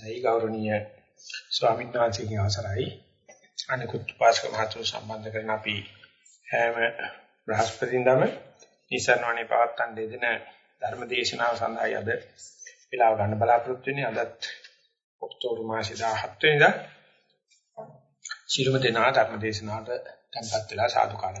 අවසරයි. ගෞරවනීය ස්වාමීන් වහන්සේගේ අවසරයි. අනිකුත් පාස්ක මහතුරු සම්බන්ධ කරන අපි හැම බ්‍රහස්පතින්දම නිසරණවනේ පවත්තන් දෙදෙන ධර්ම දේශනාව සඳහායි අද වෙලාව ගන්න බලාපොරොත්තු වෙන්නේ. අදත් ඔක්තෝබර් මාසේ 17 වෙනිදා ශිරුම දෙනා ධර්ම දේශනාවට tempත් වෙලා සාදු කාලය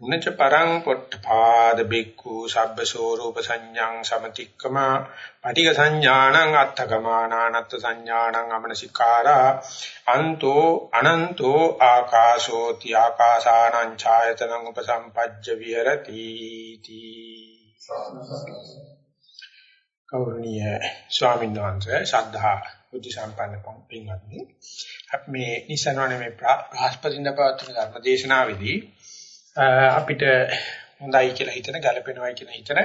උනච්ච පරං පොට්ඨපාද බික්ඛු සබ්බසෝ රූප සංඥං සමතික්කම පටිඝ සංඥානං අත්තගමානානත්ත් සංඥානං අමනසිකාරා අන්තෝ අනන්තෝ ආකාශෝ ති ආකාසානං ඡායතනං උපසම්පජ්ජ විහෙරති තී. කෞරණීය ස්වාමීන් වහන්සේ ශ්‍රද්ධා බුද්ධ සම්පන්න පින්වත්නි. අපි මේ නිසනවනේ මේ ප්‍රාස්පදින්න පවත්වන ධර්ම දේශනාවේදී අපිට හොඳයි කියලා හිතන ගැළපෙනවයි කියන හිතන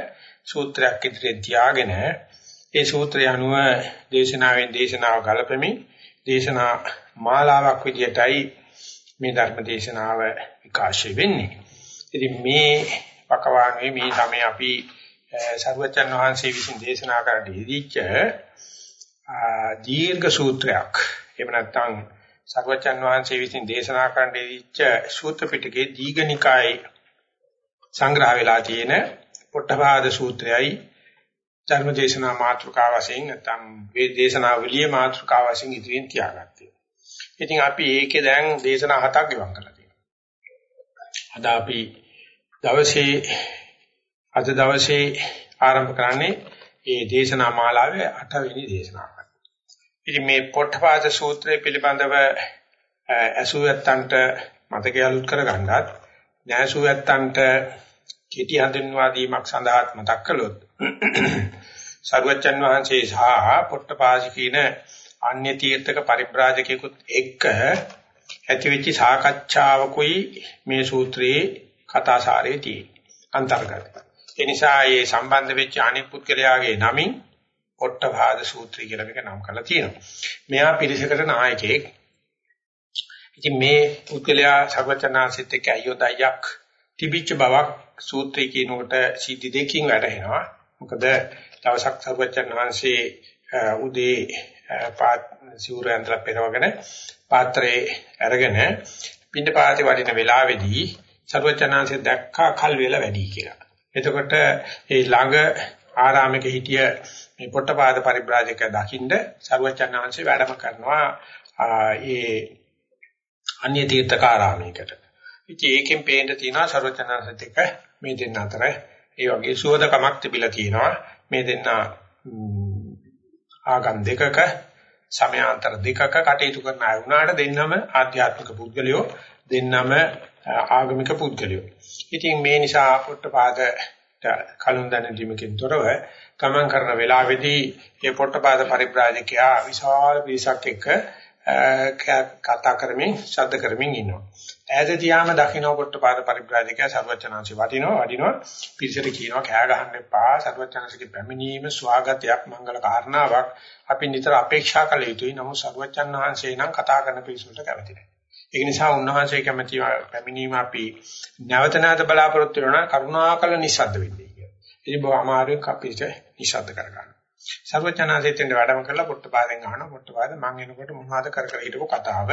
සූත්‍රයක් ඉදිරියෙන් තියාගෙන ඒ සූත්‍රය අනුව දේශනාවෙන් දේශනාව ගලපෙමින් දේශනා මාලාවක් විදියටයි මේ ධර්ම දේශනාව විකාශය වෙන්නේ. ඉතින් මේ පකවානුවේ මේ තමයි අපි සර්වචන් වහන්සේ විසින් දේශනා කරන්න ඉදිච්ච දීර්ඝ සූත්‍රයක්. එහෙම නැත්නම් සර්වචන් වහන්සේ විසින් දේශනා කරන්න ඉදිච්ච සූත්‍ර පිටකේ දීඝනිකායේ සංග්‍රහ වෙලා තියෙන පොට්ටපාද සූත්‍රයයි ධර්ම දේශනා මාතෘකාව වශයෙන් නැත්නම් මේ දේශනාවලියේ මාතෘකාව වශයෙන් ඉදිරියෙන් තියාගත්තා. ඉතින් අපි ඒකේ දැන් දේශනා හතක් ගිවන් කරලා තියෙනවා. අද අපි දවසේ අද දවසේ ආරම්භ කරන්නේ මේ දේශනා මාලාවේ 8 වෙනි දේශනාව. ඉතින් මේ පොට්ටපාද සූත්‍රය පිළිබඳව අසුයත්තන්ට මතකය අලුත් කරගන්නත් ඥාසුයත්තන්ට කෙටි හඳුන්වා දීමක් සඳහා මතක් කළොත් සර්වචන් වහන්සේ සහ පොට්ටපාද කියන අන්‍ය තීර්ථක පරිබ්‍රාජකයෙකුත් එක්ක ඇතිවෙච්ච සාකච්ඡාවකුයි මේ සූත්‍රයේ කතාසාරයේ තියෙන අන්තර්ගත. ඒ නිසා මේ සම්බන්ධ වෙච්ච අනික් පුද්ගලයාගේ නමින් පොට්ටපාද සූත්‍රය කියලා මේක නම් කරලා තියෙනවා. මෙයා පිරිසකට නායකයෙක්. ඉතින් මේ පුද්ගලයා සර්වචනාසිත එක්ක අයෝදයක් තිබිච්ච බවක් සූත්‍රය කියනකොට සිද්ධි දෙකකින් වැටහෙනවා. මොකද දවසක් සර්වචන් වහන්සේ උදේ පාත් සිවුරෙන්දලා පෙරවගෙන පාත්‍රයේ අරගෙන පින්න පාති වඩින වෙලාවේදී සර්වචනාංශය දැක්කා කල් වේල වැඩි කියලා. එතකොට ඒ ළඟ ආරාමයක හිටිය මේ පොට්ටපාද පරිබ්‍රාජක දකින්ද සර්වචනාංශය වැඩම කරනවා ඒ අන්‍ය තීර්ථකාරාමයකට. ඉතින් ඒකෙන් පේන්න තියෙනවා සර්වචනාංශත් එක්ක මේ දෙන්න අතර ඒ වගේ සුවදකමක් තිබිලා තියෙනවා. මේ දෙන්න ආගම් දෙකක සමයාන්තර දෙකක කටයුතු කරන අය වුණාට දෙන්නම ආධ්‍යාත්මික පුද්ගලයෝ දෙන්නම ආගමික පුද්ගලයෝ. ඉතින් මේ නිසා පොට්ටපාද කලුන් දැන දීමකින් තොරව ගමන් කරන වෙලාවේදී මේ පොට්ටපාද පරිබ්‍රාජකයා විශාල පිරිසක් එක්ක කතා කරමින් ශබ්ද කරමින් ඉන්නවා. ඈතදීයාම දකින්න පොට්ටපාද පරිබ්‍රාජකයා සර්වචනාංශي වටිනවා වටිනවා පිරිසට කියනවා කෑ ගහන්න එපා සර්වචනාංශික පැමිණීම ස්වාගතයක් මංගල කාරණාවක් අපි නිතර අපේක්ෂා කළ යුතුයි. නමුත් සර්වචනාංශේ නම් කතා කරන පිරිසට කැමති නැහැ. ඒ නිසා උන්වහන්සේ කැමති පැමිණීම අපි නැවත නැවත බලාපොරොත්තු වෙන කරුණාකර නිස්සද්ද වෙන්නේ කියලා. ඉතින් බොහොම අමාරුවෙන් අපිට නිස්සද්ද කරගන්න. සර්වචනාසෙතෙන් වැඩම කරලා පොට්ටපාදෙන් අහන පොට්ටපාද මං එනකොට මොනවද කර කර හිටපු කතාව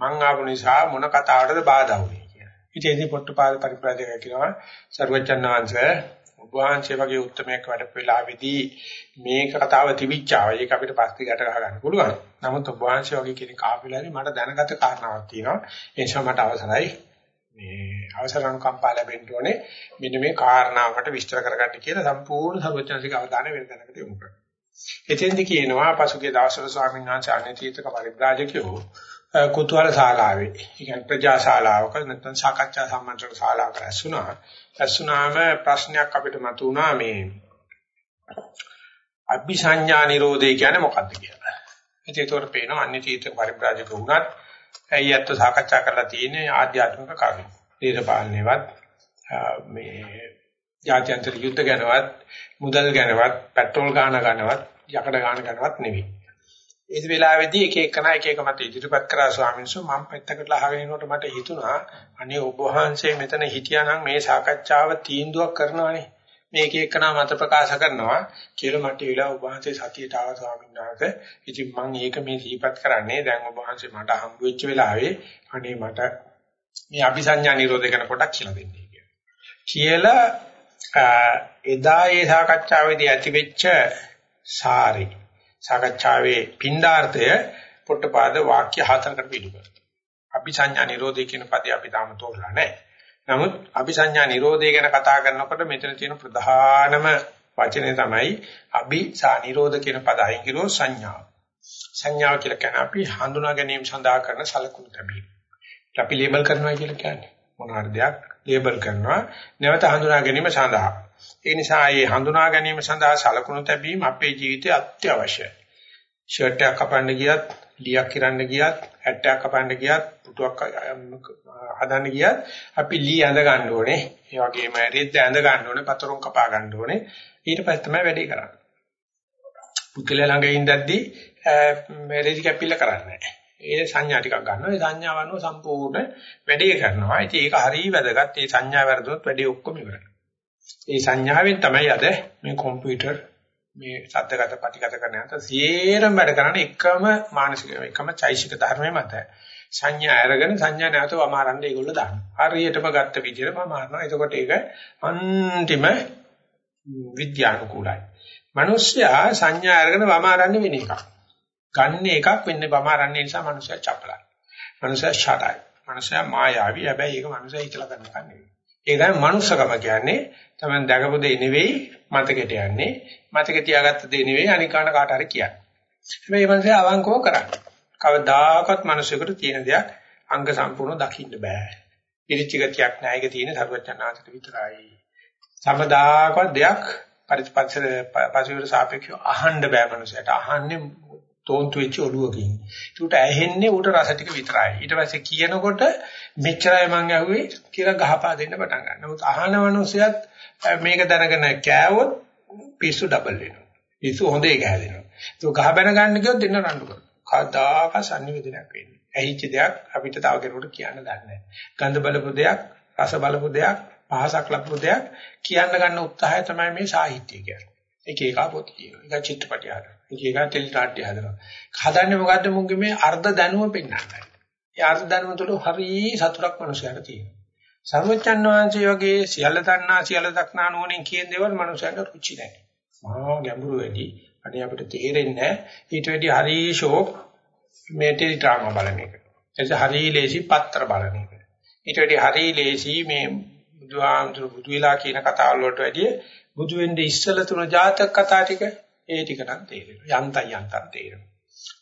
මං ආපු නිසා මොන කතාවටද බාධා වුනේ කියලා. ඉතින් ඉතින් පොට්ටපාද පරිප්‍රාජක කියනවා සර්වචනාංශ ඔබ වහන්සේ වගේ උත්තරමයක් වැඩ වෙලාවේදී මේක කතාව තිබිච්චා. ඒක අපිට පස්සේ ගැට ගහ ගන්න පුළුවන්. නමුත් ඔබ වහන්සේ වගේ කෙනෙක් ආපිලානේ මට දැනගත කාරණාවක් තියෙනවා. ඒ නිසා මට අවසරයි මේ අවසර අනුකම්පා ලැබෙන්න ඕනේ. මෙන්න මේ කාරණාවට විස්තර කරගන්න කියලා සම්පූර්ණ සර්වඥාසික අවධානය වෙන තැනකට යොමු කරනවා. එතෙන්දි කියනවා පසුගිය දවස්වල ස්වාමීන් වහන්සේ අනිතීතක පරිබ්‍රාජකයෝ කුතුහල ශාලාවේ, කියන්නේ ප්‍රජා ශාලාවක නැත්නම් සාකච්ඡා සම්මන්ත්‍රණ ශාලාවක ඇසුණා. ඇසුණාම ප්‍රශ්නයක් අපිට මතුණා මේ අභිසඤ්ඤා නිරෝධය කියන්නේ මොකක්ද කියලා. ඉතින් ඒතකොට පේනවා අන්‍ය චීත පරිබ්‍රාජක වුණත් ඇයියත් සාකච්ඡා කරලා තියෙන්නේ ආධ්‍යාත්මික කරුණු. දේශපාලනේවත් මේ ජාත්‍යන්තර යුද්ධ ගැනවත් මුදල් ගැනවත් පෙට්‍රෝල් ගාන ගැනවත් යකඩ ගාන ගැනවත් නෙවෙයි. ඒ වෙලාවේදී එක එකනා එක එක මත ඉදිරිපත් කරා ස්වාමීන් වහන්සේ. මම පැත්තකට අහගෙන ඉනකොට මට හිතුණා අනේ ඔබ වහන්සේ මෙතන හිටියානම් මේ සාකච්ඡාව තීන්දුවක් කරනවානේ. මේක එකනා මත ප්‍රකාශ කරනවා කියලා මට විලා ඔබ වහන්සේ සතියට ආව ස්වාමීන් වහන්සේ. ඉතින් මම ඒක මේ සිහිපත් කරන්නේ. දැන් ඔබ වහන්සේ මට හම්බ වෙච්ච වෙලාවේ අනේ මට මේ අபிසඤ්ඤා නිරෝධය ගැන පොඩක් කියලා දෙන්නේ කියලා. කියලා එදා ඒ සාකච්ඡාවේදී ඇතිවෙච්ච සාරේ සාකච්ඡාවේ පින්ඩාර්ථය පොට්ටපාද වාක්‍ය හතරකට පිටු කරනවා. අபிසඤ්ඤා නිරෝධය කියන පදේ අපි තාම තෝරලා නැහැ. නමුත් අபிසඤ්ඤා නිරෝධය ගැන කතා කරනකොට මෙතන තියෙන ප්‍රධානම වචනේ තමයි අபிසා නිරෝධ කියන පද අයින් කිරෝ සංඥා. සංඥාව කියලා කියන්නේ අපි හඳුනා ගැනීම සඳහා කරන සලකුණු තැබීම. අපි ලේබල් කරනවා කියලා කියන්නේ මොන හරි දෙයක් ලේබල් කරනවා නැවත හඳුනා ගැනීම සඳහා. ඒ නිසා මේ හඳුනා ගැනීම සඳහා සලකුණු තැබීම අපේ ජීවිතයේ අත්‍යවශ්‍යයි. ෂර්ට් එකක් කපන්න ගියත්, ලියක් කිරන්න ගියත්, හැට් එකක් කපන්න ගියත්, පුටුවක් හදන්න ගියත් අපි ලී ඇඳ ගන්න ඕනේ. ඒ වගේම රෙද්ද ඇඳ ගන්න ඕනේ, පතරොන් කපා ගන්න ඕනේ. ඊට පස්සේ තමයි වැඩේ කරන්නේ. පුද්ගලයා ළඟ ඉඳද්දී මේ රෙදි කැපිල්ල කරන්නේ නැහැ. ඒ සංඥා ටිකක් ගන්නවා. ඒ සංඥාව අනුව සම්පූර්ණ වැඩේ කරනවා. ඉතින් ඒක හරිය වැදගත්. ඒ සංඥා වැරදුනොත් වැඩේ ඔක්කොම ඉවරයි. ඒ සංඥාවෙන් තමයි අද මේ කම්පියුටර් මේ සද්දගත ප්‍රතිගත කරන යන සියරම වැඩ කරන්නේ එකම මානසික එකම චෛසික ධර්මයේ මත. සංඥා අරගෙන සංඥා නැවතව අමාරන්න ඒගොල්ලෝ දානවා. හරියටම ගත්ත විදිහටම අමාරනවා. එතකොට ඒක අන්තිම විද්‍යානුකූලයි. මිනිස්සයා සංඥා අරගෙන වමාරන්නේ වෙන එකක්. ගන්න එකක් වෙන්නේ වමාරන්නේ නිසා මිනිස්සයා චපලයි. මිනිස්සයා ෂටයි. මිනිස්සයා මායාවී. හැබැයි ඒක මිනිස්සයා හිතලා ගන්න එකක් නෙවෙයි. ඒක තමයි මනුස්සකම කියන්නේ. Taman දැකපු දේ නෙවෙයි මතකෙට යන්නේ. මතකෙ තියාගත්ත දේ නෙවෙයි අනිකාන කාට හරි කියන්නේ. හැබැයි මේ මනුස්සයා අවංකව කරන්නේ. කවදාකවත් මිනිසෙකුට තියෙන දෙයක් අංග සම්පූර්ණ දකින්න බෑ. පිරිච්ච ගතියක් නැහැ. ඒක තියෙන සර්වඥාන්සට විතරයි. සමදාකවත් දෙයක් පරිපක්ෂ පරිවර සාපේක්ෂව අහන්න බෑ මනුස්සයට. අහන්නේ තෝන්තු වෙච්ච ඔළුවකින්. ඒකට ඇහෙන්නේ ඌට රස ටික විතරයි. ඊට පස්සේ කියනකොට මෙච්චරයි මං ඇහුවේ කියලා ගහපා දෙන්න පටන් ගන්නවා. නමුත් අහන මනුස්සයත් මේක දැනගෙන කෑවොත් පිස්සු ඩබල් වෙනවා. පිස්සු හොඳ එක හැදෙනවා. ඒක ගහ බැන ගන්න කිව්වොත් දෙන්න රණ්ඩු කරනවා. කවදාක සංනිවේදනයක් වෙන්නේ. ඇහිච්ච දෙයක් අපිට තව කෙනෙකුට කියන්න දන්නේ නැහැ. ගඳ බලපු දෙයක්, රස බලපු දෙයක්, පහසක් ලබපු දෙයක් කියන්න ගන්න උත්සාහය තමයි මේ සාහිත්‍ය කියන්නේ. එක එක පොත් කියනවා. එක චිත්‍රපටය හදනවා. එක එක ටෙලි නාට්‍ය හදනවා. හදන්නේ මොකද්ද මුන්ගේ මේ අර්ධ දැනුම පෙන්නන්නයි. ඒ අර්ධ දැනුම තුළ හරි සතුටක් මනුස්සයන්ට තියෙනවා. සර්වචන් වහන්සේ වගේ සියල්ල දන්නා සියල්ල දක්නා නෝනෙන් කියන දේවල් මනුස්සයන්ට රුචි නැහැ. මහා ගැඹුරු වැඩි. අනේ අපිට තේරෙන්නේ නැහැ. ඊට වැඩි හරි ෂෝක් මේ ටෙලි ඩ්‍රාමා බලන එක. එතන හරි ලේසි පත්‍ර බලන එක. ඊට වැඩි හරි ලේසි මේ බුදුහාමුදුරු බුදු වෙලා කියන කතාවල් වලට වැඩිය බුදු වෙන්නේ ඉස්සල තුන ජාතක කතා ටික ඒ ටික නම් තේරෙනවා. යන්තම් යන්තම් තේරෙනවා.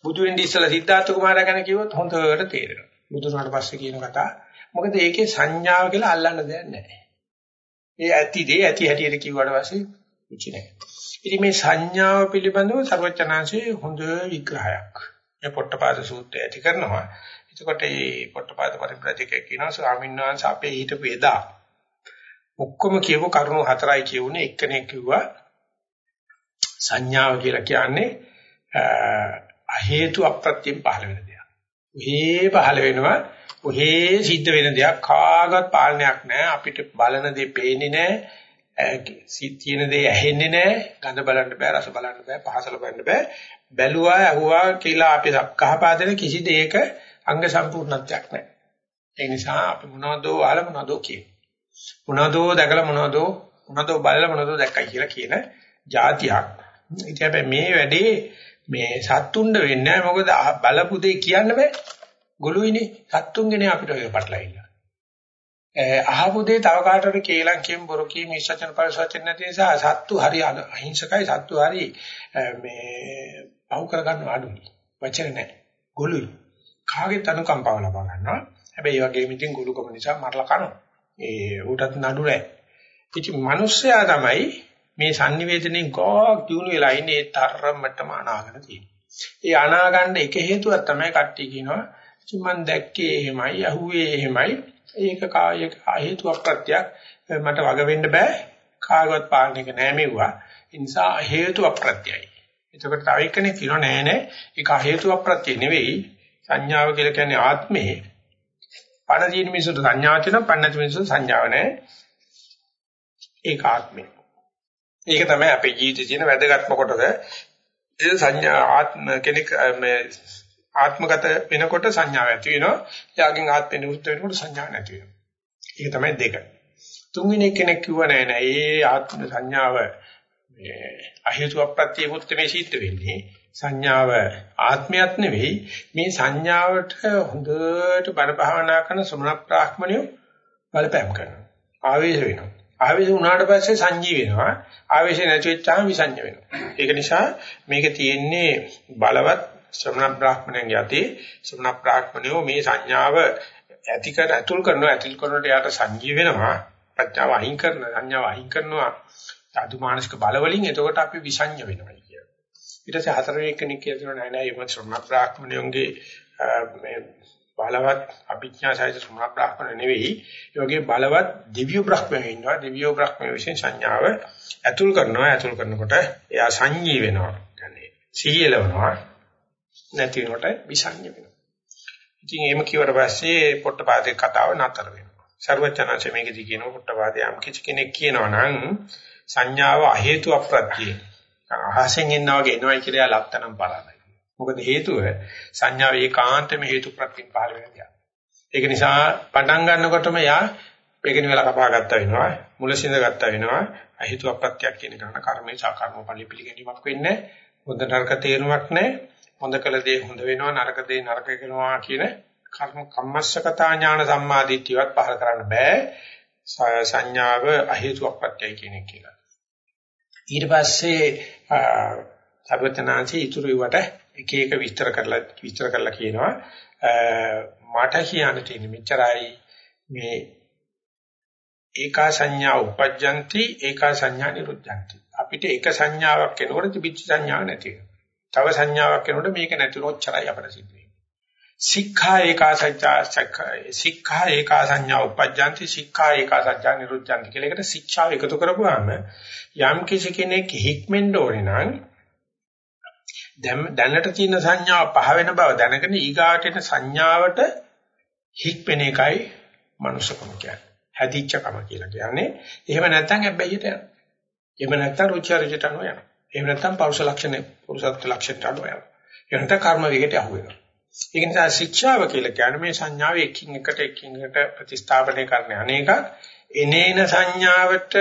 බුදු වෙන්නේ ඉස්සල සිද්ධාර්ථ කුමාරයා ගැන කිව්වොත් හොඳට තේරෙනවා. බුදුනාට පස්සේ කියන කතා. මොකද ඒකේ සංඥාව කියලා අල්ලන්න දෙයක් නැහැ. ඒ ඇති දේ ඇති හැටියට කිව්වට පස්සේ කිසි නැහැ. ඉතින් මේ සංඥාව පිළිබඳව සර්වචනාංශයේ හොඳ විග්‍රහයක්. මේ පොට්ටපාද සූත්‍රය ඇති කරනවා. එතකොට මේ පොට්ටපාද පරිබ්‍රජකේ කියනවා ස්වාමීන් වහන්සේ අපේ හිටපු එදා ඔක්කොම කියපු කරුණු හතරයි කියුනේ එක්කෙනෙක් කිව්වා සංඥාව කියලා කියන්නේ අ හේතු අප්‍රත්‍යයෙන් පහළ වෙන දෙයක්. ඔහේ පහළ වෙනවා ඔහේ සිද්ධ වෙන දෙයක්. කාගවත් පාලනයක් නැහැ. අපිට බලන දේ පේන්නේ නැහැ. තියෙන දේ ඇහෙන්නේ නැහැ. ගඳ බලන්න බෑ රස බලන්න බෑ පහසල බලන්න බෑ. බැලුවා ඇහුවා කියලා අපි කහපාදන කිසි දෙයක අංග සම්පූර්ණත්වයක් නැහැ. ඒ නිසා අපි මොනවදෝ අහලා මොනවදෝ කියනවා මොනවදෝ දැකලා මොනවදෝ මොනවදෝ බලලා මොනවදෝ දැක්කයි කියලා කියන જાතියක්. ඉතින් හැබැයි මේ වැඩේ මේ සත්තුණ්ඩ වෙන්නේ නැහැ මොකද බලපු දෙය කියන්න බෑ. ගොළුයිනේ සත්තුන්ගේනේ අපිට ඔය පටලවිලා. අහපු දෙය තව කාටට කේලම් කියම් බොරු කීම ඉස්සචන පරිසචන නැති නිසා සත්තු හරි අහිංසකයි සත්තු හරි මේ පහු කරගන්න අඩුයි. වචන නැහැ. ගොළුයි. කාගේ තනුකම්පාව ලබා ගන්නවා. හැබැයි මේ වගේ මිටින් ගොළුකම නිසා මරලා කනවා. ඒ උටත් නඩු නැහැ. ඉතින් මිනිස්සයා තමයි මේ sannivedanayen ගොක් දිනු වෙලා ඉන්නේ තරමටම අනාගෙන තියෙන්නේ. ඒ අනාගන්න එක හේතුවක් තමයි කට්ටිය කියනවා මම දැක්කේ එහෙමයි අහුවේ එහෙමයි ඒක කායක හේතුවක් ප්‍රත්‍යක් මට වග වෙන්න බෑ කාගවත් පාලනයක නෑ මෙවුවා. ඒ නිසා හේතු අප්‍රත්‍යයයි. එතකොට තව එක්කෙනෙක් කියනවා නෑ නෑ ඒක හේතු අප්‍රත්‍ය නෙවෙයි. සංඥාව කියලා කියන්නේ ආත්මේ. පණ දින මිනිසුන්ට සංඥාවක් තියෙනවා, පණ නැති මිනිසුන්ට සංඥාවක් නෑ. ඒක ආත්මේ. ඒක තමයි අපේ ජීවිතේ තියෙන වැදගත්ම කොටස. ඒ සංඥා ආත්ම කෙනෙක් මේ ආත්මගත වෙනකොට සංඥාව ඇති වෙනවා. යාගෙන් ආත්මෙ නිරුද්ධ වෙනකොට සංඥා නැති වෙනවා. ඒක තමයි දෙක. තුන්වෙනි කෙනෙක් කිව්ව නෑ නෑ ඒ ආත්ම සංඥාව මේ අහේතු අප්‍රත්‍ය මුත්තේ සිද්ධ වෙන්නේ. සංඥාව ආත්මයක් නෙවෙයි මේ සංඥාවට හොඳට බර භාවනා කරන සමන ප්‍රාඥමණය බලපෑම් කරනවා. ආවේශ වෙනවා. ආවේශ වුණාට පස්සේ සංජී වෙනවා. ආවේශ නැති වෙච්චාම විසංජ වෙනවා. ඒක නිසා මේක තියෙන්නේ බලවත් ශ්‍රමණ බ්‍රාහ්මණයන්ගේ යතේ ශ්‍රමණ බ්‍රාහ්මණයෝ මේ සංඥාව ඇති කර අතුල් කරනවා අතුල් කරනකොට යාට සංජී වෙනවා. ප්‍රඥාව අහිං කරන සංඥාව අහිං කරනවා. සාදු මානසික බල වලින් එතකොට අපි විසංජ වෙනවා කියනවා. ඊට පස්සේ හතරවෙනි කෙනෙක් කියනවා නෑ නෑ මේ ශ්‍රමණ බ්‍රාහ්මණයන්ගේ මේ බලවත් අභිඥා සහිත සුමා බ්‍රහ්මණ නෙවෙයි. ඒ වගේ බලවත් දිව්‍ය බ්‍රහ්මණය ඉන්නවා. දිව්‍ය බ්‍රහ්මණය විශේෂ සංඥාව ඇතුල් කරනවා. ඇතුල් කරනකොට එයා සංජී වෙනවා. කියන්නේ සීයලවනවා. නැති වෙනකොට විසංජ වෙනවා. ඉතින් එහෙම කිව්වට පස්සේ පොට්ටපාදේ කතාව නතර වෙනවා. සර්වඥාන්සේ මේකදී කියනවා පොට්ටපාදේ යම් කිසි කෙනෙක් කියනවා නම් සංඥාව අහේතු අප්‍රත්‍ය අහසෙන් එනවා වගේ එනවයි කියලා ලක්තනම් බලන්න මොකද හේතුව සංඥාව ඒකාන්තම හේතු ප්‍රත්‍යයෙන් පහළ වෙන දෙයක්. ඒක නිසා පටන් ගන්නකොටම යා වේගින වෙලා කපා ගත්තා වෙනවා, මුල සිඳ ගත්තා වෙනවා. අහිතු අප්‍රත්‍යක් කියන කරන කර්මේ සාකර්ම ඵලෙ පිළිගැනීමක් වෙන්නේ හොඳ නරක තේරුමක් නැහැ. හොඳ කළ දේ හොඳ වෙනවා, නරක දේ නරක වෙනවා කියන කර්ම කම්මස්සකතා ඥාන සම්මාදිට්ඨියවත් පහල කරන්න බෑ. සංඥාව අහිතු අප්‍රත්‍යයි කියන එක කියලා. ඊට පස්සේ සර්වඥාන්සේ ඉතුරු වට එක එක විස්තර කරලා විස්තර කරලා කියනවා. මට කියන්න තියෙන මෙච්චරයි මේ ඒකා සංඥා උපජ්ජಂತಿ ඒකා සංඥා නිරුද්ධಂತಿ. අපිට එක සංඥාවක් එනකොට පිච්ච සංඥා නැති තව සංඥාවක් එනකොට මේක නැතිනොච්චරයි අපිට සිද්ධ වෙන්නේ. සික්ඛා ඒකා සංඥා සික්ඛා ඒකා සංඥා උපජ්ජಂತಿ සික්ඛා ඒකා සංඥා නිරුද්ධಂತಿ කියලා එකට ශික්ෂාව එකතු කරපුවාම යම් කිසි කෙනෙක් හික්මෙන්න ඕනේ නම් දැනට තියෙන සංඥාව පහ වෙන බව දැනගෙන ඊගාට එන සංඥාවට හික්පෙන එකයි මනුෂ්‍යකම කියන්නේ. හැදිච්චකම කියලා කියන්නේ. එහෙම නැත්නම් හැබැයිට යනවා. එහෙම නැත්නම් රුචි අරුචිට අනුව යනවා. එහෙම නැත්නම් පෞරුෂ ලක්ෂණ පුරුෂත්ව ලක්ෂණට අනුව යනවා. එහෙම නැත්නම් කර්ම වේගයට අහු වෙනවා. ඒක නිසා ශික්ෂාව කියලා කියන්නේ මේ සංඥාව එකින් එකට එකින් එකට ප්‍රතිස්ථාපනය කරන අනේක එනේන සංඥාවට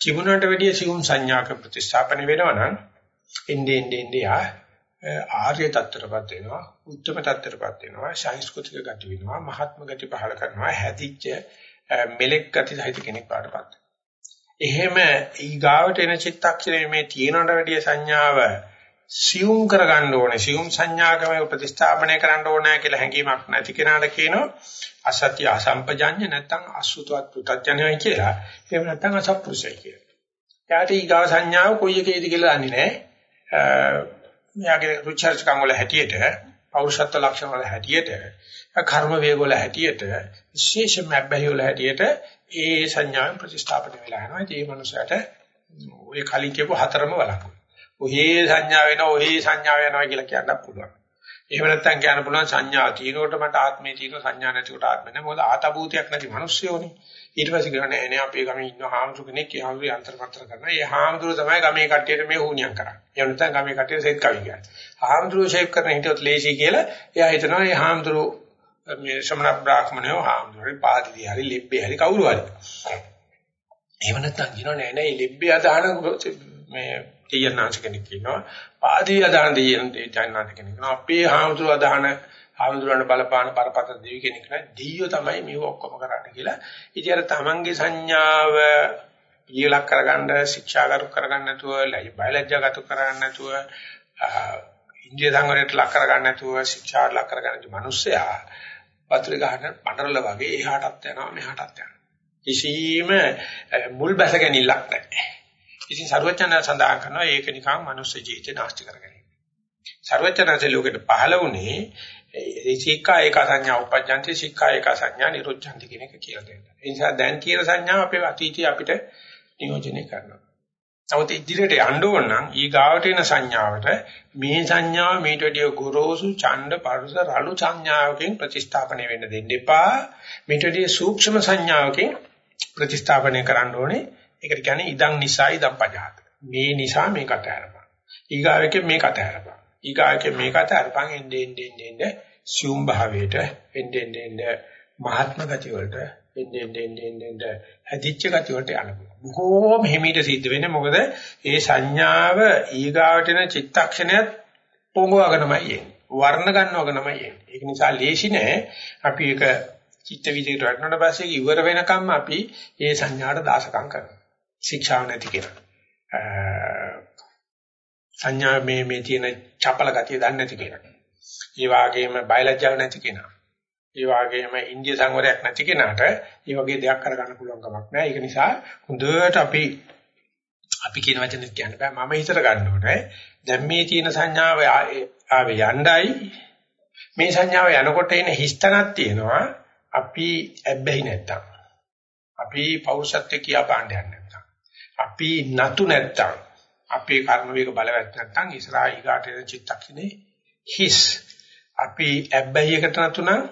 තිබුණට වැඩිය සිවුම් සංඥාක ප්‍රතිස්ථාපන වෙනවා නම් එන්නේ එන්නේ ආර්ය தත්තරපත් වෙනවා උත්තම தත්තරපත් වෙනවා සංස්කෘතික ගති වෙනවා මහත්ම ගති පහල කරනවා හැදිච්ච මෙලෙක් ගති සහිත කෙනෙක් පාඩපත් එහෙම ඊගාවට එන චිත්තක්ෂරයේ මේ තියෙනට වැඩිය සංඥාව සියුම් කරගන්න ඕනේ සියුම් සංඥාකම ප්‍රතිස්ථාපනය කරන්න ඕනේ කියලා හැඟීමක් නැති කෙනාට කියනවා අසත්‍ය අසම්පජඤ්ඤ නැත්නම් අසුතවත් පුතඥයයි කියලා එහෙම නැත්නම් අසත්පුරුෂයි කියලා. එයාට ඊගාව සංඥාව කොයි එකේද කියලා දන්නේ නැහැ. මෙයාගේ රුචර්ජකම් වල හැටියට පෞරුෂත්ව ලක්ෂණ වල හැටියට කර්ම වේග වල හැටියට විශේෂ මැබ්බැහි වල හැටියට ඒ සංඥාවෙන් ප්‍රතිස්ථාපන වෙලා යනවා. ඒ මනුස්සයාට ඔය කලින් කියපු හතරම බලන්න. ඔහේ සංඥා වෙනවා, ඔහේ සංඥා වෙනවා කියලා කියන්න පුළුවන්. එහෙම නැත්නම් කියන්න පුළුවන් සංඥා තියෙනකොට මට ආත්මේ තියෙන සංඥා නැතිකොට ආත්මේ නැහැ. මොකද ආතබූතයක් නැති මිනිස්සුයෝනේ. ඊට පස්සේ ගන්නේ එනේ අපේ ගමේ ඉන්න හාමුදුරු කෙනෙක් ඒ හාමුදුරු යන්ත්‍රපත්‍ර කරනවා. ඒ හාමුදුරු තමයි ගමේ කට්ටියට මේ හුණියම් කරන්නේ. ඒ නැත්නම් ගමේ කට්ටියට සෙත් කවි කියන්නේ. හාමුදුරු ෂේප් කරන හිටියොත් ලේසි කියලා එයා හිතනවා මේ හාමුදුරු මේ ශ්‍රමණ බ්‍රාහ්මණයෝ හාමුදුරුවෝ පාදිලි හරි ලිබ්බේ හරි කවුරු හරි. එහෙම නැත්නම් කියනවා නෑ නෑ ලිබ්බේ අදහන මේ දෙයන්නාංශ කෙනෙක් කියනවා පාදිලි අදහන දෙයන් දෙයන්නාංශ කෙනෙක් කියනවා අපේ හාමුදුරු අදහන හාමුදුරන් බලපාන බරපතල දෙවි කෙනෙක් නෑ දෙයියෝ තමයි මේව ඔක්කොම කරන්නේ කියලා. ඉතින් අර තමන්ගේ සංඥාව ඊලක් කරගන්න ශික්ෂාගරු කරගන්න නැතුව බයලජ්ජාගත කරගන්න නැතුව ඉන්දිය සංවරයට ලක් කරගන්න නැතුව ශික්ෂාට ලක් කරගන්න මිනිස්සයා පතුල ගහන පඬරල වගේ එහාටත් යනවා මෙහාටත් යනවා. කිසිම මුල් බැස ගැනීමක් නැහැ. ඉතින් සරුවචන සඳහන් කරනවා ඒක නිකන් මනුස්ස ජීවිතේ නාස්ති කරගන්න. සරුවචනසේ ලෝකෙට පහළ වුණේ සික්ඛා ඒක සංඥා උපජ්ජන්ති සික්ඛා ඒක සංඥා නිරුද්ධන්ති කියන එක කියලා දෙනවා. ඒ නිසා දැන් කියන සංඥා අපේ අතීතයේ අපිට නියෝජනය කරනවා. නමුත් ඉදිරියට යන්න ඕන නම් ඊගාවට එන සංඥාවට මේ සංඥාව මේට වැඩිය ගොරෝසු ඡණ්ඩ පරුස රළු සංඥාවකින් ප්‍රතිස්ථාපනය වෙන්න දෙන්න එපා. මේට වැඩිය සූක්ෂම සංඥාවකින් ප්‍රතිස්ථාපනය කරන්න ඕනේ. ඒකට කියන්නේ ඉදං නිසා ඉදං පජාත. මේ නිසා මේකට අරපන්. ඊගාවෙක මේකට අරපන්. ඊගාවෙක මේකට අරපන් එන්නේ එන්නේ එන්නේ සියුම් භාවයට එන්නේ එන්නේ මහත්ම ගති වලට එන්නේ එන්නේ එන්නේ හැදිච්ච ගති වලට යන්න පුළුවන්. බොහෝම හිමීට සිද්ධ වෙන්නේ මොකද ඒ සංඥාව ඊගාවට එන චිත්තක්ෂණයත් පොඟවගෙනමයි එන්නේ. වර්ණ ගන්නවගෙනමයි එන්නේ. ඒක නිසා ලේසි නෑ අපි ඒක චිත්ත විදිහට වටනට පස්සේ ඉවර වෙනකම් අපි ඒ සංඥාට දාසකම් කරනවා. ශික්ෂාව නැති කෙනා. සංඥා මේ මේ තියෙන චපල ගතිය දන්නේ නැති කෙනා. ඒ වගේම බයලජ්ජාව නැති කෙනා. ඒ වගේම ඉන්දිය සංවරයක් නැති කෙනාට මේ වගේ දෙයක් කරගන්න පුළුවන් කමක් නැහැ. ඒක නිසා හොඳට අපි අපි කියන වචනේ කියන්න බෑ. මම හිතට ගන්න ඕනේ. දැන් මේ තියෙන සංඥාව ආවේ යණ්ඩයි මේ සංඥාව යනකොට එන හිස්තනක් තියෙනවා. අපි ඇබ්බැහි නැත්තම්. අපි පෞරුෂත්ව කියා පාණ්ඩයක් නැත්තම්. අපි නතු නැත්තම්. අපේ කර්ම වේග බලවත් නැත්තම් ඉස්සරහා ඊගාට එන චිත්තක්ෂණේ හිස්. අපි ඇබ්බැහියකට නතු නම්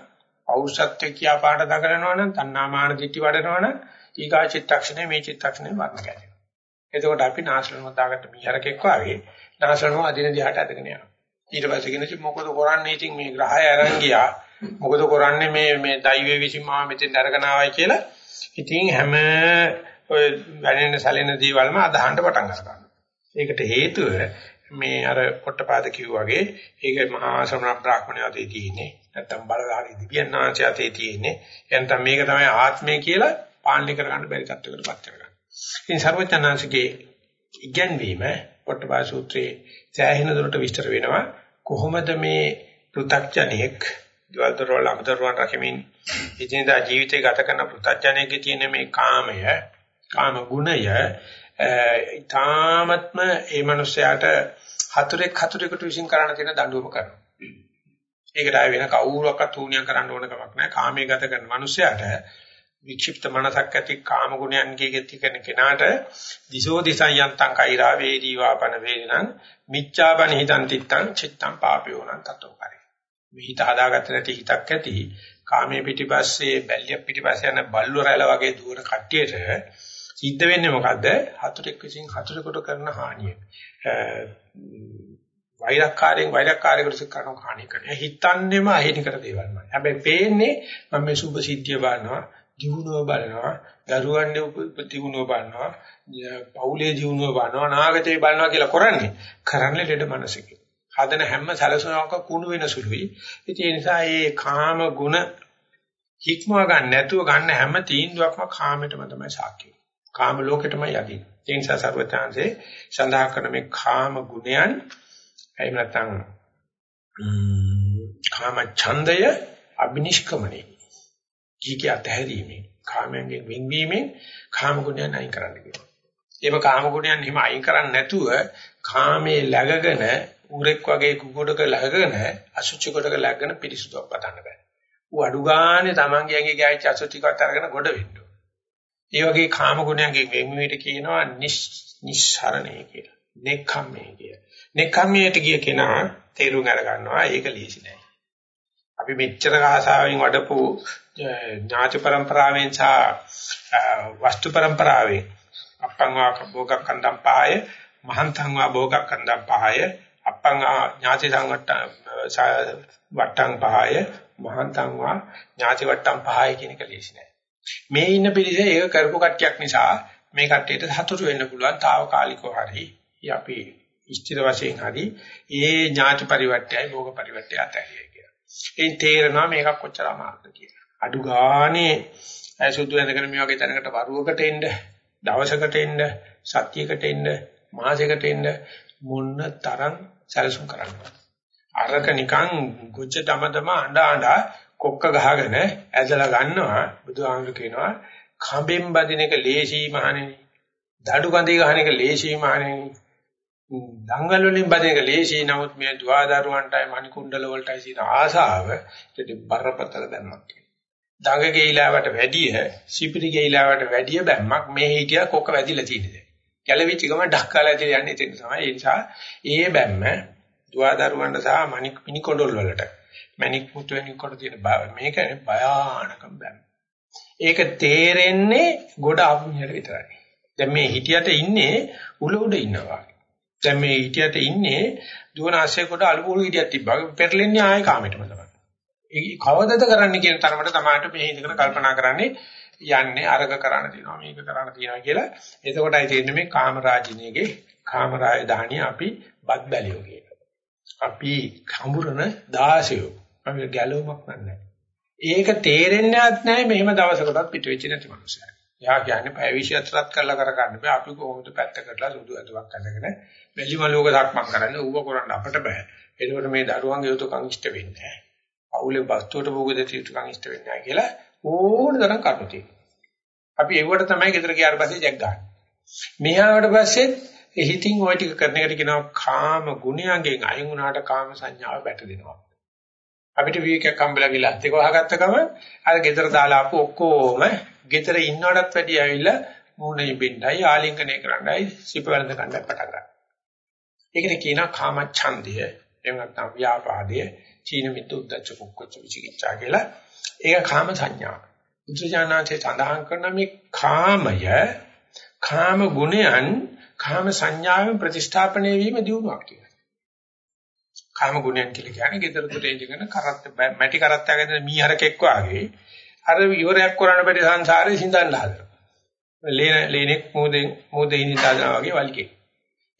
පෞරුෂත්වයේ කියා පාඩ දකරනවා නම් තණ්හාමාන දිටි වඩනවා නම් ඊගා චිත්තක්ෂණය මේ චිත්තක්ෂණය වර්ණ ගැටෙනවා. එතකොට අපි නාශලම දාගත්ත මිහරකෙක් වාගේ නාශලම අදින දිහාට අදගෙන යනවා. ඊට පස්සේ කියනචි මොකද කරන්නේ ඉතින් මේ ග්‍රහය අරන් ගියා. මොකද කරන්නේ මේ මේ දෛවයේ විසින් මාව මෙතෙන් අරගෙන ආවයි කියලා. ඉතින් හැම ඔය වැඩෙන සැලෙන දේවල්ම අදහන්න පටන් ගන්නවා. ඒකට හේතුව මේ අර පොට්ටපාද කිව්වා වගේ ඒක මහා ශ්‍රමණ බ්‍රාහ්මණයෝතේ තියෙන්නේ. නැත්තම් බලධාරී දිව්‍යඥාන්සේ අතේ තියෙන්නේ. එතන මේක තමයි ආත්මය කියලා පාලනය කරගන්න බැරි තත්ත්වයකට පත් කරගන්න. ඉතින් සර්වඥාන්සේගේ ඉගැන්වීම පොට්ටපාද සූත්‍රයේ සෑහෙන දුරට විස්තර වෙනවා. කොහොමද මේ පෘථග්ජනෙක් දවල්තරවල අමතරවන් රකිමින් ඉදිනදා ජීවිතය ගත කරන පෘථග්ජනෙකේ තියෙන මේ කාමය කාම ගුණය ඊ타මත්ම ඒ මනුස්සයාට හතුරෙක් හතුරෙකුට විශ්ින් කරන්න තියෙන දඬුවම කරනවා. ඒකට ආය වෙන කවුරුවක්වත් උණියම් කරන්න ඕන කමක් නැහැ. කාමයේ ගත කරන මනුස්සයාට වික්ෂිප්ත මනසක් ඇති කාම ගුණයන්ගේ ගති කරන කෙනාට දිසෝ දිසයන් යන්තං කෛරා වේදී වාපන වේනං මිච්ඡාපන හිතං තිත්තං චිත්තං පාපයෝනං තතෝ කරේ. මේ හිත හදාගත්ත නැති හිතක් ඇති කාමයේ පිටිපස්සේ බැල්ලිය පිටිපස්සේ යන බල්ලු රැළ වගේ දුර කට්ටියට සිද්ධ වෙන්නේ මොකද්ද? හතුරෙක් විසින් හතුරෙකුට කරන හානිය. වෛරක්කාරයෙන් වෛරක්කාරයෙකුට කරන හානිය කරන. හිතන්නේම අහිණිකර දේවල්මයි. හැබැයි පේන්නේ මම මේ සුභ සිද්ධිය බලනවා, දිනුව බලනවා, දරුවන්ගේ ප්‍රතිගුණව බලනවා, පෞලේ දිනුව බලනවා, නාගතේ බලනවා කියලා කරන්නේ. කරන්නේ ලෙඩ මනසකින්. හදන හැම සැලසුමක් කුණු වෙන සුළුයි. ඒ නිසා මේ කාම ගුණ හික්මව ගන්න නැතුව ගන්න හැම තීන්දුවක්ම කාමයටම තමයි සාක්ෂි. කාම ලෝකෙටමයි යදින්නේ. ඒ නිසා සර්වඥාන්සේ සඳහන් කරන මේ කාම ගුණයන් එහෙම නැත්නම් කාම ඡන්දය අබිනිෂ්ක්‍මණය. කීකිය අතහැරීමේ කාමයෙන් වෙන්වීමෙන් කාම ගුණයන් අයින් කරන්න කියනවා. ඒක කාම ගුණයන් එහෙම අයින් කරන්නේ නැතුව කාමයේ läගගෙන උරෙක් වගේ කුකුඩක läගගෙන අසුචි කොටක läගගෙන පිරිසුදුවක් පතන්න බෑ. ඌ අඩු ගානේ Tamange ඇඟේ ගෑවිච්ච අසුචිකවත් අරගෙන ගොඩ වෙන්න ඒ වගේ කාම ගුණයන්ගේ වෙන්වීමට කියනවා නිස්සරණය කියලා. නෙක්ඛම්මේ කිය. නෙක්ඛම්මයට ගිය කෙනා තේරුම් අර ගන්නවා ඒක ලීසි නෑ. අපි මෙච්චර ආසාවෙන් වඩපු ඥාති પરම්පරාවෙන් සහ වස්තු પરම්පරාවෙන් අපංගා භෝග කන්දම් පහය මහන්තංවා භෝග කන්දම් පහය අපංගා ඥාති සංවට්ට වට්ටම් පහය මහන්තංවා ඥාති වට්ටම් පහය කියන එක ලීසි නෑ. මේ ඉන්න පිළිස ඒක කරපු කට්ටියක් නිසා මේ කට්ටියට හතුරු වෙන්න පුළුවන් తాවකාලිකව හරි අපි ස්ථිර වශයෙන් හරි ඒ ඥාති පරිවර්තයයි භෝග පරිවර්තය අතහැරියයි කියලා. එයින් තේරෙනවා මේක කොච්චර අමාරුද කියලා. අඩු ගානේ සුදු ඇඳගෙන මේ වගේ තැනකට වරුවකට එන්න දවසකට එන්න සතියකට එන්න මාසයකට එන්න මොන්න තරම් සැලසුම් කරන්න. අරක නිකන් ගොජ දම දම අඬ අඬ කොක්ක ගහගෙන ඇදලා ගන්නවා බුදුහාමුදුරු කියනවා කඹෙන් බදින එක ලේසි මහණෙනි. දඩු කඳේ ගහන එක ලේසි මහණෙනි. දංගල් වලින් බදින එක ලේසි නමුත් මේ දුආදරුවන්ටයි මණිකුණ්ඩල වලටයි තියෙන ආසාව ඉතින් බරපතල දැනනවා. දඟ ගෙයිලාවට වැඩිය සිපිරි ගෙයිලාවට වැඩිය බැම්මක් මේ හිටියා කොක වැදිලා තියෙන්නේ. ගැලවිච්ච ගම ඩක්කාලා ඇදලා යන්නේ එතන තමයි. ඒ නිසා ඒ බැම්ම දුවදරුවන්ට සහ මණික් මිනිකොඩොල් වලට මණික් මුතු වෙනින් කොට තියෙන මේක භයානකම බැම්ම. ඒක තේරෙන්නේ ගොඩ ආපු මිනිහට විතරයි. දැන් මේ හිටියට ඉන්නේ උල උඩ ඉන්නවා. දැන් මේ හිටියට ඉන්නේ දුවන ආශය කොට අලුපොළු හිටියක් තිබ්බා. පෙරලෙන්නේ ආයේ කාමයටම තමයි. ඒ කවදද කරන්න කියන තරමට තමයි මේ ඉඳගෙන කල්පනා කරන්නේ යන්නේ අරග කරන්න තියෙනවා මේක කරන්න තියෙනවා කියලා. එතකොටයි තේරෙන්නේ මේ කාමරාජිනියගේ කාමරාය දාහනිය අපි බත් බැලියෝ කියලා. අපි කඹුරන 16 අපි ගැලවමක් නැහැ. ඒක තේරෙන්නේවත් නැහැ මෙහෙම දවසකටත් පිට වෙච්ච නැති මනුස්සයෙක්. යා කියන්නේ පැය 24ක් කරලා කරගන්න බෑ. අපි කොහොමද පැත්තකටලා සුදු ඇතුවක් අඳගෙන මෙලි මලෝක සක්මන් කරන්නේ ඌව කරන්න අපට බෑ. ඒකෝට මේ දරුවන්ගේ යුතුයකම් ඉෂ්ට වෙන්නේ නැහැ. පවුලේ වස්තුවට භෝග දෙති යුතුයකම් ඉෂ්ට වෙන්නේ නැහැ කියලා ඕන තරම් කටුති. අපි ඒවට තමයි ගෙදර ගියාට පස්සේ ජග් ගන්න. මෙහාවට පස්සේ හිතින් ওই ටික කරන එකට කියනවා කාම ගුණයන්ගෙන් අයින් වුණාට කාම සංඥාව බැටදෙනවා. අපිට විවේකයක් හම්බෙලා ගිහලා ඒක වහගත්ත ගම අර ගෙදර දාලා ආපු ඔක්කොම ගෙදර ඉන්නවටත් වැඩිය ඇවිල්ලා මූණේ බින්දයි ආලිංගනය කරන්නයි සිප වැළඳ ගන්න පටන් ගන්නවා. ඒකට කියනවා කාම ඡන්දය. එහෙම නැත්නම් ව්‍යාපාදය, චීන මිත්‍ර උද්දච්ච කුක්කුච්ච විචිකිච්ඡා කියලා. ඒක කාම සංඥා. බුදුජානනාථේ සඳහන් කරන මේ කාමය කාම ගුණයන් කාම සංඥාවෙන් ප්‍රතිස්ථාපනය වීම දියුණුවක් කියලා. කාම ගුණයන් කියලා කියන්නේ gedara තුට ඉඳගෙන කරත් මැටි කරත් ඇගෙන මීහරකෙක් වාගේ අර ඉවරයක් කරන්න බැරි සංසාරේ සිඳන්න හදනවා. ලේන ලේනෙක් මොදෙන් මොදේ ඉඳලා වගේ වල්කේ.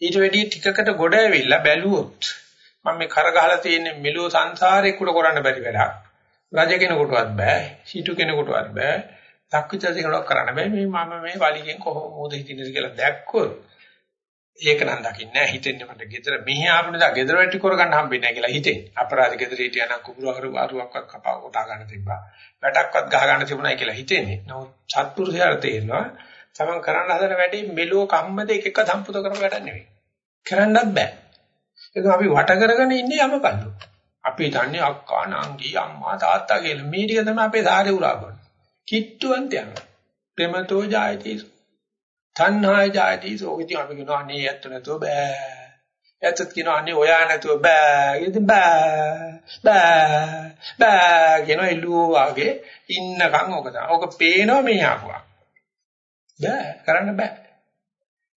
ඊට වැඩි ටිකකට ගොඩ ඇවිල්ලා බැලුවොත් මම මේ කර ගහලා තියෙන මෙලෝ සංසාරේ කුඩ කරන්න බැරි වැඩක්. රජ කෙනෙකුටවත් බෑ, සීතු කෙනෙකුටවත් බෑ, දක්විතද කෙනෙකුට කරන්න බෑ. මේ මම මේ වලිගෙන් කොහොමද හිටින්නද කියලා දැක්කොත් ඒක නම් දකින්නේ නැහැ හිතෙන්නේ මට ගෙදර මෙහි ආපු නිසා ගෙදර වැටි කරගන්න හම්බෙන්නේ නැහැ කියලා හිතෙන්නේ. අපරාධ ගෙදර හිටියා නම් කුඹුර හරු අරුවක්වත් කපාව කොටා ගන්න තිබ්බා. වැටක්වත් ගහ ගන්න තිබුණා කියලා හිතෙන්නේ. නමුත් සත්පුරුෂයාට තේරෙනවා තමන් කරන්න හදන වැඩේ මෙලෝ කම්මද එක එක සම්පූර්ණ කරන වැඩක් නෙවෙයි. කරන්නත් බෑ. ඒක අපි වට කරගෙන ඉන්නේ යමපල්ලු. අපි දන්නේ අක්කා නංගි අම්මා තාත්තා කියලා මේ ටික තමයි අපේ සාරේ උරා ගන්න. කිට්ටුවන්ත යනවා. ප්‍රේමතෝ ජායති තණ්හාය ජායති සෝගිතිය අපි කියනවා අනේ ඇත්ත නැතුව බෑ. ඇත්තත් කියනවා අනේ ඔයා නැතුව බෑ. ඉතින් බෑ. බෑ. බෑ කියනවා එළුව වගේ ඉන්නකම් ඕක තමයි. ඕක පේනවා මේ ආපුවා. බෑ කරන්න බෑ.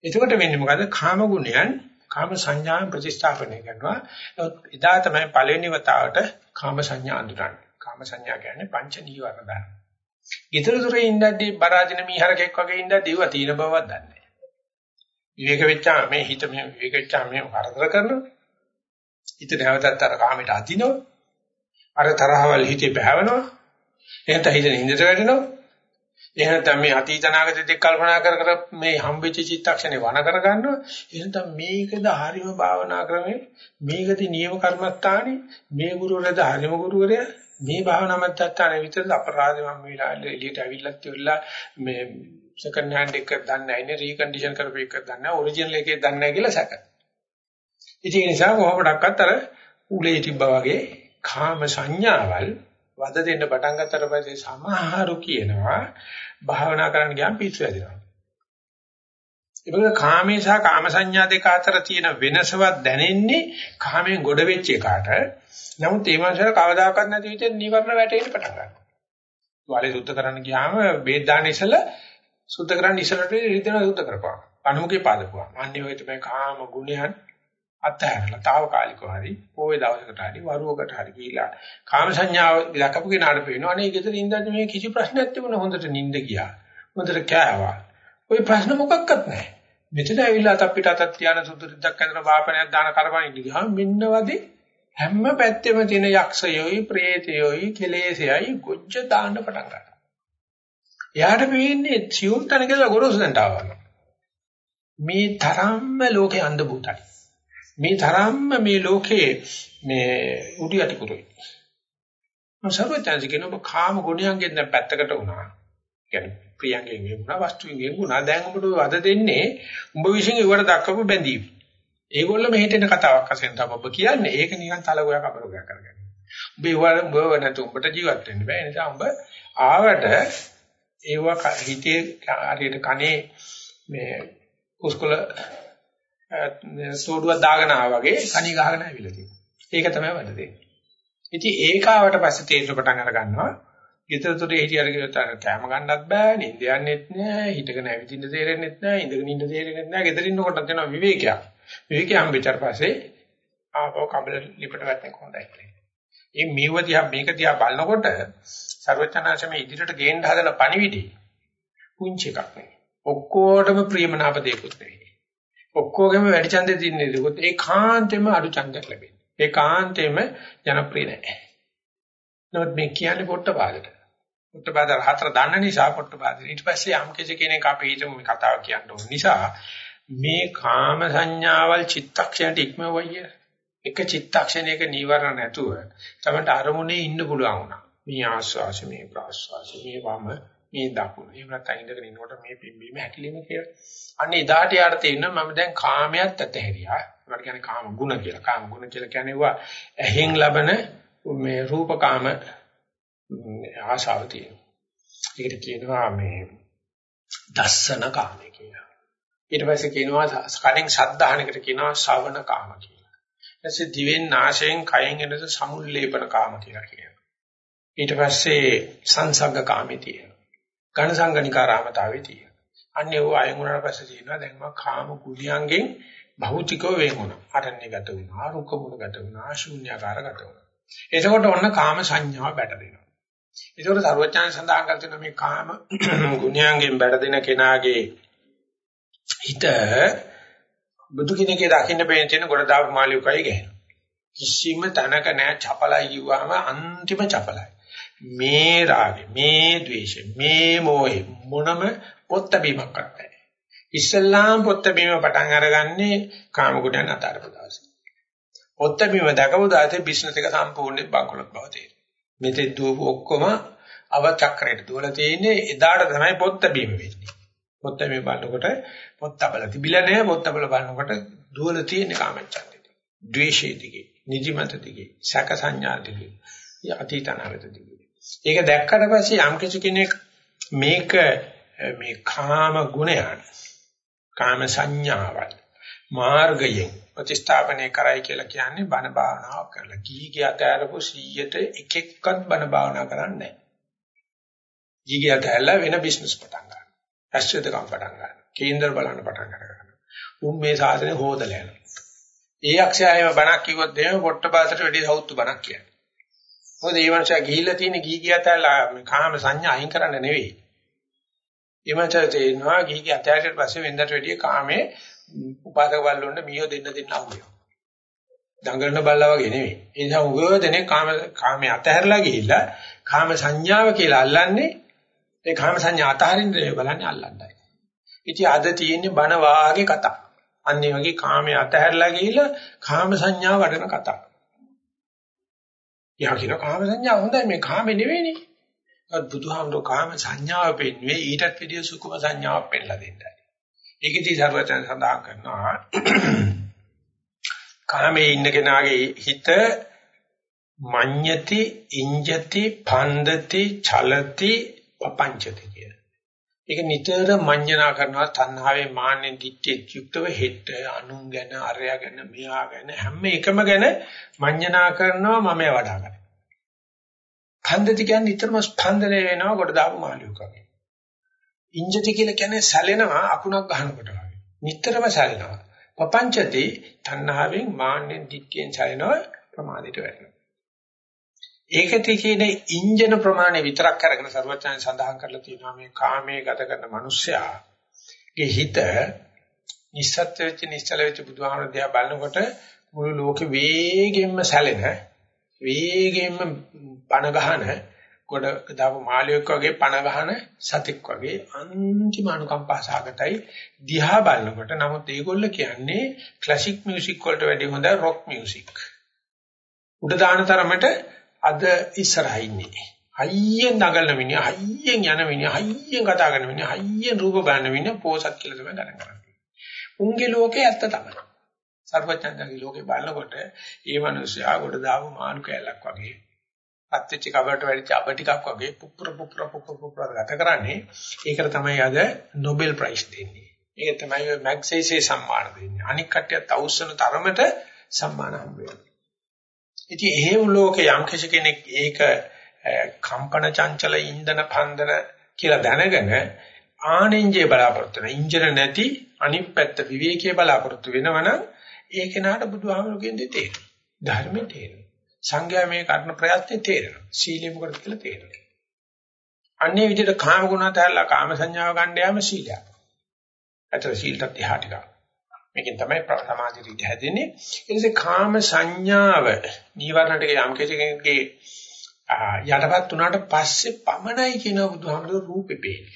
එතකොට වෙන්නේ මොකද? කාම ගුණයන් කාම සංඥාන් ප්‍රතිස්ථාපනය කරනවා. එදා තමයි පළවෙනි වතාවට කාම සංඥා අඳුරන්නේ. කාම සංඥා කියන්නේ පංච නීවරණ ධර්ම. ඊතර දුරේ ඉඳද්දී බරාජින මීහරකෙක් වගේ ඉඳද්දී ඒවා තීන බවක් දන්නේ නැහැ. විවේක වෙච්චා මේ හිත මේ විවේක වෙච්චා මේ වරදර කරනවා. හිත නැවතත් අර කාමයට අදිනවා. අර තරහවල් හිතේ බහැවනවා. එහෙනම් හිත නින්දට වැටෙනවා. එහෙනම් මේ අතීත අනාගත දෙක කල්පනා කර කර මේ හම්බෙච්ච චිත්තක්ෂණේ වණ කර ගන්නවා. එහෙනම් මේකද හරිම භාවනා ක්‍රමේ මේකද නියම කර්මස්ථානේ මේ ගුරුවරයාද හරිම ගුරුවරයා මේ භාවනා මධ්‍යස්ථානේ විතරද අපරාධ මම වෙලාවට එළියට ඇවිල්ලත් ඉවරලා මේ සෙකන්ඩ් හෑන්ඩ් එක දන්නේ නැහැ නේ රීකන්ඩිෂන් කරපු එක දන්නේ නැහැ ඔරිජිනල් එකේ දන්නේ නැහැ කියලා සැක. ඉතින් ඒ නිසා කොහොමඩක්වත් අර උලේ තිබ්බා වගේ කාම සංඥාවල් වද දෙන්න පටන් ගත්තට පස්සේ සමහරු කියනවා භාවනා කරන්න ගියාම පිස්සු ඇදෙනවා. ඒක කාමේ සහ කාම සංඥා දෙක අතර තියෙන වෙනසවත් දැනෙන්නේ කාමෙන් ගොඩ වෙච්ච එකට. නමුත් ඒ මාසවල කවදාකවත් නැති විදිහට නිවර්ණ වැටෙන්න පටන් ගන්නවා. තුවාලේ සුද්ධ කරන්න ගියාම බේත් දාන්න ඉස්සලා සුද්ධ කරන්න ඉස්සලට රිදෙන සුද්ධ කරපුවා. අනුමුඛේ පාදපුවා. අන්නේ ඔය තමයි කාම ගුණයන් අත්හැරලා తాවකාලිකව හරි පොයේ දවසකට හරි වරුවකට හරි ගිහිලා කාම සංඥාව ලකපු කෙනාට පේනවා අනේ ගෙදර ඉඳන් මේ කිසි ප්‍රශ්නයක් තිබුණා හොඳට නිින්ද ගියා. හොඳට කෑවා. ওই ප්‍රශ්න මොකක්වත් නැහැ. මෙතන ඇවිල්ලා තප්පිට අතක් තියාන සුදුරිද්දක් ඇඳලා වාපනයක් දාන කරපන් ඉඳි ගියාම මෙන්න වදී හැම පැත්තෙම තියෙන යක්ෂයෝයි ප්‍රේතයෝයි කෙලෙසයයි ගොජ්ජ දාන්න පටන් ගන්නවා. එයාට වෙන්නේ සියුම් තැනකලා ගොරෝසු දැන්ට ආවනවා. මේ තරම්ම ලෝකේ අන්ධ භූතයි. මේ තරම්ම මේ ලෝකේ මේ උඩි යටි කුරුයි. මොසබතන්සි කියන ඔබ කාම ගුණයන්ගෙන් දැන් පැත්තකට වුණා. කියන්නේ ප්‍රියංගෙන් වුණා වස්තුවෙන් වුණා දැන් ඔබට වද දෙන්නේ උඹ විශ්ින් ඉවර දක්වපු බැඳීම. ඒගොල්ල මෙහෙට එන කතාවක් අසෙන් තමයි ඔබ කියන්නේ. ඒක නිකන් තලගොයක් අපරෝගයක් කරගන්න. උඹ උඹ නැතු උඹට ජීවත් වෙන්න බෑ. ඒ නිසා උඹ ආවට ඒව හිතේ හරියට කනේ මේ කුස්කොල සෝඩුවක් දාගෙන ආවා වගේ කණි ගහගෙන ඇවිල්ලා තියෙනවා. ඒක තමයි වැඩ දෙන්නේ. ඉතින් ඒකාවට පස්සේ තේරෙන පටන් අර ගන්නවා. ඊතරතුරේ හිටියර කියොත් අර කැම ගන්නත් බෑ, නිින්ද යන්නෙත් නෑ, හිටගෙන ඇවිදින්න තේරෙන්නෙත් නෑ, ඉඳගෙන ඉන්න තේරෙන්නෙත් නෑ, ගෙදර ඉන්නකොට තියෙනවා විවේකයක්. විවේකයක් හම්බෙච්ච පස්සේ ආපහු කබල ලිපට වැටෙන කොහොඳයි කියලා. මේ මේව දිහා මේක දිහා බලනකොට ਸਰවචනාංශ මේ ඉදිරියට ගේන්න හදන පණිවිඩය පුංචි එකක් නෙවෙයි. ඔක්කොටම ප්‍රියමනාප දෙයක්ුත් නෙවෙයි. ඔක්කොගෙම වැඩි ඡන්දේ තියෙන දේකුත් ඒකාන්තෙම අඩු ඡන්දයක් ලැබෙන්නේ. ඒකාන්තෙම ජනප්‍රිය නැහැ. නමුත් මේ කියන්නේ පොට්ටපාදට. පොට්ටපාද හතර දන්න නිසා පොට්ටපාද ඊට පස්සේ යම් කෙනෙක් අපේ හිතමු මේ කතාව කියන්න ඕන නිසා මේ කාම සංඥාවල් චිත්තක්ෂණයට ඉක්මවුවයි එක චිත්තක්ෂණයක නීවරණ නැතුව තමයි අරමුණේ ඉන්න පුළුවන් වුණා. මේ ආස්වාස මේ ප්‍රාස්වාස මේ වම මේ දකුණ. එහෙම නැත්නම් ඉඳගෙන ඉන්නකොට මේ පිම්බීම හැකිලිම කියලා. අන්න එදාට යාට තේරෙනවා මම දැන් කාමයට ඇතහැරියා. ඒකට කියන්නේ කාම ගුණ කියලා. කාම ගුණ කියලා කියන්නේ වා ඇහෙන් ලබන මේ රූපකාම ආශාව තියෙනවා. ඒකට කියනවා මේ දස්සන කාමය කියලා. ඊට පස්සේ කියනවා කලින් ශබ්දහනකට කියනවා ශ්‍රවණ කාම කියලා. ඊටසේ දිවෙන් නාසයෙන් කයෙන් එනද සමුල්ලේපන කාම කියලා කියනවා. ඊට පස්සේ සංසග්ග කාමේ තියෙනවා. ඝන සංගණිකාරාමතාවේ තියෙනවා. අන්නේ ਉਹ අයන් වුණාට පස්සේ තියෙනවා දැන් මම කාම කුලියංගෙන් භෞතිකව වෙන් වුණා. අරණ්‍යගත වුණා, රුක්ක මුලගත වුණා, ශූන්‍යකාරගත වුණා. එතකොට ඔන්න කාම සංඥාව බැටදෙනවා. ඒකෝර සර්වඥයන් සඳහන් කර තියෙන මේ කාම ගුණයන්ගෙන් බැටදෙන කෙනාගේ හිත බුදු කෙනෙක්ගේ දකින්න බේන තියෙන ගොඩ දාපු මාළියකයි ගහනවා. කිසිම තැනක නෑ චපලයි කිව්වම අන්තිම චපලයි. මේ රාගෙ මේ ද්වේෂෙ මේ මොහේ මොනම පොත්ත බීමක් නැහැ. ඉස්ලාම් පොත්ත බීම පටන් අරගන්නේ කාම ගුණයන් අතරපු දවසේ. පොත්ත බීම දකපු දාතේ බිස්නස් එක සම්පූර්ණයෙන් බංකොලොත් බව තේරෙනවා. මෙතෙක් දුවපු ඔක්කොම අවචක්‍රයට දුවලා තියෙන්නේ එදාට තමයි පොත්ත බීම වෙන්නේ. පොත්ත බීම බලනකොට පොත්තබල තිබිලා නැහැ පොත්තබල බලනකොට දුවලා තියෙන්නේ කාමච්ඡන්දේ. ද්වේෂයේ දිගේ, නිදිමත දිගේ, සැක සංඥා දිගේ, අතීතනාගත දිගේ. ඒක දැක්කට පස්සේ යම් කිසි කෙනෙක් මේක මේ කාම ගුණයන් කාම සංඥාවල් මාර්ගයෙන් ප්‍රතිස්ථාපනය කරයි කියලා කියන්නේ බණ භාවනාව කරලා. කී කිය අතරපු 100ට එක එක්කත් බණ භාවනා කරන්නේ නැහැ. කී කිය අතරලා වෙන බිස්නස් පටන් ගන්නවා. ඇස්වැදකම් පටන් ගන්නවා. කේන්දර බලන්න පටන් ගන්නවා. උන් මේ සාසනය හොදලා යනවා. ඒ අක්ෂයම බණක් කිව්වොත් එහෙම පොට්ටපාසට වැඩි සෞතු බණක් කියන්නේ. මොකද මේ මනුස්සයා ගිහිල්ලා තියෙන ගිහි ගියතලා කාම සංඥා අයින් කරන්න නෙවෙයි. මේ මනුස්සයා තේනවා ගිහි ගිය අතහැරියට පස්සේ වෙන්දට වැඩිය කාමේ උපාසක බල්ලොන්න මීයෝ දෙන්න දෙන්න අහුවෙනවා. දඟලන බල්ලා වගේ නෙවෙයි. ඒ නිසා උගව දෙනේ කාම කාමේ අතහැරලා ගිහිල්ලා කාම සංඥාව කියලා අල්ලන්නේ ඒ කාම සංඥා අතහරින්න බලන්නේ අල්ලන්නයි. ඉතින් අද තියෙන්නේ බන වාගේ කතා. අන්නේ වගේ කාමයේ අතහැරලා ගිහිල්ලා කාම සංඥාව වඩන කතා. යා කියන කාම සංඥා හොඳයි මේ කාමේ නෙවෙයිනේ. අත් බුදුහාමුදුර කාම සංඥාව පෙන්වේ ඊටත් විදිය සුකුම සංඥාවක් පෙන්නලා දෙන්නයි. ඒකෙදී සර්වචන් සඳහන් කරනවා කාමේ ඉන්න කෙනාගේ හිත මඤ්ඤති ඉංජති පන්දති චලති පపంచති කිය. ඒක නිතර මඤ්ඤණා කරනවා තණ්හාවේ මාන්නෙන් දිත්තේ යුක්තව හෙට අනුන් ගැන අරයා ගැන මෙහා ගැන හැම එකම ගැන මඤ්ඤණා කරනවා මම වඩා ගන්න. ඛන්දති කියන්නේ නිතරම ස්පන්දනය වෙනවා කොට දාපු මාළියක වගේ. ඉංජති කියලා කියන්නේ සැලෙනවා අකුණක් ගන්නකොට වගේ. නිතරම සැලෙනවා. පపంచති තණ්හාවෙන් මාන්නෙන් දිත්තෙන් සැලෙනවා ප්‍රමාදයට වැටෙනවා. ඒකති කියන්නේ ඉන්ජන ප්‍රමාණය විතරක් අරගෙන සර්වඥයන් සඳහන් කරලා තියෙනවා මේ කාමයේ ගත කරන මිනිස්සයාගේ හිත නිස්සත්ත්ව වෙච්ච නිශ්චල වෙච්ච බුදුහාමර දිහා බලනකොට මුළු ලෝකෙ වේගෙන්ම සැලෙන වේගෙන්ම පණ ගහන කොට දාපු මාළියෙක් වගේ පණ ගහන සතෙක් වගේ අන්තිම අනුකම්පා සාගතයි දිහා බලනකොට නමුත් ඒගොල්ල කියන්නේ ක්ලාසික් මියුසික් වලට වැඩිය හොඳ රොක් මියුසික් උඩ දාන තරමට අද ඉස්සරහා ඉන්නේ. හයියෙන් නගලන මිනිහා, හයියෙන් යන මිනිහා, හයියෙන් කතා කරන මිනිහා, හයියෙන් රූප බලන මිනිහා පෝසත් කියලා තමයි ගණන් කරන්නේ. උන්ගේ ලෝකේ ඇත්ත තමයි. සර්වඥාන්ගේ ලෝකේ බලනකොට ඒ මිනිස්සයා කොට දාපු මානු කැලක් වගේ, අත්‍ච්ච කබරට වැඩිච්ච අබ ටිකක් වගේ පුපුර පුපුර පුපුර පුපුර ගත කරන්නේ. ඒකට තමයි අද Nobel Prize දෙන්නේ. ඒක තමයි මැග්සේසේ සම්මාන දෙන්නේ. අනික් කට්ටියත් අවශ්‍යන තරමට සම්මාන හම්බ වෙනවා. ඉතින් එහෙම ලෝකේ යම් කෙනෙක් ඒක කම්පන චංචල ඉන්ධන පන්දන කියලා දැනගෙන ආනෙන්ජේ බලාපොරොත්තු වෙන ඉන්ජන නැති අනිත් පැත්ත විවේකයේ බලාපොරොත්තු වෙනවනම් ඒ කෙනාට බුදුහාමුදුරගෙන් දෙතේ ධර්මයේ තේරෙනවා සංඝයා මේ කරන ප්‍රයත්නේ තේරෙනවා. සීලෙ මොකද කියලා තේරෙනවා. අන්නේ විදිහට කාම ගුණ තැල්ලා කාම සංඥාව ගන්න යාම සීලයක්. අතර සීලටත් එහා ටිකක්. මේකෙන් තමයි සමාධි රීති හැදෙන්නේ. ඒ නිසා කාම සංඥාව නීවරණ ටික යම් කෙනෙක්ගේ යටපත් උනාට පස්සේ පමණයි කියන බුදුහාමුදුරු රූපේ පේන්නේ.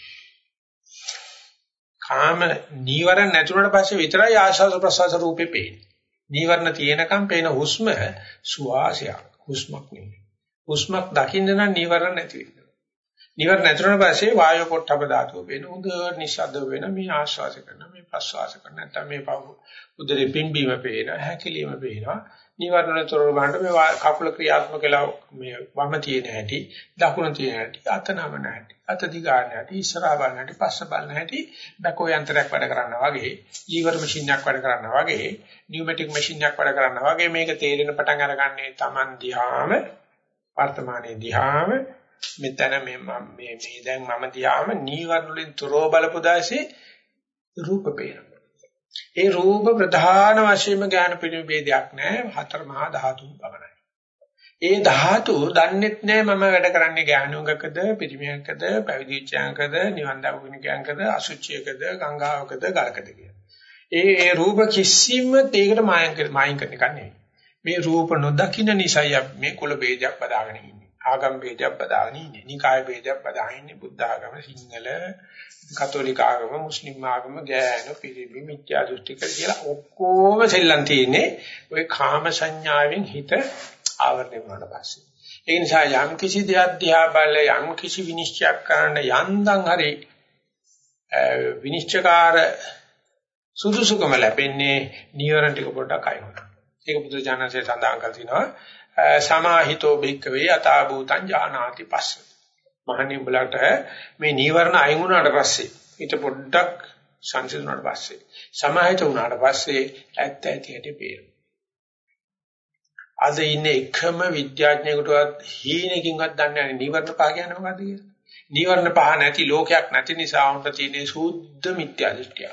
කාම නීවරණ නැතුණට පස්සේ විතරයි ආශාස ප්‍රසවාස රූපේ පේන්නේ. නීවරණ තියෙනකම් පේන හුස්ම සුවාසයක්. හුස්මක් නෙවෙයි. හුස්මක් දකින්න නම් නීවරණ නැති වෙන්න. නීවරණ නැතුණට පස්සේ වායු පොට්ටබ ධාතුව වෙන හොඳ නිස්සද්ද වෙන මේ ආශ්වාස කරන මේ ප්‍රශ්වාස කරන නැත්නම් මේ පව උදරේ පිම්බීම පේන හැකිලිම පේනවා නිවර්ණ තොරව බලන්න මේ කකුල ක්‍රියාත්මක වෙලා මේ වම තියෙන හැටි දකුණ තියෙන හැටි අත නමන හැටි අත දිගාන හැටි ඉස්සරහා බලන හැටි පස්ස බලන හැටි බැකෝ යන්ත්‍රයක් වැඩ කරනවා වගේ ලීවර් මැෂින් එකක් වැඩ කරනවා වගේ නියුමැටික් මැෂින් එකක් වැඩ කරනවා වගේ මේක තේරෙන පටන් අරගන්නේ Taman දිහාම වර්තමානයේ දිහාම. මෙතන මේ මේ මේ දැන් මම දිහාම නීවරණ වලින් තොරව බලපු දාසේ රූප පේනවා. ඒ රූප ප්‍රධාන වශයෙන්ම ඥාන පිළිබේධයක් නැහැ හතර මහා ධාතුන් පමණයි. ඒ ධාතු දන්නේත් නැහැ මම වැඩ කරන්නේ ඥානුගකද, පිරිමියකද, පැවිදිච්ඡාංකද, නිවන් දකුණ ඥානකද, අසුචියකද, ගංගාවකද, ගලකද ඒ ඒ රූප කිසිම දෙයකට මායම් මායින් කරන එක නෙවෙයි. මේ රූප නොදකින්න නිසායි අපි මේ කුල ભેදයක් බදාගෙන ඉන්නේ. ආගම් ભેදයක් බදාගෙන ඉන්නේ. නිකාය ભેදයක් බදාගෙන ඉන්නේ. බුද්ධ ආගම සිංහල කතෝලික ආගම මුස්ලිම් ආගම ගෑනු පිරිමි මිත්‍යා දෘෂ්ටික කියලා ඔක්කොම සෙල්ලම් තියෙන්නේ ওই කාම සංඥාවෙන් හිත ආවරණය වුණාට පස්සේ. ඒ නිසා යම් කිසි දෙයක් දිහා බලලා යම් කිසි විනිශ්චයක් කරන්න යන්දම් හරි විනිශ්චයකාර සුදුසුකම ලැබෙන්නේ නීවරණ ටික පොඩ්ඩක් අයින් ඒක බුදුජානකසේ සඳහන් කර තිනවා සමාහිතෝ භික්කවේ අතා භූතං ඥානාති පස්සේ. මහණනි උඹලට මේ නීවරණ අයින් වුණාට පස්සේ ඊට පොඩ්ඩක් සංසිඳුණාට පස්සේ සමාහිත වුණාට පස්සේ ඇත්ත ඇති හැටි පේනවා. අද ඉන්නේ එකම විද්‍යාඥයෙකුටවත් හීනකින්වත් දන්නේ නැහැ නීවරණ පහ කියන්නේ මොකද්ද කියලා. නීවරණ පහ නැති ලෝකයක් නැති නිසා උන්ට තියෙන සුද්ධ මිත්‍යා දෘෂ්ටිය.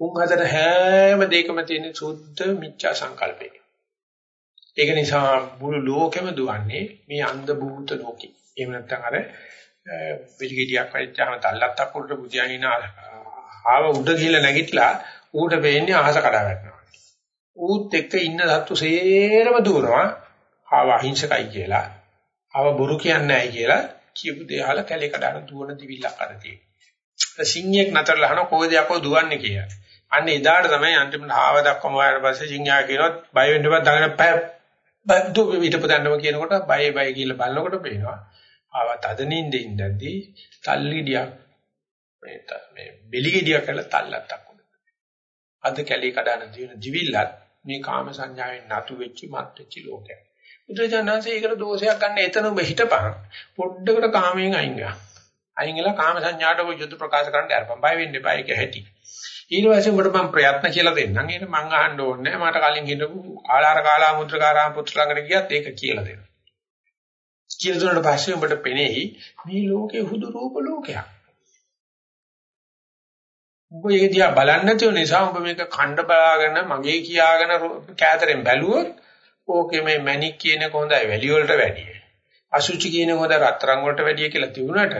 උන් හතර හැම දෙයකම තියෙන සුද්ධ මිත්‍යා සංකල්පය. ඒක නිසා මුළු ලෝකෙම දුවන්නේ මේ අන්ධ භූත ලෝකේ. එහෙම නැත්නම් අර පිළිගෙඩියක් වෙච්චාම තල්ලත්තක් උඩට බුදියානින ආව උඩ ගිහලා නැගිටලා ඌට වෙන්නේ අහස කඩා වැටෙනවා. ඌත් එක්ක ඉන්න සත්තු සේරම දුවනවා. ආව අහිංසකයි කියලා. ආව බොරු කියන්නේ නැහැ කියලා කියපු දේ අහලා කැලේ කඩන දුවන දිවිල්ලක් අර තියෙනවා. සිංහයෙක් නතරලා අහන කොයිද යකෝ දුවන්නේ කියලා. අන්න එදාට තමයි අන්තිමට ආව දක්වම ආවට පස්සේ සිංහයා කියනොත් බය වෙන්න බෑ දඟන පැය බද්දු පිටපදන්නම කියනකොට බය බය කියලා බලනකොට පේනවා. ආවත් අද නින්දේ ඉඳද්දී තල්ලිඩියක් මේ මේ බෙලිගෙඩියක් කරලා තල්ලත්තක් උඩ. අද කැලේ කඩන දින දිවිල්ලත් මේ කාම සංඥාවෙන් නතු වෙච්ච මත් වෙච්ච ලෝකයක්. බුදුරජාණන්සේ ඒකට දෝෂයක් ගන්න එතන ඔබ හිටපන් පොඩ්ඩකට කාමයෙන් අයින් ගා. අයින් වෙලා කාම සංඥාට ඔය යුද්ධ ප්‍රකාශ කරන්න යarpම් බය වෙන්න එපා ඒක ඇති. ඊට පස්සේ උඹට මම ප්‍රයත්න කියලා දෙන්නම්. ඒක මං අහන්න ඕනේ මට කලින් හිටපු ආලාර කාලා මුද්‍රකාරාම පුත්‍ර ළඟට ගියත් ඒක කියලා දෙනවා. කියලා දුන්නාට පස්සේ ඔබට පෙනෙයි මේ ලෝකේ හුදු රූප ලෝකයක්. ඔබ ඒක දිහා බලන්නේ නැතිව නිසා ඔබ මේක ඛණ්ඩ බලාගෙන මගේ කියාගෙන කෑතරෙන් බැලුවොත් ඕකේ මේ මැණික් කියන කොහොඳයි වැලි වලට වැඩිය. අසුචි කියන හොඳ රත්තරන් වලට වැඩිය කියලා තිබුණාට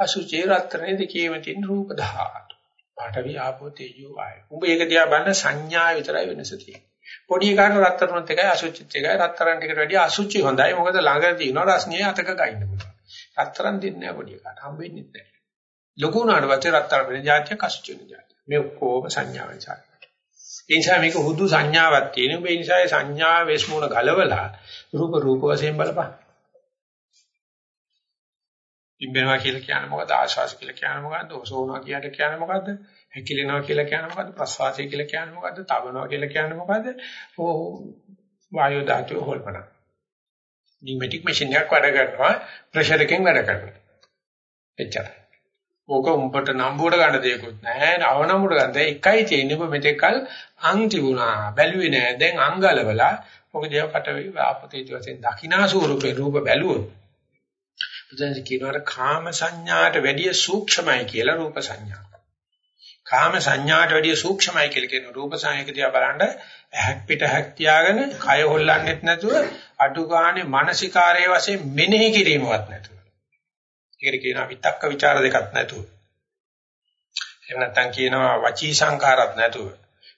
අසුචි රත්තරනේ දෙකේම තියෙන රූප ධාතු. පාඨවි ආපෝ තේජෝ ආය. උඹ ඒක දිහා බලන සංඥා විතරයි වෙනස තියෙන්නේ. පොඩි එකාට රත්තරන්ත් එකයි අසුචිත් එකයි. රත්තරන් ටිකට වැඩිය අසුචි හොඳයි. මොකද ළඟ තියෙනවා රස්නිය අතක ගන්න පුළුවන්. රත්තරන් දෙන්නේ නැහැ පොඩි එකාට. හම්බෙන්නේ නැහැ. ලොකු උනාට පස්සේ රත්තරන් වෙන જાතියක් අසුචි වෙන જાතියක්. මේ ඔක්කොම සංඥාවෙන් සාකච්ඡා ඒ නිසා මේක හුදු සංඥාවක් තියෙන මේ නිසා සංඥා වේස්මුණ ගලවලා රූප රූප වශයෙන් බලපන්. ඉම්බෙනවා කියලා කියන්නේ මොකද්ද? ආශාස කියලා කියන්නේ මොකද්ද? ඔසෝනවා කියලා කියන්නේ මොකද්ද? හැකිලෙනවා කියලා කියන්නේ මොකද්ද? ප්‍රස්වාසය කියලා කියන්නේ මොකද්ද? තවනවා කියලා කියන්නේ මොකද්ද? ඕ වායෝ ධාතුව හොල්පන. නියමටික් මැෂින් එකක් වැඩ කරනවා ප්‍රෙෂර් එකෙන් වැඩ කරනවා. එච්චරයි. ඕක උඹට නම්බුවට ගන්න දෙයක්වත් නැහැ. අවනම්බුවට ගන්න දෙයක් එකයි තියෙන්නේ. ඔබ මෙතෙක්කල් අං තිබුණා. බැලුවේ නෑ. දැන් අංගලවලා මොකද ඒව පටවි ආපතේ වශයෙන් දකිනා ස්වරූපේ රූප බැලුවොත් බුදුන් කියනවා කාම සංඥාට වැඩිය සූක්ෂමයි කියලා රූප සංඥා. කාම සංඥාට වැඩිය සූක්ෂමයි කියලා කියන රූප සංයක දිහා බලනද ඇහක් පිට ඇහක් තියාගෙන කය හොල්ලන්නෙත් නැතුව අඩු ගානේ මානසිකාරයේ වශයෙන් මෙනෙහි කිරීමවත් නැතුව. ඒකට කියනවා විතක්ක ਵਿਚාර දෙකක් නැතුව. එහෙම නැත්නම් කියනවා වචී සංකාරත් නැතුව.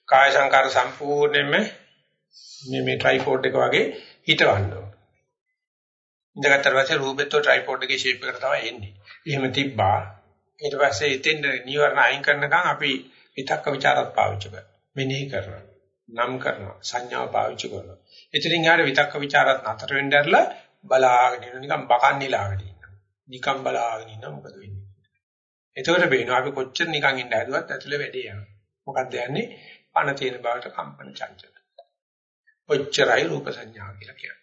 කාය සංකාර සම්පූර්ණයෙන්ම මේ මේ ට්‍රයිපෝඩ් එක වගේ හිටවන්න ඕන. ඉඳගත්තර පස්සේ රූපෙත් ට්‍රයිපෝඩ් එකේ shape එකට තමයි එන්නේ. එහෙම තිබ්බා ඊට පස්සේ එතෙන් නිවර්ණ අයින් කරනකම් අපි විතක්ක ਵਿਚාරත් පාවිච්චි කරනවා. මෙනෙහි කරනවා. නම් කරනවා. සංඥාව පාවිච්චි කරනවා. එතනින් ආර විතක්ක ਵਿਚාරත් නතර වෙන්න ඇරලා බලාගෙන ඉන්න නිකන් බකන්නිලාගෙන ඉන්න නිකන් බලාගෙන ඉන්න මොකද වෙන්නේ එතකොට බේනවා අපි කොච්චර නිකන් ඉන්න හැදුවත් ඇතුලේ වැඩේ යනවා. මොකක්ද යන්නේ? පණ තියෙන බවට කම්පන චංචල. ඔච්චරයි රූප සංඥා කියලා කියන්නේ.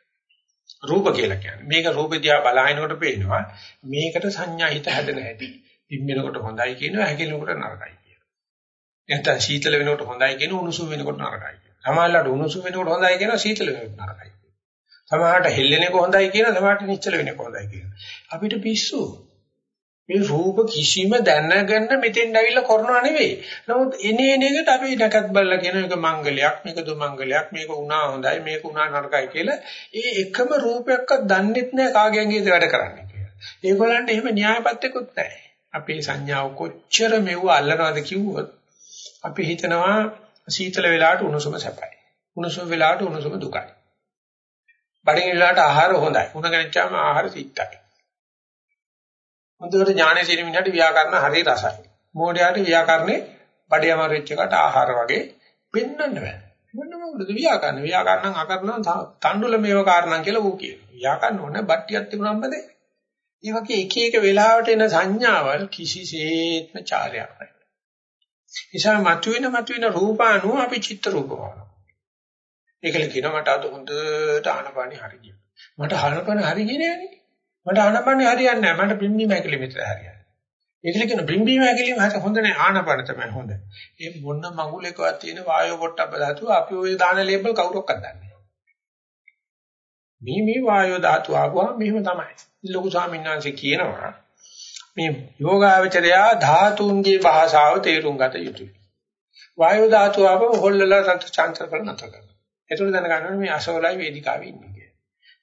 රූප කියලා කියන්නේ. මේක රූප දිහා බලනකොට පේනවා මේකට සංඥා හිත හැදෙන හැටි. පිම්මෙනකොට හොඳයි කියනවා හැකිලෙනකොට නරකයි කියනවා. නැත්නම් සීතල වෙනකොට හොඳයි කියන උණුසුම් වෙනකොට නරකයි කියනවා. සමහරවිට උණුසුම් වෙනකොට හොඳයි කියනවා සීතල වෙනකොට නරකයි කියනවා. සමහරවිට හෙල්ලෙන එක හොඳයි කියනවා සමහරවිට නිශ්චල වෙන එක හොඳයි කියනවා. අපිට පිස්සු. මේ රූප කිසිම දැනගෙන මෙතෙන් ඇවිල්ලා කරනවා නෙවෙයි. නමුත් එනේ එනකට අපි නැකත් බලලා කියන එක මංගලයක්, මේක දුමංගලයක්, මේක උනා හොඳයි, මේක උනා නරකයි කියලා. ඒ එකම රූපයක්වත් දන්නෙත් නැහැ කාගෙන්ගේද වැඩ කරන්නේ කියලා. ඒගොල්ලන්ට එහෙම න්‍යායපත්‍යකුත් නැහැ. අපේ සංඥාව කොච්චර මෙව අල්ලනවද කිව්වොත් අපි හිතනවා සීතල වෙලාවට උණුසුම සැපයි. උණුසුම වෙලාවට උණුසුම දුකයි. බඩගිනි වෙලාවට ආහාර හොඳයි. උණ ගැනීමචාම ආහාර සිත්තයි. හොඳට ඥානෙ තියෙන මිනිහට ව්‍යාකරණ හරි රසයි. මෝඩයාට ව්‍යාකරණේ බඩේ අමාරු වෙච්ච එකට ආහාර වගේ පෙන්වන්න බෑ. මොන මොකද ව්‍යාකරණ ව්‍යාකරණ අකරණ තණ්ඩුල මේව කාරණම් කියලා ඌ කියනවා. ව්‍යාකරණ ඕනේ බට්ටියක් තිබුණාම බදේ. ඒ වගේ එක එක වෙලාවට එන සංඥාවල් කිසිසේත්ම චාරයක් නැහැ. නිසා මතුවෙන මතුවෙන රූපාණු අපි චිත්ත රූප වහනවා. ඒකල කියනවා මට අද හොඳට ආනපානි හරි ගියා. මට ආනපානි හරි ගියේ නෑනේ. මට ආනපනේ හරියන්නේ නැහැ. මට බිම්බීම ඇකිලි මෙතන හරියන්නේ. ඒකල කියන බිම්බීම ඇකිලිම හරිය හොඳ නැහැ. ආනපන තමයි හොඳ. ඒ මොන මඟුලකවත් තියෙන වායෝ පොට්ටබ්බ ධාතුව අපි ওই දාන ලේබල් කවුරක්වත් දන්නේ නැහැ. මේ මේ වායෝ ධාතුව ආවම මෙහෙම තමයි. ලොකු ස්වාමීන් වහන්සේ කියනවා මේ යෝගාවචරයා ධාතුන්ගේ භාෂාව තේරුම් ගත යුතුයි. වායෝ ධාතුව ආවම හොල්ලලා සන්ත චාන්තර කරන නැතර කරනවා. ඒතර දැනගන්න ඕනේ මේ අසවලයි වේදිකාවේ ඉන්නේ.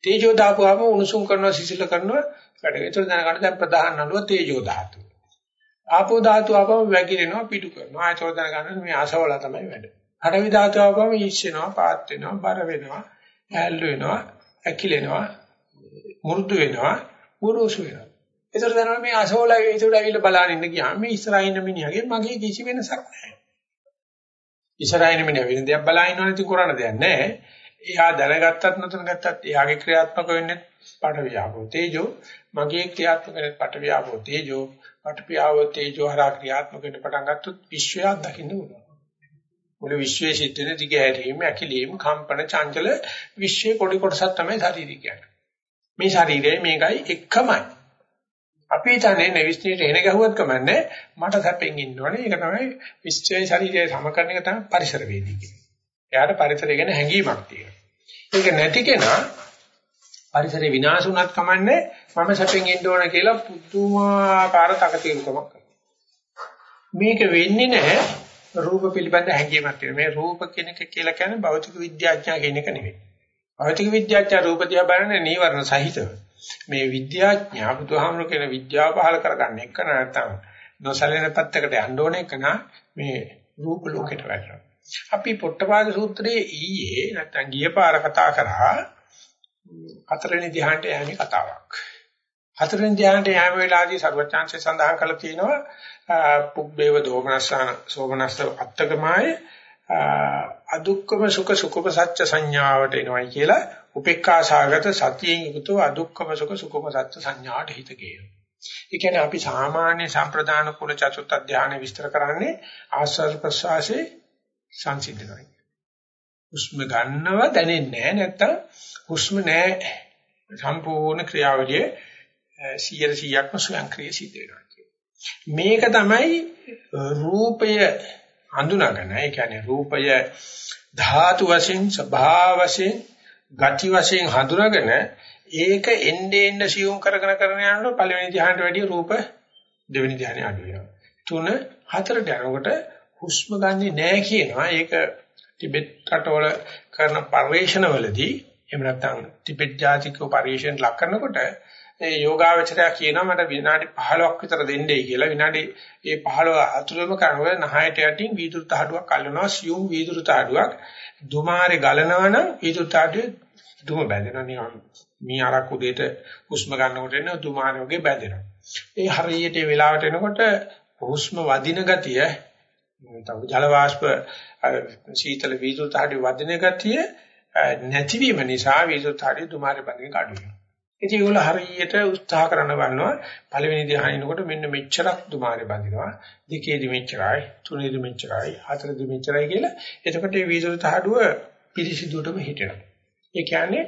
තේජෝ දාපුවාම උණුසුම් කරනවා සිසිල කරනවා වැඩ. ඒතර දැනගන්න දැන් ප්‍රධාන නළුව තේජෝ ධාතුව. ආපෝ ධාතුව ආපම වැగిරෙනවා පිටු කරනවා. ඒතර දැනගන්න මේ ආසවල තමයි වැඩ. හඩවි ධාතුව ආපම ඊශ්වෙනවා පාත් වෙනවා බර වෙනවා ඇල්ල වෙනවා ඇකිලෙනවා මුරුදු වෙනවා උරුසු වෙනවා. ඒතර දැනගන්න මේ ආසවල ඒතර ඇවිල්ලා බලන්න ඉන්න ගියාම මේ ඉස්සරහින් මිනිහගේ මගේ කිසි වෙනසක් නැහැ. ඉස්සරහින් මිනිහ වෙන දෙයක් බලා ඉන්නවනේ ඉතින් කරන්න දෙයක් නැහැ. එයා දැනගත්තත් නැතන ගත්තත් එයාගේ ක්‍රියාත්මක වෙන්නේ පටවියාවෝ තේජෝ මගේ ක්‍රියාත්මක වෙන්නේ පටවියාවෝ තේජෝ පටවියාවෝ තේජෝ හරහා ක්‍රියාත්මක වෙන්න පටන් ගත්තොත් විශ්වයක් දකින්න පුළුවන් මුළු විශ්වයේ සිද්ධ වෙන දිග හැරීම ඇකිලීම කම්පන චංචල විශ්වයේ පොඩි කොටසක් තමයි ශරීරය කියන්නේ. මේ ශරීරය මේකයි එකමයි. අපි හිතන්නේ නෙවිස්ටියට එන ගැහුවත් කමන්නේ මට සැපෙන් ඉන්නවනේ ඒක තමයි විශ්වයේ ශරීරය සමකරන එක තමයි පරිසර වේදී කියන්නේ. එයාට පරිසරය ගැන හැඟීමක් තියෙනවා. ඒක නැති කෙනා පරිසරේ විනාශ වුණත් කමන්නේ මම සැපෙන් ඉන්න ඕන කියලා පුදුමාකාර තකතිරුකමක් කරනවා. මේක වෙන්නේ නැහැ රූප පිළිබඳ හැඟීමක් තියෙන. මේ රූප කෙනෙක් කියලා කියන්නේ භෞතික විද්‍යාඥයා කියන එක නෙවෙයි. භෞතික විද්‍යාඥයා රූප දිහා බලන්නේ නීවරණ සහිතව. මේ විද්‍යාඥයා බුදුහාමුදුරු කියන විද්‍යාව පහල කරගන්න එක නැත්නම් නොසලෙන පැත්තකට යන්න ඕන එක මේ රූප ලෝකෙට වැටෙනවා. අපි පොට්ටපාද සූත්‍රයේ ඊයේ නැත්නම් ගිය පාර කතා කරා හතරවෙනි ධ්‍යානට යෑමේ කතාවක්. හතරවෙනි ධ්‍යානට යෑම වෙලාවේදී සර්වචාන්සේ සඳහන් කළා තියෙනවා පුබ්බේව දෝමනස්සන සෝමනස්ස අත්තකමයි අදුක්කම සුඛ සුඛම සත්‍ය සංඥාවට එනවයි කියලා උපේක්ඛා සාගත සතියෙන් යුක්තව අදුක්කම සුඛ සුඛම සත්‍ය සංඥාට හිත කියනවා. ඒ කියන්නේ අපි සාමාන්‍ය සම්ප්‍රදාන කුල චතුත් අධ්‍යාන විස්තර කරන්නේ ආස්වාද ප්‍රසවාසයේ සංසිද්ධනයි. හුස්ම ගන්නව දැනෙන්නේ නැහැ නැත්තම් හුස්ම නැහැ සම්පූර්ණ ක්‍රියාවලිය 100%ක්ම ස්වයංක්‍රීය සිද්ධ වෙනවා මේක තමයි රූපය හඳුනාගෙන ඒ කියන්නේ රූපය ධාතු වශයෙන් ස්වභාව වශයෙන් ගති වශයෙන් හඳුනාගෙන ඒක එන්නේ එන්න සියුම් කරගෙන කරගෙන යනකොට පළවෙනි ධ්‍යානට වැඩිය රූප දෙවෙනි ධ්‍යානෙ අඩු වෙනවා. තුන හතරට යනකොට හුස්ම ගන්නෙ නෑ කියනවා. ඒක ටිබෙට් රටවල කරන පරිශ්‍රණවලදී එහෙම නැත්නම් ටිබෙට් ජාතික පරිශ්‍රණ ලක් කරනකොට ඒ යෝගාවචරය කියනවා මට විනාඩි 15ක් විතර දෙන්නයි කියලා. විනාඩි ඒ 15 අතුරම කරනකොට නහයට යටින් වීදුරු තහඩුවක් අල්ලනවා සියුම් වීදුරු තහඩුවක් දුමාරේ ගලනවා නම් වීදුරු තහඩුවේ දුම බැඳෙනවා. නිකන් මී අරක් උදේට හුස්ම ගන්නකොට එන දුමාරේ වගේ බැඳෙනවා. ඒ හරියට ඒ වෙලාවට එනකොට හුස්ම වදින ගතිය තව ජල වාෂ්ප සීතල වීදුරු තහඩුවේ වදින ගතිය නැතිවීම නිසා වීදුරු තහඩුවේ දුමාරේ බැඳෙන අඩු වෙනවා ඉතින් ඒගොල්ලෝ හරියට උත්සාහ කරන බලනවා. පළවෙනි ධ්‍යානිනකොට මෙන්න මෙච්චරක් දුමාරේ බඳිනවා. දෙකේදි මෙච්චරයි තුනේදි මෙච්චරයි හතරේදි මෙච්චරයි කියලා. එතකොට මේ වීදුරු තහඩුව පිරිසිදුටම හිටිනවා. ඒ කියන්නේ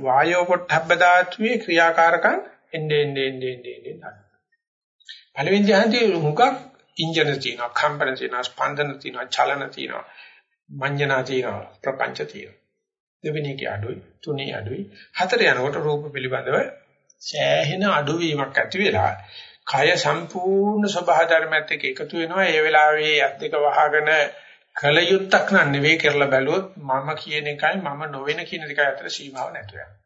වායෝ පොට්ටබ්බ ධාතුවේ ක්‍රියාකාරකම් එන්නේ එන්නේ එන්නේ එන්නේ පළවෙනි ධ්‍යානදී මුගක් ඉන්ජන තියෙනවා කම්පන තියෙනවා ස්පන්දන තියෙනවා චලන තියෙනවා මඤ්ඤණා තියෙනවා ප්‍රපංච තියෙනවා. දෙවෙනි එකේ අඩුයි තුනේ අඩුයි. හතර යනකොට රූප පිළිබඳව සෑහෙන අඩුවීමක් ඇති වෙලා කය සම්පූර්ණ ස්වභාව ධර්මයත් එක්ක එකතු වෙනවා. ඒ වෙලාවේ ඇත් දෙක වහගෙන කල යුත්තක් නන් නෙවෙයි කරලා බැලුවොත් මම කියන එකයි මම නොවන කියන එකයි අතර සීමාව නැතු වෙනවා.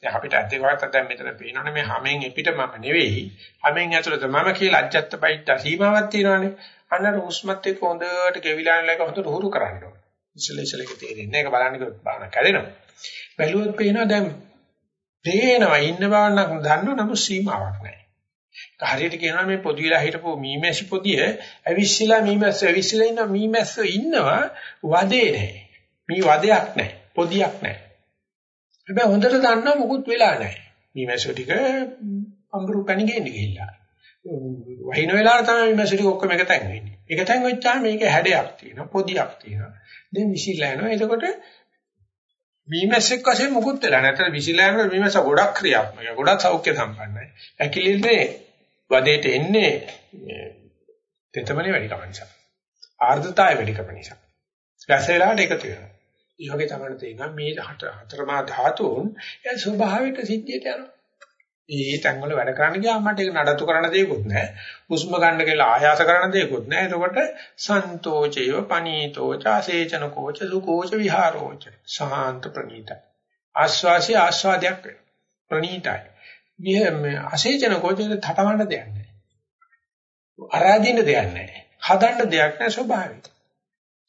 දැන් අපිට ඇත් දෙක වහකට දැන් මෙතන පේනවනේ. මේ හැමෙන් එපිට මම නෙවෙයි. හැමෙන් ඇතුළත මම කියලා අජත්ත බයිට්ට සීමාවක් තියෙනවානේ. අන්න හුස්මත් එක්ක හොඳට ගෙවිලා යන එක හොඳට හුරු කරන්න ඕනේ. ඉස්සෙල්ල ඉස්සෙල්ල එක තේරෙන්නේ නැහැ. ඒක බලන්න කිව්වොත් බාන කැඩෙනවා. බැලුවොත් පේනවා දැන් පේනවා ඉන්න බව නම් දන්නව නමුත් සීමාවක් නැහැ. හරියට කියනවා මේ පොදි විලා හිටපු මීමැසි පොදිය ඇවිස්සලා මීමැස්ස ඇවිස්සලා ඉන්න මීමැස්ස ඉන්නවා වදේ නැහැ. මී වදයක් නැහැ. පොදියක් නැහැ. හැබැයි හොඳට දන්නවා මොකුත් වෙලා නැහැ. මීමැස්ස ටික අඹරු කණි ගේන්න ගිහිල්ලා. වහින වෙලාවට තමයි මීමැස්ස ටික ඔක්කොම එක තැන් වෙන්නේ. එක තැන් වෙච්චාම මේකේ හැඩයක් තියෙනවා, පොදියක් තියෙනවා. දැන් විසිලා යනවා. එතකොට මීමැස්සෙක් වශයෙන් මුකුත් වෙලා නැත්නම් විසිලා යනකොට මීමැස්ස ගොඩක් ක්‍රියාත්මකයි. ගොඩක් සෞඛ්‍ය සම්පන්නයි. ඇකිලින්නේ වදේට එන්නේ තෙතමනේ වැඩිකම නිසා. ආර්ධතාවය වැඩිකම නිසා. රස වෙලාවට එකතු වෙනවා. ඒ වගේ තමයි තේිනවා මේ හතරමා ධාතුන් ඒ ස්වභාවික සිද්ධියට යනවා. ඒ තැන්වල වැඩ කරන්න ගියාම මට ඒක නඩත්තු කරන්න දෙයක්වත් නැහැ. හුස්ම ගන්න කියලා ආයාස කරන්න දෙයක්වත් නැහැ. එතකොට සන්තෝචේව පනීතෝච ආසේචන කෝච සුකෝච විහාරෝච සාන්ත ප්‍රණීතයි. ආස්වාසිය ආස්වාදයක් වෙනවා. ප්‍රණීතයි. විහෙම ආසේචන කෝචේ තටමඬ දෙයක් නැහැ. අරාදීන දෙයක් නැහැ. හදන්න දෙයක් නැහැ ස්වභාවික.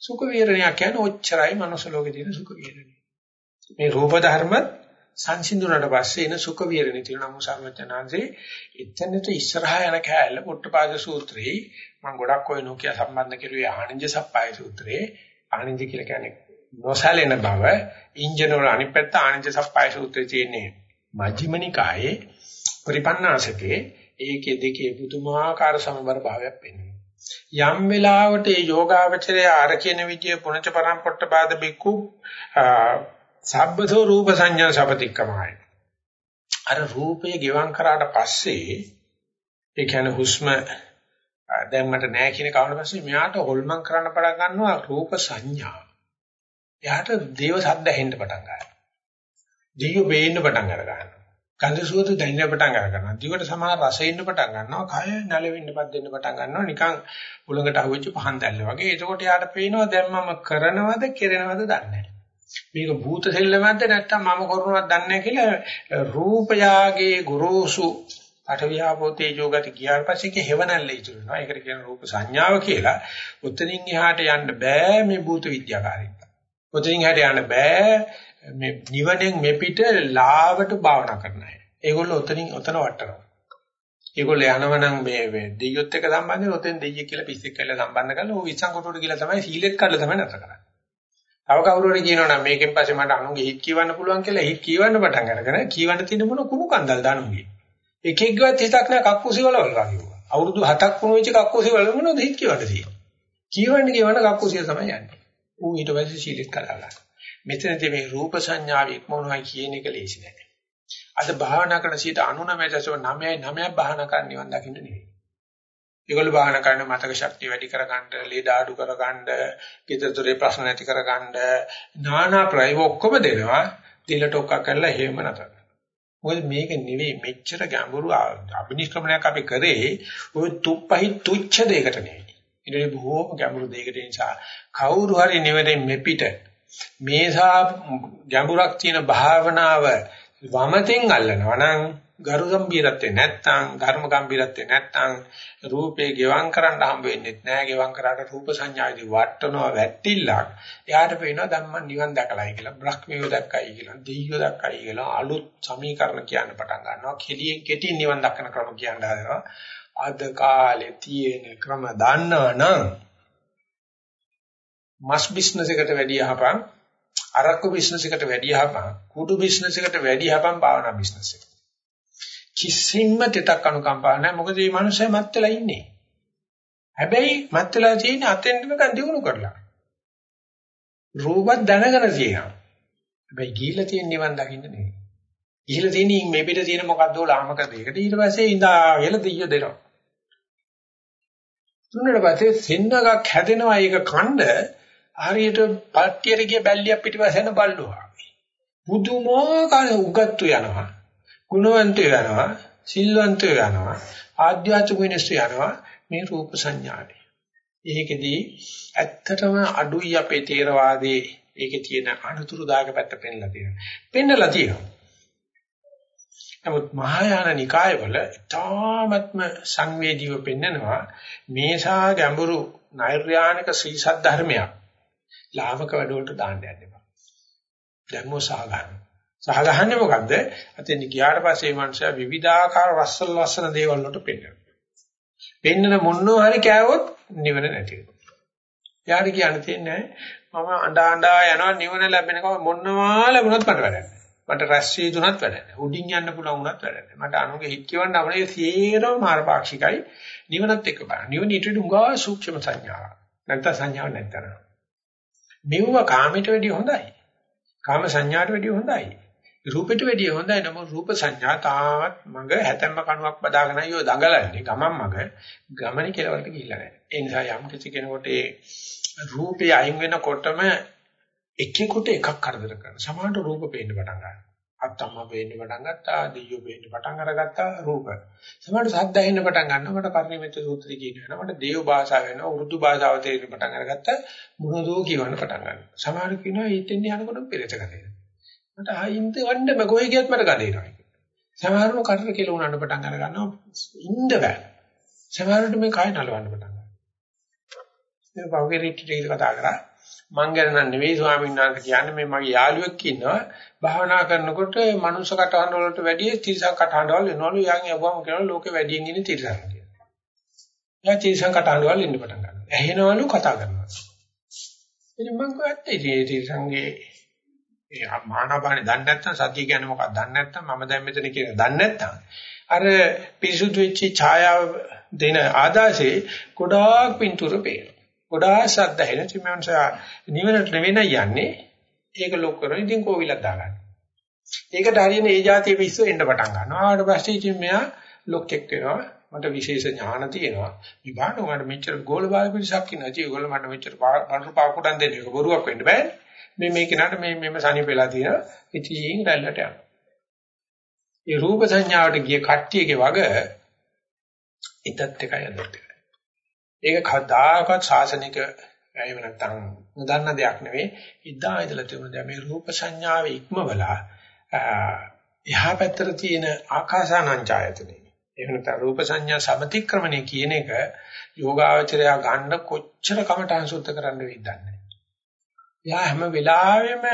සුඛ විහරණයක් කියන්නේ ඔච්චරයි මනුස්ස ලෝකේ තියෙන සුඛ විහරණය. මේ රූප ධර්මත් සංසිඳුණාට පස්සේ එන සුඛ විහරණය තියෙනවා මුසාරවචනාංශේ එතනට ඉස්සරහා යන කෑල්ල පොට්ටපාද සූත්‍රයේ මම ගොඩක් ඔය නොකිය සම්බන්ධ කරුවේ ආනන්ද සප්පාය සූත්‍රයේ. ආනන්ද කියලා කියන්නේ නොසැලෙන බව. ඉන්ජන වල අනිත් පැත්ත ආනන්ද සප්පාය සූත්‍රයේ තියෙන්නේ මජ්ක්‍ධිමනිකායේ පරිපන්නාසකේ. ඒකේ දෙකේ පුදුමාකාර සමබර භාවයක් පෙන්වනවා. යම් වෙලාවට මේ යෝගාවචරය ආර කියන විදිය පුණජ පරම්පොට්ටපාද බිකු සබ්බතෝ රූප සංඥා සපතික්කමයි. අර රූපය ගෙවම් කරාට පස්සේ ඒ කියන්නේ හුස්ම දැන් මට නෑ කියන කවුරුන් පස්සේ මෙයාට හොල්මන් කරන්න පටන් ගන්නවා රූප සංඥා. එයාට දේව සද්ද ඇහෙන්න පටන් ගන්නවා. ජීව වේන්න පටන් අර ගන්නවා. ගන්ධ සුවඳ දැනෙන්න පටන් අර ගන්නවා. දිවට සමාන රස එන්න පටන් ගන්නවා. කය නැලෙන්නපත් දෙන්න පටන් ගන්නවා. නිකන් උලඟට අහුවෙච්ච පහන් දැල්ල වගේ. එතකොට යාට පේනවා දැන් මම කරනවද කෙරෙනවද දන්නේ නැහැ. මේක භූත සෙල්ලමක්ද නැත්නම් මම කරනවද දන්නේ කියලා රූපයාගේ ගොරෝසු අටවියාපෝතේ යෝගati ගියාට පස්සේ ඒක හෙවණල්ල ඉතුරු වෙනවා. ඒකට කියන රූප සංඥාව කියලා. උතනින් එහාට යන්න බෑ මේ භූත විද්‍යාකාරීන්ට. උතනින් එහාට යන්න බෑ මේ නිවනෙන් මෙපිට ලාවට භාවනා කරන අය. ඒගොල්ලෝ උතනින් උතන වටනවා. ඒගොල්ලෝ යනවනම් මේ දෙයියොත් එක්ක සම්බන්ධ වෙන උතෙන් දෙයියෙක් කියලා පිස්සෙක් කියලා සම්බන්ධ කරලා ਉਹ විස්සම් කොටුවට කියලා තමයි සීලෙත් කඩලා තමයි නැතර කරන්නේ. තව කවුරු හරි කියනවා නම් මේකෙන් පස්සේ මට අනුගේ හිත් කියවන්න පුළුවන් කියලා හිත් කියවන්න පටන් අරගෙන කියවන්න තියෙන මොන කුණු කන්දල් දානුගේ. එක එක්කවත් හිතක් නෑ කක්කුසි වල වල කිව්වා. අවුරුදු 7ක් වුණ වෙච්ච කක්කුසි වල මොනවද හිත් කියවන්න තියෙන්නේ. කියවන්න කියවන්න කක්කුසිය තමයි යන්නේ. ඌ ඊට පස්සේ සීලෙත් කළා ගන්න. මෙතනදී මේ රූප සංඥාව ඉක්මවනවා කියන එක ලේසි නෑ. අද භාවනා කරන 99.9යි 9ක් භාවනා කරන්න නිවන් දකින්න නෙවෙයි. ඒගොල්ලෝ භාවනා කරන මතක ශක්තිය වැඩි කරගන්න, ලීඩ අඩු කරගන්න, ඊතරතරේ ප්‍රශ්න නැති කරගන්න, නානා ප්‍රයෝග ඔක්කොම දෙනවා. දීලා ටොක්ක කරලා හේම නැතර. මොකද මේක නෙවෙයි මෙච්චර ගැඹුරු අභිනිෂ්ක්‍රමණයක් අපි කරේ ওই තුප්පහයි තුච්ඡ දෙයකට නෙවෙයි. ඉතින් බොහෝම ගැඹුරු දෙයකට නිසා කවුරු හරි නිවැරදි මෙපිට මේසා ගැඹුරක් තියෙන භාවනාව වමතෙන් අල්ලනවා නම් ගරු ගම්බීරත්වේ නැත්තම් ධර්ම ගම්බීරත්වේ නැත්තම් රූපේ ගෙවම් කරන්න හම්බ වෙන්නේ නැහැ ගෙවම් කරාට රූප සංඥාදී වටනවා වැට්ටිල්ලක් එයාට පේනවා ධම්ම නිවන් දැකලායි කියලා බ්‍රහ්මියෝ දැක්කයි කියලා දෙයියෝ දැක්කයි කියලා අලුත් සමීකරණ කියන්න පටන් ගන්නවා. කෙලියෙන් කෙටින් නිවන් දක්වන ක්‍රම කියන්න හදනවා. අද කාලේ තියෙන ක්‍රම දන්නවනම් මස් බිස්නස් එකට වැඩි යහපන් අරක්කු බිස්නස් එකට වැඩි යහපන් කුඩු බිස්නස් එකට වැඩි යහපන් භාවනා බිස්නස් එකට. කිසිම දෙයක් අනුකම්පා නැහැ. මොකද මේ මිනිස්සු මත් වෙලා ඉන්නේ. හැබැයි මත් වෙලා තියෙන අතෙන් නිකන් දිනු කරලා. රූපත් දැනගෙන තියෙනවා. හැබැයි ගිහිල්ලා තියෙන නිවන් දකින්න නෙවෙයි. ගිහිල්ලා තියෙන මේ පිට තියෙන මොකද්ද ලාමක දෙයකට. ඊට පස්සේ ඉඳා කියලා දෙයිය දෙනවා. තුනට පස්සේ සෙන්නගක් හැදෙනවා ඒක කණ්ඩ හරියට පට්ටියට ගිය බැල්ලියක් පිටිපස්ස යන බල්ලෝ වගේ. බුදුමෝකාර උගත්තු යනවා. ගුණවන්තය යනවා. සිල්වන්තය යනවා. ආධ්‍යාත්මික මිනිස්සු යනවා මේ රූප සංඥාවේ. ඒකෙදී ඇත්තටම අඩුයි අපේ තේරවාදයේ ඒකේ තියෙන අනුතුරුදායක පැත්ත පෙන්ලා තියෙනවා. පෙන්ලා තියෙනවා. නමුත් මහායාන නිකායවල තාමත්ම සංවේදීව පෙන්නනවා මේසා ගැඹුරු නෛර්යානික ශ්‍රී සද්ධර්මයක් ලාමක වැඩවලට දාන්න යන්න එපා. දැම්මෝ සාගන්න. සාගහන්නේ මොකද්ද? අතෙන් ගියාට පස්සේ මේ මනුස්සයා විවිධාකාර රස්සල් ලස්සන දේවල් වලට පෙන්නනවා. පෙන්නන මොනවා හරි කෑවොත් නිවන නැති වෙනවා. යාට කියන්න තියෙන්නේ මම අඬා අඬා යනවා නිවන ලැබෙනකම මොනවා ලැබුණත් මට වැඩක් මට රැස් වී දුනත් වැඩක් නැහැ. උඩින් යන්න පුළුවන් වුණත් වැඩක් නැහැ. මට අනුගේ හිත කියවන්න අවනේ සියරම මාර්ගපාක්ෂිකයි. නිවනත් එක්ක බලන්න. නිවන ඊට උඟා සූක්ෂම සංඥාවක්. නැත්නම් සංඥාවක් නැත්නම්. මෙවුව කාමයට වැඩිය හොඳයි. කාම සංඥාට වැඩිය හොඳයි. රූපෙට වැඩිය හොඳයි නම රූප සංඥා තාමත් මඟ හැතැම්ම කණුවක් බදාගෙනයි ඔය දඟලන්නේ. ගමන් මඟ ගමනේ කෙලවරට ගිහිල්ලා නැහැ. ඒ නිසා යම් කිසි කෙනෙකුට ඒ රූපේ අයින් වෙනකොටම එකෙකුට එකක් කරදර කරනවා. සමහරට රූප පේන්න පටන් ගන්නවා. අත්තම්ම පේන්න පටන් ගත්තා, දෙයියෝ පේන්න පටන් අරගත්තා රූප. සමහරට සද්ද ඇහෙන්න පටන් ගන්නවා. මට පරිණිමිත සූත්‍රය කියනවා. මට දේව භාෂාව වෙනවා, උර්දු භාෂාව තේරෙන්න පටන් අරගත්තා. මොනදෝ කියවන්න පටන් ගන්නවා. සමහර කියනවා ඊටෙන් යනකොට පෙරේත කරේ. මට ආයින්ද වණ්ඩ බ කොයි ගියත් මට ගඳේනවා. සමහරව කටර කියලා උනන්න පටන් අර ගන්නවා. ඉන්න බෑ. සමහරවිට මේ කය නලවන්න පටන් ගන්නවා. මේ පෞගේ රිට්‍රීට් කතා කරා මං ගැන නම් නෙවෙයි ස්වාමීන් වහන්සේ කියන්නේ මේ මගේ යාළුවෙක් ඉන්නවා භාවනා කරනකොට මනුස්ස කටහඬ වලට වැඩිය තිරිසන් කටහඬ වල එනවලු යන් යවම කියනවා ලෝකෙ වැඩියෙන් ඉන්නේ තිරිසන් කියලා. එයා තිරිසන් කටහඬ වල ඉන්න පටන් ගන්නවා. ඇහෙනවලු කතා කරනවා. ඉතින් මං කොහොමද ඉතින් තිරිසන්ගේ ඒ මානපානේ දන්නේ නැත්නම් සතිය කියන්නේ මොකක්ද දන්නේ නැත්නම් මම දැන් මෙතන කියන දන්නේ නැත්නම් අර පිරිසුදු වෙච්ච ඡායාව දෙන ආදාසේ ගොඩාක් පින්තූර පේනවා. ගොඩාක් ශබ්ද හෙන තිමන්සා නිවනට නෙවෙයි යන්නේ. ඒක ලොක් කරන ඉතින් කෝවිලක් දාගන්න. ඒකට හරියන ඒ જાතිය පිස්සු එන්න පටන් ගන්නවා. ආවට පස්සේ ඉතින් මෙයා ලොක් එක් වෙනවා. මට විශේෂ ඥාන තියෙනවා. විභාග මට මෙච්චර ගෝල බාල පිරිසක් ඉන්නවා. ඒ ඒගොල්ලෝ මට මෙච්චර පන්සු පාකුඩන් දෙන්නේ. ඒක බොරුවක් වෙන්න බෑ. මේ මේ කෙනාට මේ මෙම සනීප වෙලා තියෙනවා. ඉතින් රැල්ලට යනවා. ඒ රූප සංඥාවට ගිය කට්ටියගේ වග ඉතත් එකයි අදත් ඒක කවදාකවත් ශාසනික එහෙම නැත්නම් නොදන්න දෙයක් නෙවෙයි. ඉදා ඉදලා තිබුණ දැන් මේ රූප සංඥාවේ ඉක්මවලා එහා පැත්තට තියෙන ආකාසානංචායතනෙ. එහෙම නැත්නම් රූප සංඥා සමතික්‍රමණය කියන එක යෝගාවචරය ගන්න කොච්චර කමටහන් සුද්ධ කරන්න වෙයිද නැහැ. එයා හැම වෙලාවෙම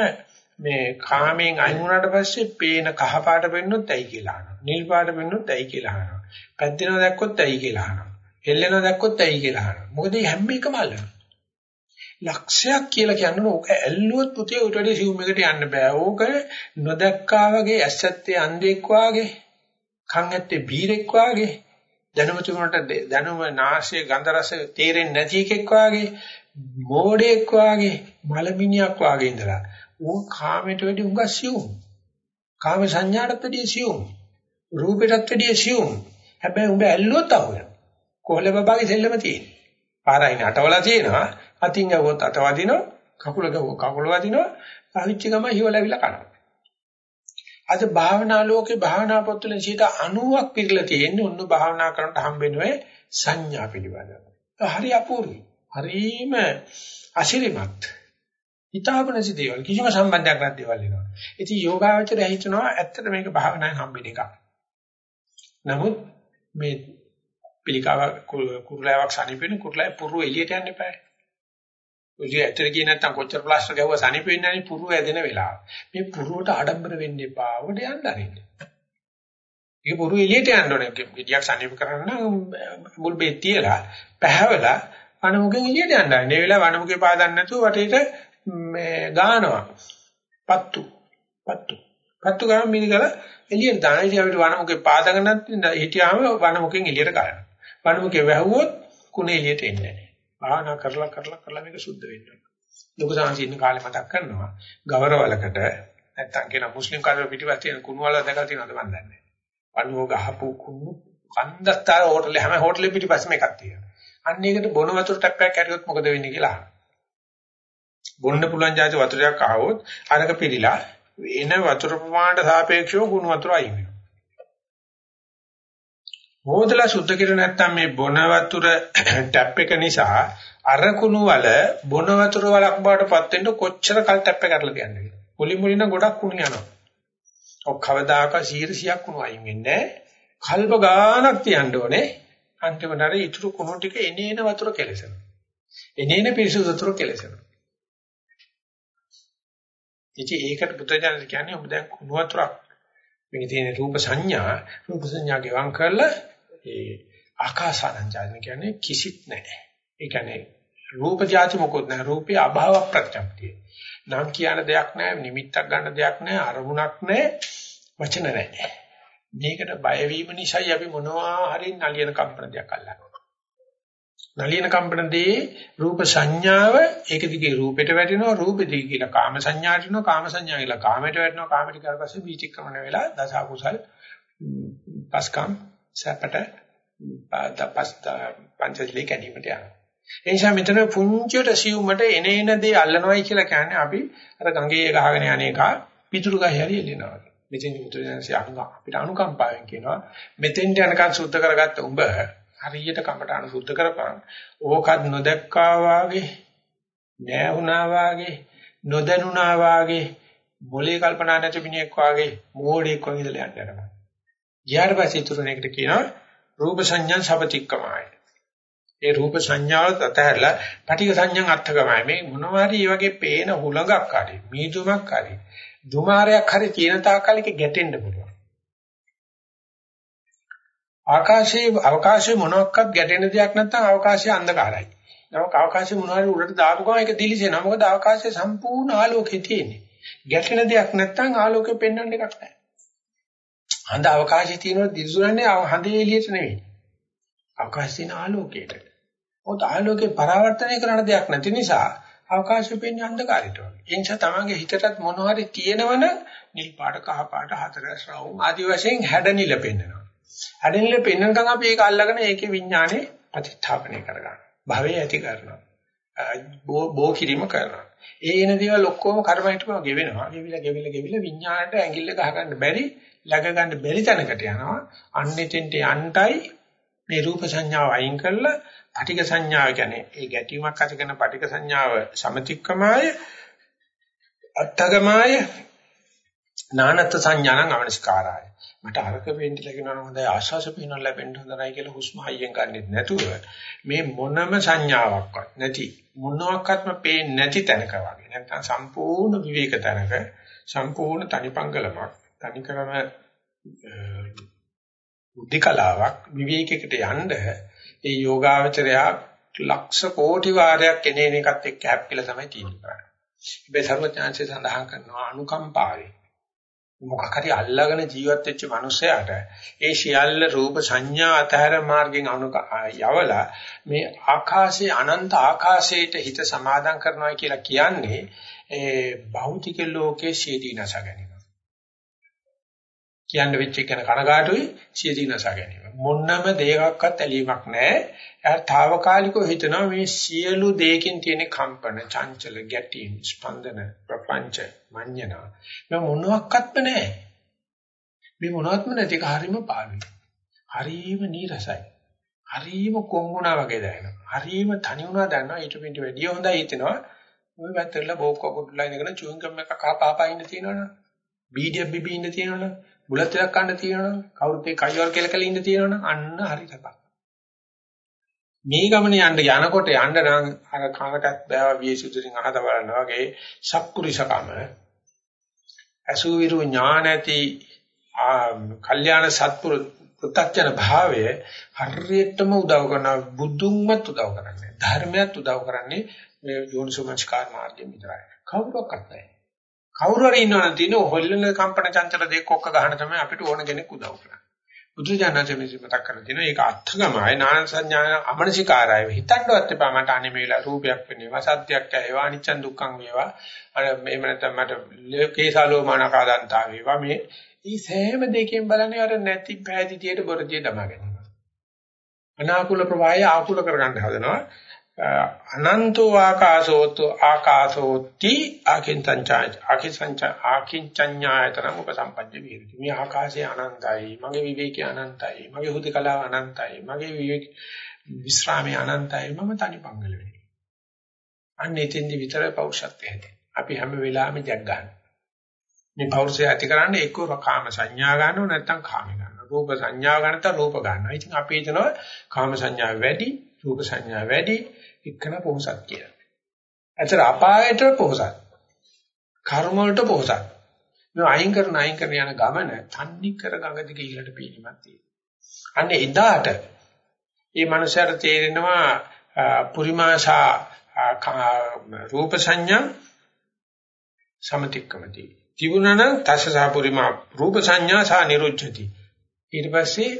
මේ කාමයෙන් අයින් වුණාට පස්සේ පේන කහ පාට වෙන්නොත් ඇයි කියලා අහනවා. නිල් පාට වෙන්නොත් ඇයි කියලා අහනවා. පැද්දෙනවා දැක්කොත් ඇයි කියලා අහනවා. හෙල්ලෙනවා දැක්කොත් ඇයි කියලා අහනවා. මොකද මේ හැම එකම අල්ලනවා. ලක්ෂයක් කියලා කියන්නේ ඕක ඇල්ලුවොත් පුතේ උට වැඩි සිවුම් එකට යන්න බෑ. ඕක නොදැක්කා වගේ ඇස්සත්තේ අන්ධෙක් වාගේ, කන් ඇත්තේ බීරෙක් වාගේ, දැනුම තුනට දැනුම නාසයේ ගන්ධ රස තේරෙන්නේ නැති එකෙක් වාගේ, මෝඩෙක් වාගේ, මලමිනියක් වාගේ ඉඳලා ඌ කාමයට වැඩි උඟ සිවුම්. කාම සංඥාටත් වැඩිය සියුම්. රූපයටත් වැඩිය සියුම්. හැබැයි උඹ ඇල්ලුවොත් අහුවෙන. කොහොල බබාගේ සෙල්ලම තියෙන්නේ. පාරයින් අටවලා තියෙනවා. අතින් ගවොත් අත වදිනවා. කකුල ගව කකුල වදිනවා. පහිච්ච ගම හිවලවිලා කනවා. අද භාවනා ලෝකේ භාවනා පොත්වල 90ක් පිළිලා තියෙන්නේ ඔන්න භාවනා කරනට හම්බෙන්නේ සංඥා පිළිබඳව. හරි අපූර්වයි. හරිම අශිරිමත්. හිතාපනසි දේවල් කිසිම සම්බන්ධයක් නැති දේවල් වෙනවා. ඉතින් යෝගාවචරය හිතනවා ඇත්තට මේක භාවනාවෙන් හම්බෙන එකක්. නමුත් මේ පිළිකාව කුරුලාවක් සනීපෙන කුරුලාවේ පුරු එළියට යන්න එපා. ඔලිය ඇතර ගියේ නැත්තම් කොච්චර ප්ලාස්ටර් ගැහුවා සනීපෙන්නේ නැහැ පුරු ඇදෙන වෙලාව. මේ පුරුවට ආඩම්බර වෙන්න එපා. උඩ යන්න අරින්න. ඒක පුරු එළියට යන්න ඕනේ. ගෙඩියක් සනීප කරන්න මුල් බේ තියලා පැහැවලා වනමුගෙන් එළියට යන්න. මේ වෙලාව වනමුගේ පාදන්න නැතුව වටේට මේ ගානවා. පත්තු. පත්තු. පත්තු ගාම මිනිගල එළියට දාන ඉතින් අපිට වනමුගේ පාදගෙන හිටියාම වනමුගෙන් එළියට ගන්නවා. වනමුගේ වැහුවොත් කුණේ එළියට එන්නේ නැහැ. භාවනා කරලා කරලා කරලා මේක සුද්ධ වෙන්න ඕන. ලොකු සංසීන කාලේ මතක් කරනවා. ගවරවලකට නැත්තම් කියන මුස්ලිම් කාර්ය පිටිපස්ස තියෙන කුණු වල දැකලා තියෙනවද මන් දන්නේ නැහැ. පණුව ගහපු කුණු කන්දස්තර හෝටලේ හැම හෝටලෙ පිටිපස්සෙම එකක් තියෙනවා. අන්න ඒකට බොන වතුර ටැප්පයක් ඇරියොත් මොකද වෙන්නේ කියලා අහනවා. බොන්න පුළුවන් જાති වතුරයක් ආවොත් අරක පිළිලා එන වතුර ප්‍රමාණයට සාපේක්ෂව කුණු වතුර අයින් වෙනවා. හොදලා සුද්ධ කෙර නැත්තම් මේ බොන වතුර ටැප් එක නිසා අර කුණු වල බොන වතුර වලක් බවට පත් වෙන්න කොච්චර කල් ටැප් එක කරලා තියන්නේ. මුලින් මුලින් ගොඩක් කුණු යනවා. ඔක් කවදාක 100ක් කුණු අයින් වෙන්නේ කල්ප ගානක් තියන්න ඕනේ. අන්තිමට අර ඉතුරු කුණු ටික එනේන වතුර කෙලසෙනවා. එනේන පිරිසුදු වතුර කෙලසෙනවා. ඉතින් ඒකට බුදුජානක කියන්නේ ඔබ දැන් කුණු වතුරක් මේ තියෙන රූප සංඥා රූප සංඥා ගෙවම් කරලා ඒ ආකාසානංජාන කියන්නේ කිසිත් නැහැ. ඒ කියන්නේ රූප જાති මොකොත් නැහැ. රූපේ අභාව ප්‍රත්‍යක්තිය. නම් කියන දෙයක් නැහැ, නිමිත්තක් ගන්න දෙයක් නැහැ, අරමුණක් නැහැ, වචන නැහැ. මේකට බය වීම නිසායි අපි මොනවා හරි නලියන කම්පන දෙයක් අල්ලනවා. නලියන කම්පනදී රූප සංඥාව ඒක දිගේ රූපෙට වැටෙනවා රූපෙ දිගේ කියලා කාම සංඥාට වෙනවා කාම සංඥා කියලා කාමයට වැටෙනවා කාමයට ඊට පස්සේ වීතික්‍රමණ වෙලා දස අකුසල් පස්කම් සැපට පස්ත පංචශීලී කැඩීමට යනවා. ඒ නිසා මෙතන පුංචියට සියුමට එන එන දේ අල්ලනවයි කියලා කියන්නේ අපි අර ගඟේ ගහගෙන යන එක පිටුරු ගහ හැරි එල්ලෙනවා. මෙතෙන් මුතුන්සේ අපිට අනුකම්පාවෙන් කියනවා මෙතෙන්ට යනකන් සුද්ධ කරගත්ත උඹ හරියට කමටහන සුද්ධ කරපන්. ඕකත් නොදැක්කා වාගේ නෑහුණා වාගේ නොදැනුණා වාගේ මොලේ කල්පනා නැති මිනිහෙක් වාගේ මෝඩෙක් වගේ ඉඳලා යන්න යනවා. ඊට පස්සේ තුරණයකට කියනවා රූප සංඥා සබතික්කමයි. ඒ රූප සංඥාව අතහැරලා පටික සංඥා අර්ථකමයි. මේ මොනවා හරි වගේ පේන හුලඟක් හරි, මීදුමක් හරි, දුමාරයක් හරි තියෙන තාකලික ගැටෙන්න පුළුවන්. ආකාශයේ අවකාශයේ මොනක්වත් ගැටෙන දෙයක් නැත්නම් අවකාශය අන්ධකාරයි. නමුත් අවකාශයේ මොනවා හරි උඩට දාපු ගමන් ඒක දිලිසෙනවා. මොකද අවකාශයේ සම්පූර්ණ ආලෝකය තියෙන්නේ. ගැටෙන දෙයක් නැත්නම් ආලෝකය පෙන්වන්න එකක් නැහැ. හඳ අවකාශයේ තියෙනවා දිලිසුනන්නේ හඳේ එළියට නෙවෙයි. අවකාශයේ තියෙන ආලෝකයට. මොකද ආලෝකේ පරාවර්තනය කරන දෙයක් නැති නිසා අවකාශය පෙන්නේ අන්ධකාරයට වගේ. ඒ නිසා තමන්ගේ හිතටත් මොන හරි තියෙනවනම් නිල් පාට කහ පාට හතරස් රවුම් ආදි වශයෙන් හැඩනිල පෙන්වනවා. හැඩනිල පෙන්වනකම් අපි ඒක අල්ලගෙන ඒකේ විඥානේ ප්‍රතිස්ථාපනය කරගන්නවා. භවය ඇති කරනවා. බෝ කිරීම කරනවා. ඒ එන දේවල් ඔක්කොම කර්මයටම ගෙවෙනවා. ගෙවිලා ගෙවිලා ගෙවිලා විඥාණයට ඇඟිල්ල ගහ ගන්න බැරි, läග ගන්න බැරි තැනකට යනවා. අන්නෙතෙන්ට යන්ටයි මේ රූප සංඥාව අයින් කරලා පටික සංඥාව කියන්නේ ඒ ගැටීමක් ඇති කරන පටික සංඥාව සමතික්කමාය අත්තගමාය නානත් සංඥානං අවනිස්කාරාය මට අරක වෙන්න ලැබෙනවා නම් හොඳයි ආශාස පිනන ලැබෙන්න හොඳයි කියලා හුස්ම හයියෙන් ගන්නෙත් නැතුව මේ මොනම සංඥාවක්වත් නැති මොනවාක්වත්ම පේන්නේ නැති තැනක වගේ නැත්නම් සම්පූර්ණ විවේක තැනක සම්පූර්ණ තනිපංගලමක් තනිකරම බුද්ධිකලාවක් විවේකයකට යන්න ඒ යෝගාවචරයා ලක්ෂ කෝටි වාරයක් එනේන එකත් එක්ක හැප්පිලා තමයි තියෙන්නේ. හැබැයි සර්වඥාන්සේ සඳහන් කරනවා අනුකම්පාවේ මොකක් හරි අල්ලාගෙන ජීවත් වෙච්ච මිනිසයාට ඒ සියල්ල රූප සංඥා අතහැර මාර්ගෙන් යවලා මේ ආකාශයේ අනන්ත ආකාශයට හිත සමාදම් කරනවා කියලා කියන්නේ ඒ භෞතික ලෝකයේ ශීදීනස ගැනීම. කියන්න වෙච්ච එක ගැන කනගාටුයි සියදීනස ගැනීම. මොන්නම දෙයක්වත් ඇලීමක් නැහැ. එයා తాවකාලිකව හිතනවා මේ සියලු දෙයකින් තියෙන කම්පන, චංචල, ගැටීම්, ස්පන්දන, ප්‍රපංච, මඤ්ඤණ මේ මොනවත්ක්වත්ම නැහැ. මේ මොනවත්ම නැති එක හරීම පාළුයි. හරීම නීරසයි. හරීම කොංගුණා වගේ දැනෙනවා. හරීම තනි වුණා දැනෙනවා. ඊට පිට වැඩිය හොඳයි හිතෙනවා. ඔය වැතරලා බෝක්ක කුඩුලා ඉඳගෙන චුවින්ගම් එකක් කපාපා ඉන්න තියෙනවනේ. බීඩියක් බිබී ඉන්න තියෙනවනේ. බුලත් ටිකක් කන්න තියෙනවනේ. කවුරුත් ඒ කයිවල් කියලා කියලා ඉන්න තියෙනවනේ. අන්න හරි සපක්. මේ ගමනේ යන්න යනකොට යන්න නම් අර කනටත් බෑව වියසුතුරින් අහත බලන්න වගේ සත්පුරුෂකම අසුවිරු ඥාන ඇති කල්යාණ සත්පුරු පුත්තජන භාවය හරියටම උදව් කරන බුදුන්වත් උදව් කරන්නේ ධර්මයක් උදව් කරන්නේ මේ යෝනිසෝමස්කාර මාර්ගයෙන් විතරයි කවුරක්වත් නැහැ කවුරු හරි ඉන්නවනම් තියෙන හොල්ලන කම්පන චංචල දෙක කොක්ක ගන්න තමයි අපිට ඕන කෙනෙක් උදව් කරන්නේ. බුදුජානක මේ මතක් කරලා තිනවා ඒක අත්ථගමයි නාන සංඥා අමනසිකාරය. හිතන්නවත් එපා. මට අනේ මේලා රූපයක් වෙනවා. සත්‍යයක් ඇේවා අනිච්ච දුක්ඛං වේවා. අර මේව නැත්නම් මට කේසාලෝ මානකාදන්තා වේවා. මේ ඊ සෑම දෙකෙන් බලන්නේ අර නැති පෑදිතියට බොරදිය දමා ගැනීම. අනාකූල ප්‍රවාහය ආකූල කරගන්න හදනවා. අනන්තෝ ආකාශෝතු ආකාශෝති ආකින්චංචාය ආකින්චංච ආකින්චඤ්ඤායතන උපසම්පජ්ජ විහෙරති. මේ ආකාශය අනන්තයි මගේ විවේකී අනන්තයි මගේ හුදකලාව අනන්තයි මගේ විවේක විස්රාමයේ අනන්තයි මම තනිපංගල වෙන්නේ. අන්න එතෙන්දි විතර පෞරුෂත්වය හැදේ අපි හැම වෙලාවෙම ජග් ගන්න. මේ පෞරුෂය ඇති කරන්නේ එක්ක කාම සංඥා ගන්නව නැත්නම් කාම ගන්නවා රූප සංඥා ගන්න නැත්නම් රූප ගන්නවා. ඉතින් අපි හිතනවා කාම සංඥා වැඩි රූප සංඥා වැඩි එක්කන පොහසත් කියලා. ඇතර අපායට පොහසත්. කර්ම වලට පොහසත්. මේ අයින් කරන අයින් කරන යන ගමන තන්නේ කර ගඟ දිගේ ඉහළට පීනීමක් තියෙනවා. අන්න එදාට මේ මනුස්සයාට තේරෙනවා පුරිමාශා රූප සංඥා සමතික්කමති. තිබුණා නම් තස්සසා පුරිමා රූප සංඥා සා නිරුද්ධති. ඊට පස්සේ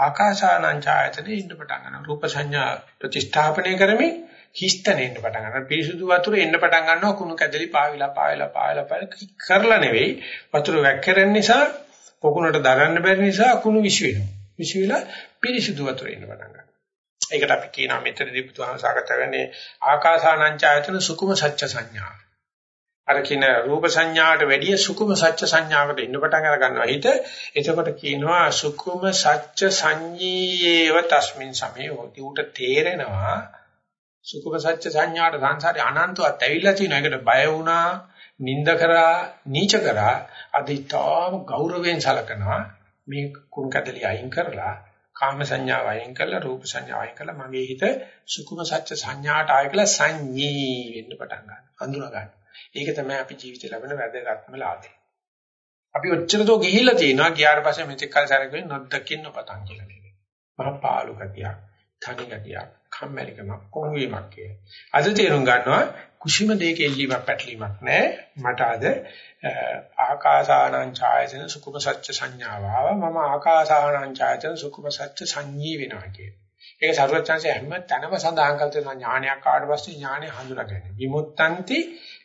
ආකාසානං ඡායතනෙ ඉන්න පටන් ගන්නවා. රූප සංඥා ප්‍රතිස්ථාපනය කරමින් හිස්තනෙ ඉන්න පටන් ගන්නවා. පිරිසුදු වතුර එන්න පටන් ගන්නවා. කුණු කැදලි පාවිලා පාවිලා පාවිලා පාවිලා කරලා නෙවෙයි. වතුර වැක්කරන නිසා පොකුණට දරන්න බැරි නිසා කුණු විශ් වෙනවා. විශ් වෙලා පිරිසුදු වතුර එන්න පටන් ගන්නවා. ඒකට අපි කියනවා මෙතනදී බුදුහාම සාකච්ඡා කරන්නේ ආකාසානං ඡායතන සුකුම සත්‍ය සංඥා. අර කියන රූප සංඥාවට වැඩිය සුකුම සත්‍ය සංඥාවකට ඉන්න පටන් අර ගන්නවා හිත. එතකොට කියනවා සුකුම සත්‍ය සංඤීයේව තස්මින් සමේ හොති උට තේරෙනවා සුකුම සත්‍ය සංඥාට සංසාරේ අනන්තවත් ඇවිල්ලා තියෙනවා. ඒකට බය වුණා, නිନ୍ଦ කරා, නීච කරා අදිතාම ගෞරවයෙන් සලකනවා. මේ කුණු කැදලි අයින් කරලා කාම සංඥාව අයින් කරලා රූප සංඥාව අයින් කරලා මගේ හිත සුකුම සත්‍ය සංඥාට ආය කියලා සංඤී වෙන්න පටන් ගන්නවා. හඳුනා ගන්නවා. ඒක තමයි අපි ජීවිතේ ලැබෙන වැදගත්ම ලාභය. අපි ඔච්චර දෝ ගිහිල්ලා තියෙනවා ගියාට පස්සේ මෙතෙක් කල සැරකුවේ නොදකින්න පතන් කියලා නේද. මහා පාළු ගතියක්, තනි ගතියක්, කම්මැලිකමක්, කොහොමීමක් කිය. අද තේරුම් ගන්නවා කුෂිම දෙයක එල්ලීමක් පැටලීමක් නැහැ. මට අද ආකාසානං ඡායතන සුකුම සත්‍ය සංඥාව ආවා. මම ආකාසානං ඡායතන සුකුම සත්‍ය සංඤී වෙනවා කියන්නේ. ඒක සරුවචාන්සේ හැම තැනම සඳහන් කළ තියෙන ඥානයක් ආවට පස්සේ ඥානය හඳුනාගන්න. විමුක්තන්ති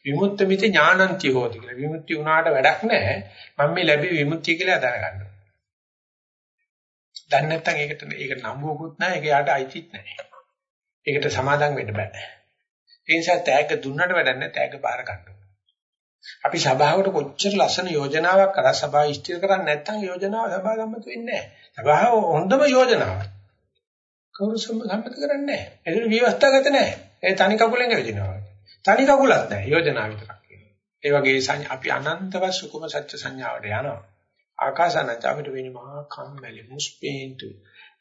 විමුක්ත මිති ඥානන්ති හොති කියලා. විමුක්ති වුණාට වැඩක් නැහැ. මම මේ ලැබි විමුක්තිය කියලා දැනගන්න. දැන් නැත්තම් ඒකට ඒක නම්බුවකුත් නැහැ. ඒක යාට අයිතිත් නැහැ. ඒකට සමාදම් වෙන්න බෑ. ඒ නිසා තෑග්ග දුන්නට වැඩක් නැහැ. තෑග්ග බාර ගන්න අපි සභාවට කොච්චර ලස්සන යෝජනාවක් කරා සභාව ඉස්තිර කරන්නේ නැත්නම් යෝජනාව සභාව සම්මත වෙන්නේ නැහැ. සභාව හොඳම යෝජනාවක්. කවුරු සම්මත කරන්නේ නැහැ. ඒකට විවස්ථාගත නැහැ. ඒ තනි කකුලෙන් ඇවිදිනවා. තනි කකුලක් නැහැ. යෝජනා විතරක් කියනවා. ඒ වගේ අපි අනන්තව සුකුම සත්‍ය සංඥාවට යනවා. ආකාසනත් අපිට වෙන්නේ මහා කම්මැලි මුස්පේන්තු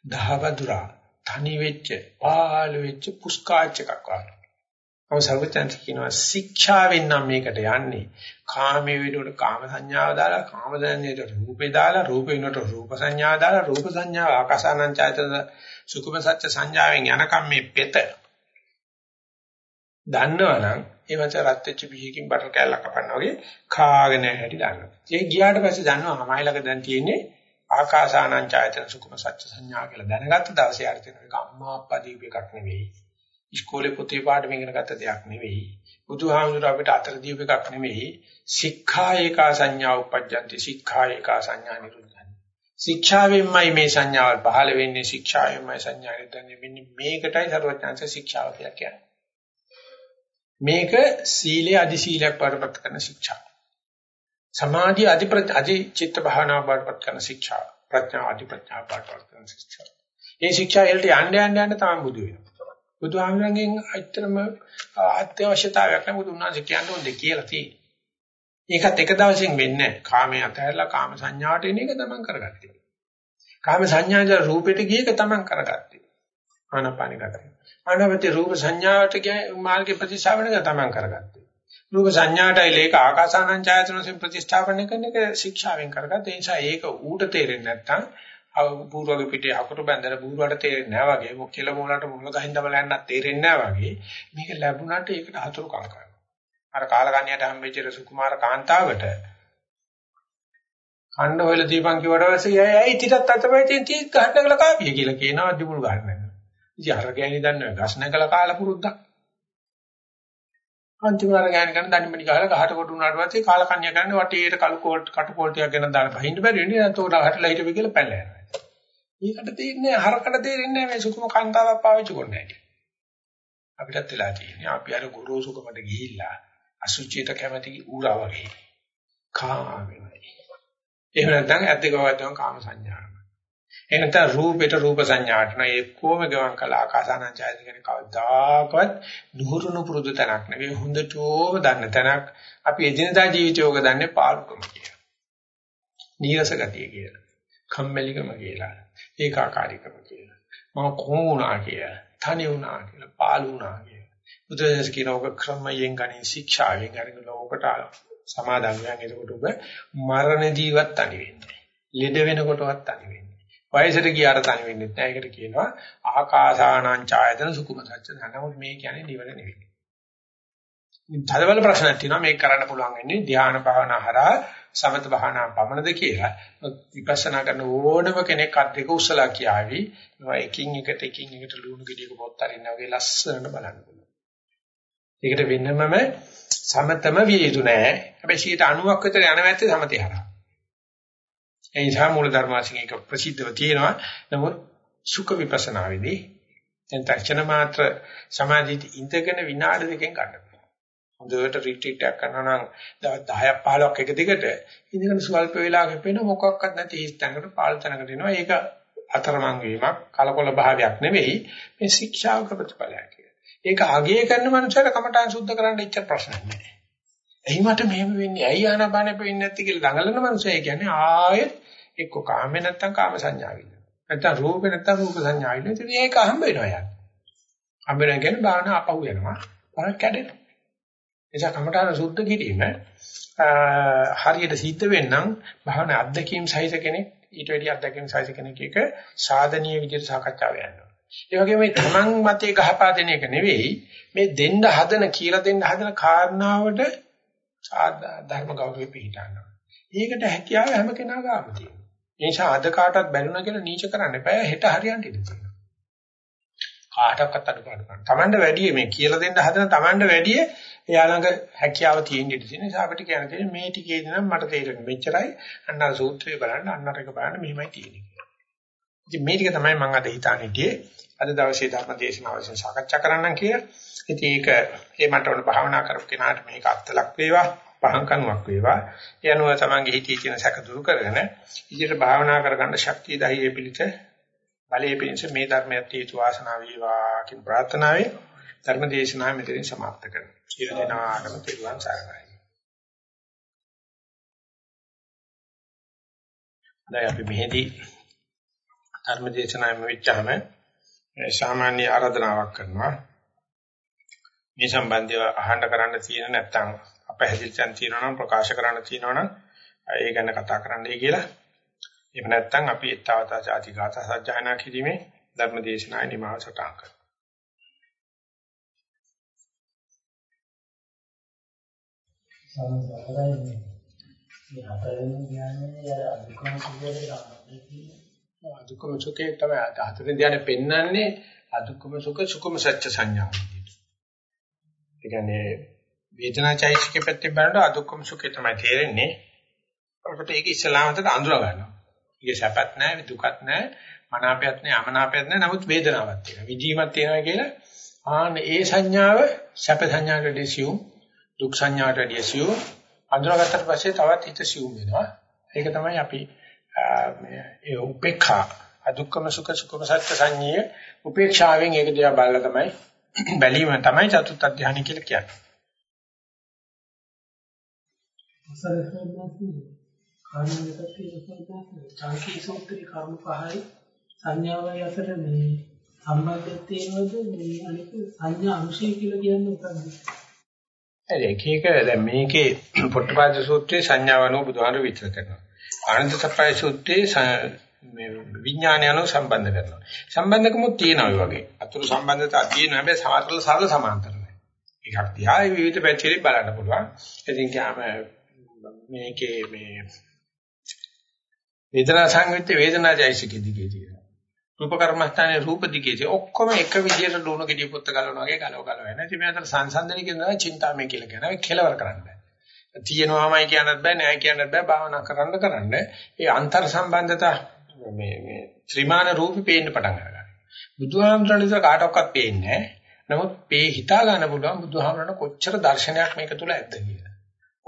දහවදුරා තනි වෙච්ච පාළු වෙච්ච පුස්කාච් එකක් වගේ. ඔය සර්වචන්ති කියනවා ශික්ෂාවෙන් නම් මේකට යන්නේ. කාමයේ විදිහට කාම සංඥාව දාලා කාම සංඥාවට රූපේ දාලා රූපේ විනට රූප සංඥාව දාලා රූප සංඥාව ආකාසානං චෛතන සුකුම සත්‍ය සංඥාවෙන් යනකම් මේ පෙත දන්නවනම් ඒ මත රත් වෙච්ච පිහකින් බටර් කෑල්ලක් කපනවා වගේ කාගෙන හැටි දන්නවා. ඒ ගියාට පස්සේ දන්නවා මමයි ළඟ දැන් තියෙන්නේ ආකාසානං ඡායතන සුකුම සත්‍ය සංඥා කියලා දැනගත්ත දවසේ හරි තියෙන එක අම්මා අප්පා දීප එකක් නෙවෙයි. ඉස්කෝලේ පොතේ පාඩම ඉගෙන ගත්ත දෙයක් නෙවෙයි. බුදුහාමුදුර අපිට අතර දීප එකක් නෙවෙයි. සික්ඛා ඒකා සංඥා උපජ්ජන්ති සික්ඛා ඒකා සංඥා නිරුද්ධಂತಿ. ශික්ෂාවෙන්මයි මේ සංඥාවල් පහළ වෙන්නේ ශික්ෂාවෙන්මයි සංඥා නිරුද්ධන්නේ. මෙන්න මේකටයි සරුවචාන්ස ශික්ෂාව කියලා කියන්නේ. මේක සීලයේ අදි සීලයක් වඩපත් කරන ශික්ෂා. සමාධි අදි අදි චිත්ත භාවනා වඩපත් කරන ශික්ෂා. ප්‍රඥා අදි ප්‍රඥා වඩපත් කරන ශික්ෂා. මේ ශික්ෂා වලට යන්න යන්න යන්න තමයි බුදු වෙනවා. බුදුහාමරගෙන් ඇත්තම අත්‍යවශ්‍යතාවයක් නැහැ බුදුන් වහන්සේ කියන්නේ ඔන්න කියලා තියෙන්නේ. ඒකත් එක දවසින් වෙන්නේ නැහැ. කාමයේ අතහැරලා කාම සංඥාවට එන එක තමන් කරගත්තේ. කාම සංඥාද රූපෙට ගිය එක තමන් කරගත්තේ. ආනපානික කරේ. ආනවතේ රූප සංඥාවට ගිය මාර්ගේ ප්‍රතිශාවනක තමන් කරගත්තේ. රූප සංඥාටයි ලේක ආකාසානං ඡායතන වශයෙන් ප්‍රතිස්ථාපනය කරන එක ශික්ෂාවෙන් කරගත්ත. ඒ නිසා ඒක ඌට තේරෙන්නේ නැත්නම් පූර්වගේ පිටේ අකුරු බැඳලා බූරුවට තේරෙන්නේ නැහැ වගේ මොක කෙල මොලට මොල ගහින් දමලා යන්නත් තේරෙන්නේ නැහැ වගේ මේක ලැබුණාට ඒකට හතුරුකම් කරනවා අර කාලකන්‍යයට හම්බෙච්ච සුකුමාර කාන්තාවට කණ්ඩ හොයල දීපන් කිව්වට පස්සේ ඇයි ටිකක් අතපය තියෙන තීත් ගන්න කළ කාපිය කියලා කියනවා අදිමුළු ගන්න. ඉතින් අර ගෑණි දන්නේ ගස් නැකලා කාලා පුරුද්දක්. අන්තිමට අර ගෑණි ගන්න දණිමණි ගහලා ගහට කොට උනාට පස්සේ කාලකන්‍ය ගන්න වටේට කළු කෝල්ට් කටු කෝල්ට් ටිකක් ගෙන දාලා බහින්න බැරි වෙන්නේ නැත්නම් උඩ හටලා හිටපෙ කියලා පැනලා යනවා. ඒකට තේරෙන්නේ හරකට තේරෙන්නේ මේ සුකුම කාන්තාවක් පාවිච්චි කරන්නේ නැහැ. අපිටත් වෙලා තියෙන්නේ අපි අර ගුරු සුකමට ගිහිල්ලා අසුචිත කැමැති ඌරා වගේ කාමෙමයි. එහෙම නැත්නම් ඇත්තකවත්තම කාම සංඥාන. එහෙම නැත්නම් රූපෙට රූප සංඥාට නෑ කොහොම ගවන් කළ ආකාසානං ඡායති කියන කවදාකවත් නුහුරුණු පුරුදු තැනක් නෙවෙයි හොඳටම දන්න තැනක්. අපි එදිනදා ජීවිතයෝග දන්නේ පාලුකම කියලා. නීරස ගතිය කියලා. කම්මැලිකම කියලා. ඒකාකාරීකම කියලා. මම කොහොම වුණා කියලා. තනි වුණා කියලා. පාළු වුණා කියලා. බුදුදහම කියන ඔබ ක්‍රමයෙන් ගනින් ශික්ෂාවෙන් අරගෙන ලෝකට සමාදන් වෙන එතකොට ඔබ මරණ ජීවත් තනි වෙන්නේ. ලෙඩ වෙනකොටවත් තනි වෙන්නේ. වයසට ගියාට තනි වෙන්නේ නැහැ. ඒකට කියනවා ආකාසානං ඡායතන සුකුම සත්‍ය. නමුත් මේ කියන්නේ නිවන නෙවෙයි. තදබල ප්‍රශ්නයක් තියෙනවා මේක කරන්න පුළුවන් වෙන්නේ ධ්‍යාන භාවනා හරහා සමත භාවනා පමණද කියලා විපස්සනා කරන ඕනම කෙනෙක් අත් දෙක උස්සලා කියාවි මේවා එකින් එකට එකින් එකට ලුණු ගෙඩියක පොත් අරින්න වගේ ලස්සනට බලන්න පුළුවන් ඒකට වෙන්නමම සමතම විය යුතු නෑ. හැබැයි 90ක් විතර යන වැත්තේ සමතේ හරහා. ඒ නිසා මූල ධර්මාසික එක ප්‍රසිද්ධව තියෙනවා. නමුත් සුඛ විපස්සනාවේදී දැන් තක්ෂණ මාත්‍ර සමාධියට ඉඳගෙන විනාඩි දෙකෙන් ගන්න පුළුවන්. හොඳට රිට්‍රීට් එකක් කරනවා නම් 10ක් 15ක් එක දිගට ඉඳගෙන ස්වල්ප වේලාවක පේන මොකක්වත් නැති හිස්තැනකට පාළ තැනකට එනවා. ඒක අතරමං වීමක් කලකොල භාවයක් නෙවෙයි මේ ශික්ෂාවක ප්‍රතිඵලයක්. ඒක අගය කරන මනුස්සයර කමඨාන් සුද්ධ කරන්න ඉච්ච ප්‍රශ්නයක් නෑ. එහි මට මෙහෙම වෙන්නේ ඇයි ආනාපානෙ පෙන්නේ නැති කියලා දඟලන මනුස්සය කියන්නේ ආයෙත් එක්ක කාමේ නැත්තම් කාම සංඥාවිල්ල. නැත්තම් රූපේ නැත්තම් රූප සංඥාවිල්ල. ඉතින් ඒක හම්බ වෙනවා යාර. හම්බ වෙන කියන්නේ බාහන අපහු වෙනවා. බාහන කැඩෙනවා. එනිසා කමඨාන සුද්ධ කිරීම හරියට සිද්ධ වෙන්නම් භාවන අධ්‍යක්ීම් සහිත කෙනෙක් ඊට වැඩි අධ්‍යක්ීම් සහිත කෙනෙක් එක සාධනීය විදිහට සාකච්ඡාව යනවා. ඒ වගේම මේ තමන් මතේ ගහපා දෙන එක නෙවෙයි මේ දෙන්න හදන කියලා දෙන්න හදන කාරණාවට ධර්ම ගෞරවෙ පිළිටනවා. ඒකට හැකියාව හැම කෙනා ගාම තියෙනවා. ඒ නිසා අද කාටවත් බැලුණා කියලා නීච කරන්න එපා. හෙට හරියන්ට ඉඳී තියෙනවා. කාටවත් අඩුපාඩු ගන්න. තමන්ට වැඩි මේ කියලා දෙන්න හදන තමන්ට වැඩි එයා ළඟ හැකියාව තියෙන ඉඩ තියෙන නිසා අපිට කියන්න තියෙන්නේ මේ ටිකේදී නම් මට තේරෙන්නේ මෙච්චරයි. අන්න අර සූත්‍රය බලන්න අන්නර එක බලන්න මෙහිමයි තියෙන්නේ. ඉතින් මේ ටික තමයි මම අද හිතන්නේ අද දවසේ ධර්ම දේශනාව විසින් සාකච්ඡා කරන්නම් කියලා. ඉතින් ඒක මේ මට උන භාවනා කරපු කෙනාට මේක අත්ලක් වේවා, පහන් කණුවක් වේවා. ඒ අනුව තමන්ගේ හිතේ තියෙන සැක දුරු කරගෙන ඉදිරියට භාවනා කරගන්න ශක්තිය ධෛර්යය පිළිච බලයේ පිණිස මේ ධර්මයත් හේතු වාසනා වේවා කියන ප්‍රාර්ථනාවෙන් ධර්ම දේශනාව මෙතනින් સમાප්ත කරනවා. සියලු දෙනාටම තෙරුවන් සරණයි. දැන් අපි මෙහිදී ධර්ම දේශනාවෙ වෙච්චාම සාමාන්‍ය ආරාධනාවක් කරනවා. මේ සම්බන්ධව අහන්න කරන්න තියෙන නැත්නම් අපහැදිලිචන් තියෙනවා නම් ප්‍රකාශ කරන්න තියෙනවා නම් ඒ ගැන කතා කරන්නයි කියලා. එහෙම නැත්නම් අපි ඊතාවතා ආති ගාථා සජ්ජායනා කිරීමේ ධර්ම දේශනාවේ නිමාව සටහන් කරනවා. සමහරවිට මේ හතරෙන් කියන්නේ අර අදුකම සුදුරේ ගන්න දුක්ඛම සුඛේ තමයි හතරෙන් ධානය පෙන්වන්නේ අදුක්කම සුඛ සුඛම සත්‍ය සංඥා විදිහට. ඒ කියන්නේ වේදනා චෛතසිකේ පැත්තෙන් බලනකොට අදුක්කම සුඛේ තමයි තේරෙන්නේ. අපිට ඒක ඉස්සලාමතට අඳුර ගන්නවා. ඒක සැපත් නැහැ, දුකත් නැහැ, මනාපයත් නැහැ, අමනාපයත් නැහැ. නමුත් වේදනාවක් තියෙනවා. විදීමක් තියෙනවා කියලා ආන ඒ සංඥාව සැප සංඥාට දෙසියුම්, දුක් සංඥාට දෙසියුම් අඳුරගත්තට පස්සේ තවත් හිත සියුම් වෙනවා. ඒක තමයි අපි මේ උපේක්ෂා අදුක්කම සුඛ සුඛම සත්‍ය සංඤ්ඤය උපේක්ෂාවෙන් ඒක දිහා බලලා තමයි බැලීම තමයි චතුත් අධ්‍යාන කියලා කියන්නේ. සරසන්නත් කාණිකට තියෙන චාන්කී සූත්‍රයේ කර්ම පහයි සංඥාවයි අතර මේ සම්බන්ධයක් තියෙනවද මේ අනික සංඥා අංශය කියලා කියන්නේ මොකක්ද? ඒක එක දැන් මේකේ පොට්ටපාද සූත්‍රයේ සංඥාවනෝ බුදුහාම විස්තර කරනවා. ආනන්ද සප්පයි සූත්‍රයේ මේ විඥානය අනුව සම්බන්ධ කරනවා. සම්බන්ධකමුත් තියෙනවා ඒ වගේ. අතුරු සම්බන්ධතා තියෙනවා හැබැයි සාරල සරල සමාන්තර නැහැ. ඒකක් තියා විවිධ පැතිරි බලන්න පුළුවන්. ඉතින් කියාම මේකේ මේ වේදනා සංගීත වේදනා ජයසිකෙ දිගේ තියෙනවා. රූප කර්මස්ථානයේ රූප දිගේ ඔක්කොම එක විදියට ලුණු ගෙඩිය පොත්ත ගලවනවා වගේ ගලව ගලව යන. ඉතින් මේ අතර සංසන්දනය කියනවා චින්තාමය කියලා කියනවා. ඒක කෙලවර කරන්න බෑ. තියෙනවාමයි කියන්නත් බෑ නෑ කියන්නත් බෑ භාවනා කරන්න කරන්න. ඒ අන්තර් සම්බන්ධතා මේ මේ ත්‍රිමාන රූපي පේන්න පටන් ගන්නවා. බුදුහාමරණ ඉතල කාටවත් පේන්නේ නැහැ. නමුත් පේ හිතා ගන්න පුළුවන් බුදුහාමරණ කොච්චර දර්ශනයක් මේක තුල ඇද්ද කියලා.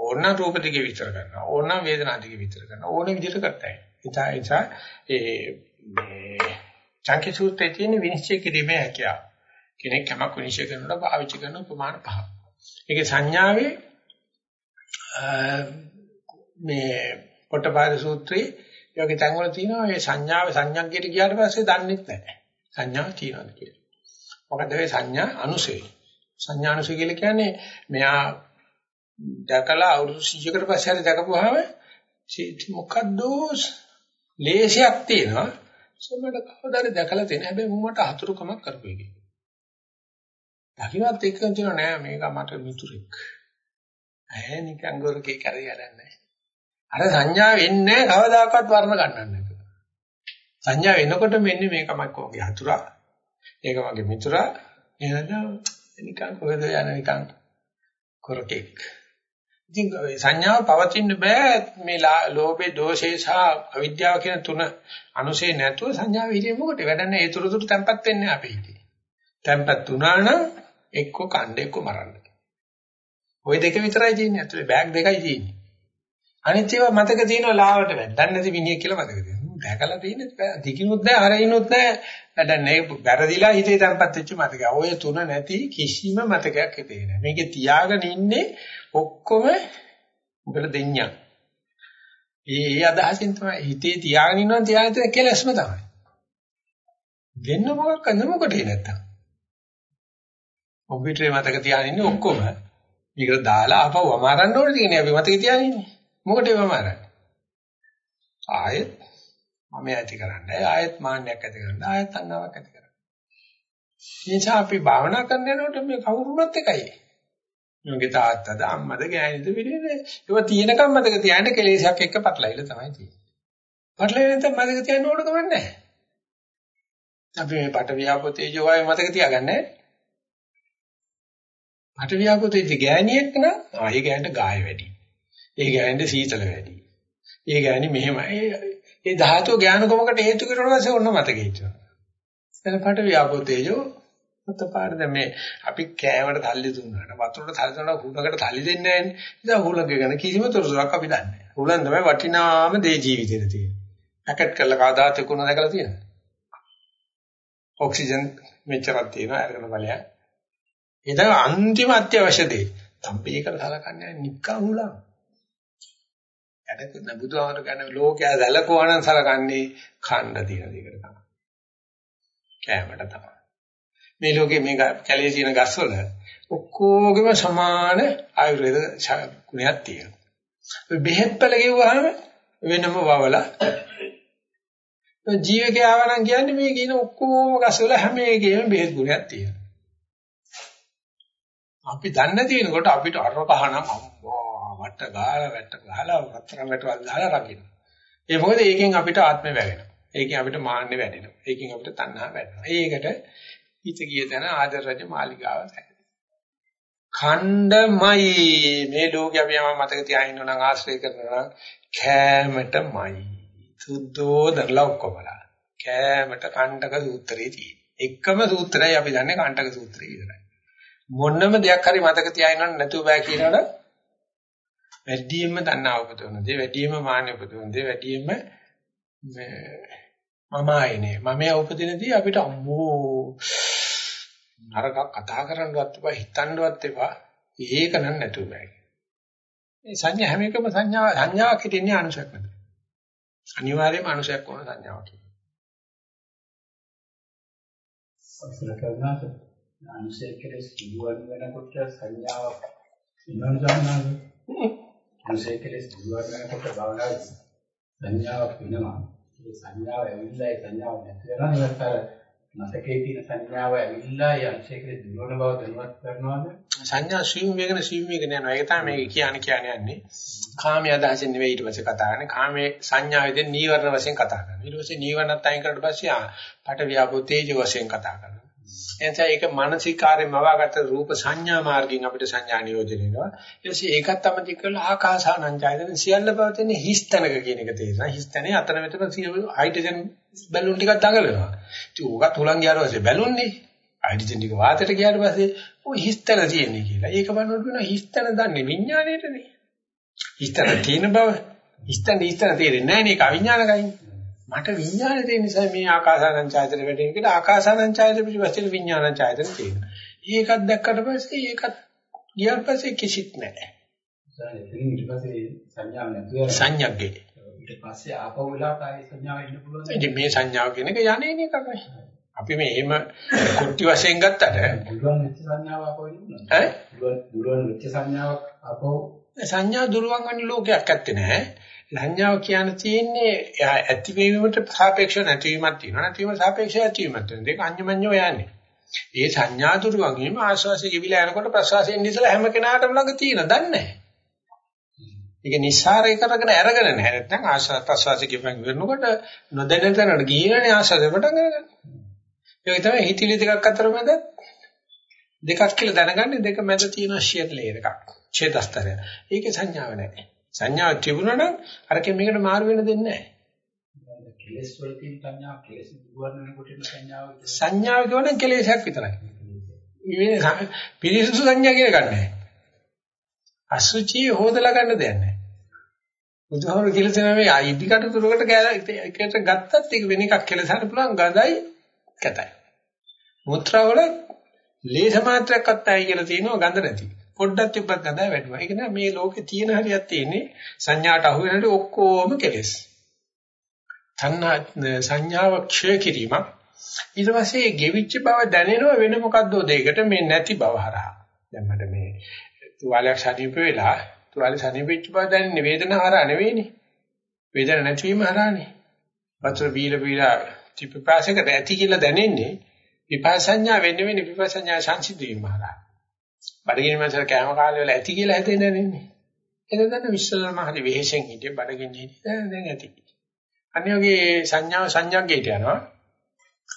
ඕනනම් රූප දිගේ විතර කරනවා. ඕනනම් වේදනා දිගේ විතර කරනවා. ඕන විදිහට කරතයි. ඉතා ඉතා ඒ මේ චංකි සූත්‍රයේ තියෙන විනිශ්චය කිරීමේ හැකියාව. කෙනෙක් කමක් විනිශ්චය කරනකොට පාවිච්චි කරන උපමාන පහ. ඒකේ සංඥාවේ මේ පොට්ටපාද සූත්‍රයේ යෝගී තැන්වල තියෙනවා මේ සංඥාව සංඥාග්ගයට ගියාට පස්සේ දන්නේ නැහැ. සංඥාව තියෙනවද කියලා. මොකද මේ සංඥා අනුසය. සංඥා අනුසය කියලා කියන්නේ මෙයා දැකලා අවුරුදු 100කට පස්සේ හරි දැකපුවාම මොකද්ද ලේසියක් තියෙනවා. සමහරට කවදාද දැකලා තියෙන හැබැයි මට හතුරුකමක් කරපු එකේ. දකින්නත් එක්කන් කියන නෑ මේක මට මිතුරෙක්. ඇහැ නිකන් ගොරකේ කරේ යන්නේ. අර සංඥා වෙන්නේ කවදාකවත් වර්ණ ගන්නන්න නැතුව. සංඥා වෙනකොට මෙන්නේ මේක මගේ හතුරා. ඒක මගේ මිතුරා. එහෙනම් නිකන් කොහෙද යන නිකන් කොරකෙක්. ඉතින් සංඥාව පවතින්න බෑ මේ ලෝභේ දෝෂේ සහ අවිද්‍යාව කියන තුන අනුසේ නැතුව සංඥාව හිතේ මොකටද වැඩන්නේ ඒ තුරු තුරු තැම්පත් වෙන්නේ අපේ හිතේ. තැම්පත් වුණා නම් එක්ක කණ්ඩ එක්ක මරන්න. ওই දෙක විතරයි තියෙන්නේ. ඇතුලේ බෑග් දෙකයි තියෙන්නේ. අනිත් ඒවා මතක තියෙනවා ලාවට වැඩක් නැති විනිය කියලා මතක තියෙනවා. දැකලා තියෙන්නේ දිකිනුත් නැහැ හරිනුත් නැහැ. වැඩක් නැහැ. වැරදිලා හිතේ තැම්පත් වෙච්ච මතකය. ඔය තුන නැති කිසිම මතකයක් හිතේ නැහැ. මේකේ තියාගෙන ඉන්නේ ඔක්කොම උඹලා දෙඤ්ඤා. ඒ ඒ අදහසින් තමයි හිතේ තියාගෙන ඉන්නවා තියාගෙන තියෙන කෙලස්ම තමයි. වෙන්න මොකක් අන්න මොකටද නැත්තම්. කොම්පියුටරේ මතක තියාගෙන ඉන්නේ ඔක්කොම. මේකට දාලා ආපහු අමාරන්න ඕනේ තියෙන්නේ අපි මතක තියාගෙන ඉන්නේ. මොකටද අමාරන්නේ? ආයෙත් මම ඇති කරන්නේ ආයෙත් මාන්නයක් ඇති කරන්නේ ආයෙත් අන්නාවක් ඇති කරන්නේ. නිසා අපි භාවනා කරන යනකොට මේ කවුරුමත් එකයි. මගේ තාත්තද අම්මද ගෑණිද පිළිද ඒවා තියෙනකම් මතක තියාගන්න කෙලෙසයක් එක්ක පටලවිලා තමයි තියෙන්නේ. පටලවිලා නැත්නම් මතක තියාගන්න ඕන කමක් නැහැ. අපි මේ පට විහාපතේ ජෝවයි මතක තියාගන්නේ පට විහාපතේ ගෑණියෙක් නම් ආ ඒ ගෑනට ගාය වැඩි. ඒ ගෑනට සීතල වැඩි. ඒ ගෑණි මෙහෙමයි. ඒ ධාතුව ඥානකමකට හේතු කරනවා පස්සේ ඔන්න මතක හිටිනවා. එතන පට විහාපතේජෝ අතපාර දැන් මේ අපි කෑමට තල්ලි දුන්නාට වතුරට තල්ලි දුන්නා හුලඟට තල්ලි දෙන්නේ නැහැ නේ. ඉතින් හුලඟ ගැන කිසිම තොරතුරක් අපි දන්නේ නැහැ. හුලඟ තමයි වටිනාම දේ ජීවිතේට තියෙන්නේ. පැකට් කරලා කවදාත් එක්කුණ දැකලා තියෙනවද? ඔක්සිජන් මෙච්චරක් තියෙනවා අරගෙන බලයක්. ඒක අන්තිම අත්‍යවශ්‍ය දේ. තම්පේකට සලකන්නේ නික්කා හුලඟ. යඩක බුදුහාමර ගන්න ලෝකයා දැලකුවා නම් සලකන්නේ ඛණ්ඩ තියෙන දෙයකට තමයි. කෑමට තමයි. මේ ලෝකේ මේ කැලේ තියෙන ගස්වල ඔක්කොගෙම සමාන ආයුර්වේද ගුණයක් තියෙනවා. බෙහෙත්පල කිව්වහම වෙනම වවලා ජීවකේ ආවනම් කියන්නේ මේ කියන ඔක්කොම ගස්වල හැම එකේම බෙහෙත් ගුණයක් තියෙනවා. අපි දන්නේ තියෙනකොට අපිට අර කහනම් අම්මා වට ගාලා වැට ගාලා වතරම් වැටවල් දාලා රකින්න. ඒ මොකද ඒකෙන් අපිට ආත්මය වැවෙනවා. ඒකෙන් අපිට මාන්නේ වැඩෙනවා. ඒකෙන් අපිට තණ්හා වැඩෙනවා. ඒකට හිත ගිය තැන ආදර රජ මාලිගාව නැහැ. ඛණ්ඩමයි මේ ලෝකේ අපි යම මතක තියාගෙන ඉන්නවා නම් ආශ්‍රය කරනවා නම් කෑමටමයි. සුද්ධෝ දරලා ඔක්කොමලා. කෑමට කණ්ඩක සූත්‍රයේ තියෙන. එකම සූත්‍රයයි අපි දන්නේ කණ්ඩක සූත්‍රය විතරයි. මොනම දෙයක් හරි මතක තියාගෙන නැතුව බෑ කියනවනම් වැඩියෙන්ම තණ්හාව උපදවන දේ වැඩියෙන්ම මාන්න උපදවන දේ වැඩියෙන්ම මම ආයනේ මම උපදිනදී අපිට අම්මෝ නරක කතා කරන්නවත් එපා හිතන්නවත් එපා. ඒක නම් නැතුව බෑ. මේ සංඥා හැම එකම සංඥා සංඥාවක් හිටින්නේ අනුසයක් නැත අනිවාර්යයෙන්ම අනුසයක් වුණ සංඥාවක් අසල කරනාද අනුසය කෙරෙහි සිදුවන වෙනකොට සංඥාවක් වෙනවද අනුසය කෙරෙහි සිදුවන වෙනකොට භාවනාවේ සංඥාවක් වෙනවා. ඒ සංඥාව ඇවිල්ලා ඒ සංඥාව නැති වෙනවා ඊට අර මතකයේ තියෙන සංඥාව ඇවිල්ලා ඒ අංශයකට දුරවන බව දැනුවත් කරනවාද? සංඥා සිවුම් වේගන සිවුම් වේගන යනවා ඒක තමයි මේ කියන්නේ කියන්නේ යන්නේ. කාමයේ අදහසෙන් නෙවෙයි ඊට පස්සේ කතා කරන්නේ. කාමයේ සංඥාවේදී නීවරණ වශයෙන් කතා කරනවා. ඊට පස්සේ නීවරණත් අයින් කරලා පස්සේ ආ පට ව්‍යාපෝ තේජ වශයෙන් කතා කරනවා. එතන ඒක මානසිකාරයෙන් මවාගත රූප සංඥා මාර්ගයෙන් අපිට සංඥා නියෝජනය වෙනවා. ඊට පස්සේ ඒකත් අමතක කරලා ආකාසානංචයන සියල්ල පවතින හිස්තනක කියන එක තේරෙනවා. හිස්තනේ අතන මෙතන හයිඩ්‍රජන් බැලුන් ටිකක් දඟලනවා. ඉතින් ඕක තුලන් ගියාට පස්සේ බැලුන්නේ හයිඩ්‍රජන් ටික වාතයට ගියාට පස්සේ ওই හිස්තන තියෙන්නේ කියලා. ඒක බලනකොට වෙනවා හිස්තන දන්නේ විඥාණයටනේ. හිස්තන තියෙන බව හිස්තන හිස්තන තේරෙන්නේ නැහැ නේ ඒක අවිඥානිකයි. මට විඥානය තියෙන නිසා මේ ආකාසානං ඡායතන වැඩෙන කියලා ආකාසානං ඡායතන පිටිපස්සේ විඥානං ඡායතන තියෙනවා. ඒකත් දැක්කට පස්සේ ඒකත් ගියාට පස්සේ කිසිත් නැහැ. එතනින් ඊට පස්සේ සංඥාවක් නැතුව සංඥග්ගේ. ඊට පස්සේ ආපහු වෙලා කාය සංඥාව එන්න පුළුවන්. ඉතින් මේ සංඥාව කියන එක යන්නේ නේ කරන්නේ. අපි මේ එහෙම කුටි වශයෙන් ගත්තට දුරවන් වෙච්ච සංඥාව ආපහු එන්නේ ඈ දුරවන් වෙච්ච සංඥාවක් ආපහු සංඥා දුරවන් වෙන ලෝකයක් ඇත්තේ නැහැ. සංඥාව කියන තියෙන්නේ ඇතිවීමට සාපේක්ෂව නැතිවීමක් තියෙනවා. නැතිවීම සාපේක්ෂව ඇතිවීමක් තියෙනවා. දෙක අන්‍යමඤ්ඤෝ යන්නේ. ඒ සංඥා දුරුවන් වීම ආශ්වාසය කිවිලා යනකොට ප්‍රශ්වාසයෙන් ඉඳලා හැම කෙනාටම ළඟ තියෙන දන්නේ නැහැ. ඒක නිස්සාරය කරගෙන අරගෙන නැහැ. නැත්නම් ආශ්වාස ප්‍රශ්වාසය කිවන් වෙනකොට නොදැනෙන තැනට ගිහිනනේ ආශ්වාසය පටන් ගන්න. ඒක තමයි හිතිලි දෙකක් අතර මැද දෙකක් කියලා දැනගන්නේ දෙක මැද තියෙන ෂෙඩ් ලේයර් එකක්. ඡේදස්තරය. ඒකේ සංඥාවක් නැහැ. සංඥාව තිබුණා නම් අරකින් මේකට මාරු වෙන්න දෙන්නේ නැහැ. කෙලස් වල තියෙන සංඥාව කෙලස් දුරන වෙනකොට එන සංඥාව සංඥාව කියවනම් කෙලෙසක් විතරයි. මේ පිරිසුදු සංඥා එකක් නැහැ. අසුචි හොදලා ගන්න දෙයක් නැහැ. බුදුහාමුදුරු කියලා තියෙනවා මේ ඉදිකට තුරකට එකට ගත්තත් ඒක වෙන එකක් කෙලසන්න පුළුවන් ගඳයි කැතයි. මුත්‍රා වල ලේස මාත්‍රයක්වත් නැහැ කියලා තියෙනවා ගඳ නැති. පොඩ්ඩක් තිබ්බත් ගඳයි වැඩිවා. ඒක නෑ මේ ලෝකේ තියෙන හරියක් තියෙන්නේ සංඥාට අහු වෙනකොට ඔක්කොම කෙලෙස්. තණ්හා සංඥාව ක්ෂය කිරීම ඊට පස්සේ ගෙවිච්ච බව දැනෙනව වෙන මොකද්ද දෙයකට මේ නැති බව හරහා. දැන් මට මේ තුවාලයක් සනීප වෙලා තුවාලේ සනීපෙච්ච බව දැනෙන්නේ වේදනාව හරහා නෙවෙයිනේ. වේදන නැතිවීම හරහානේ. වතුර බීල බීලා ත්‍රිපිපාසයකට ඇති කියලා දැනෙන්නේ විපස්සඤ්ඤා වෙන්නේ වෙන්නේ විපස්සඤ්ඤා සංසිද්ධ වීම හරහා. බඩගිනි මනසට කැම කාලේ වල ඇති කියලා හිතෙන්නේ නැන්නේ. ඒක දන්න විශ්වලම හරි වෙහෙසෙන් හිටිය බඩගිනි හිටිය දැන් ඇති. අනිවාර්යයේ සංඥාව සංඥාග්ගයට යනවා.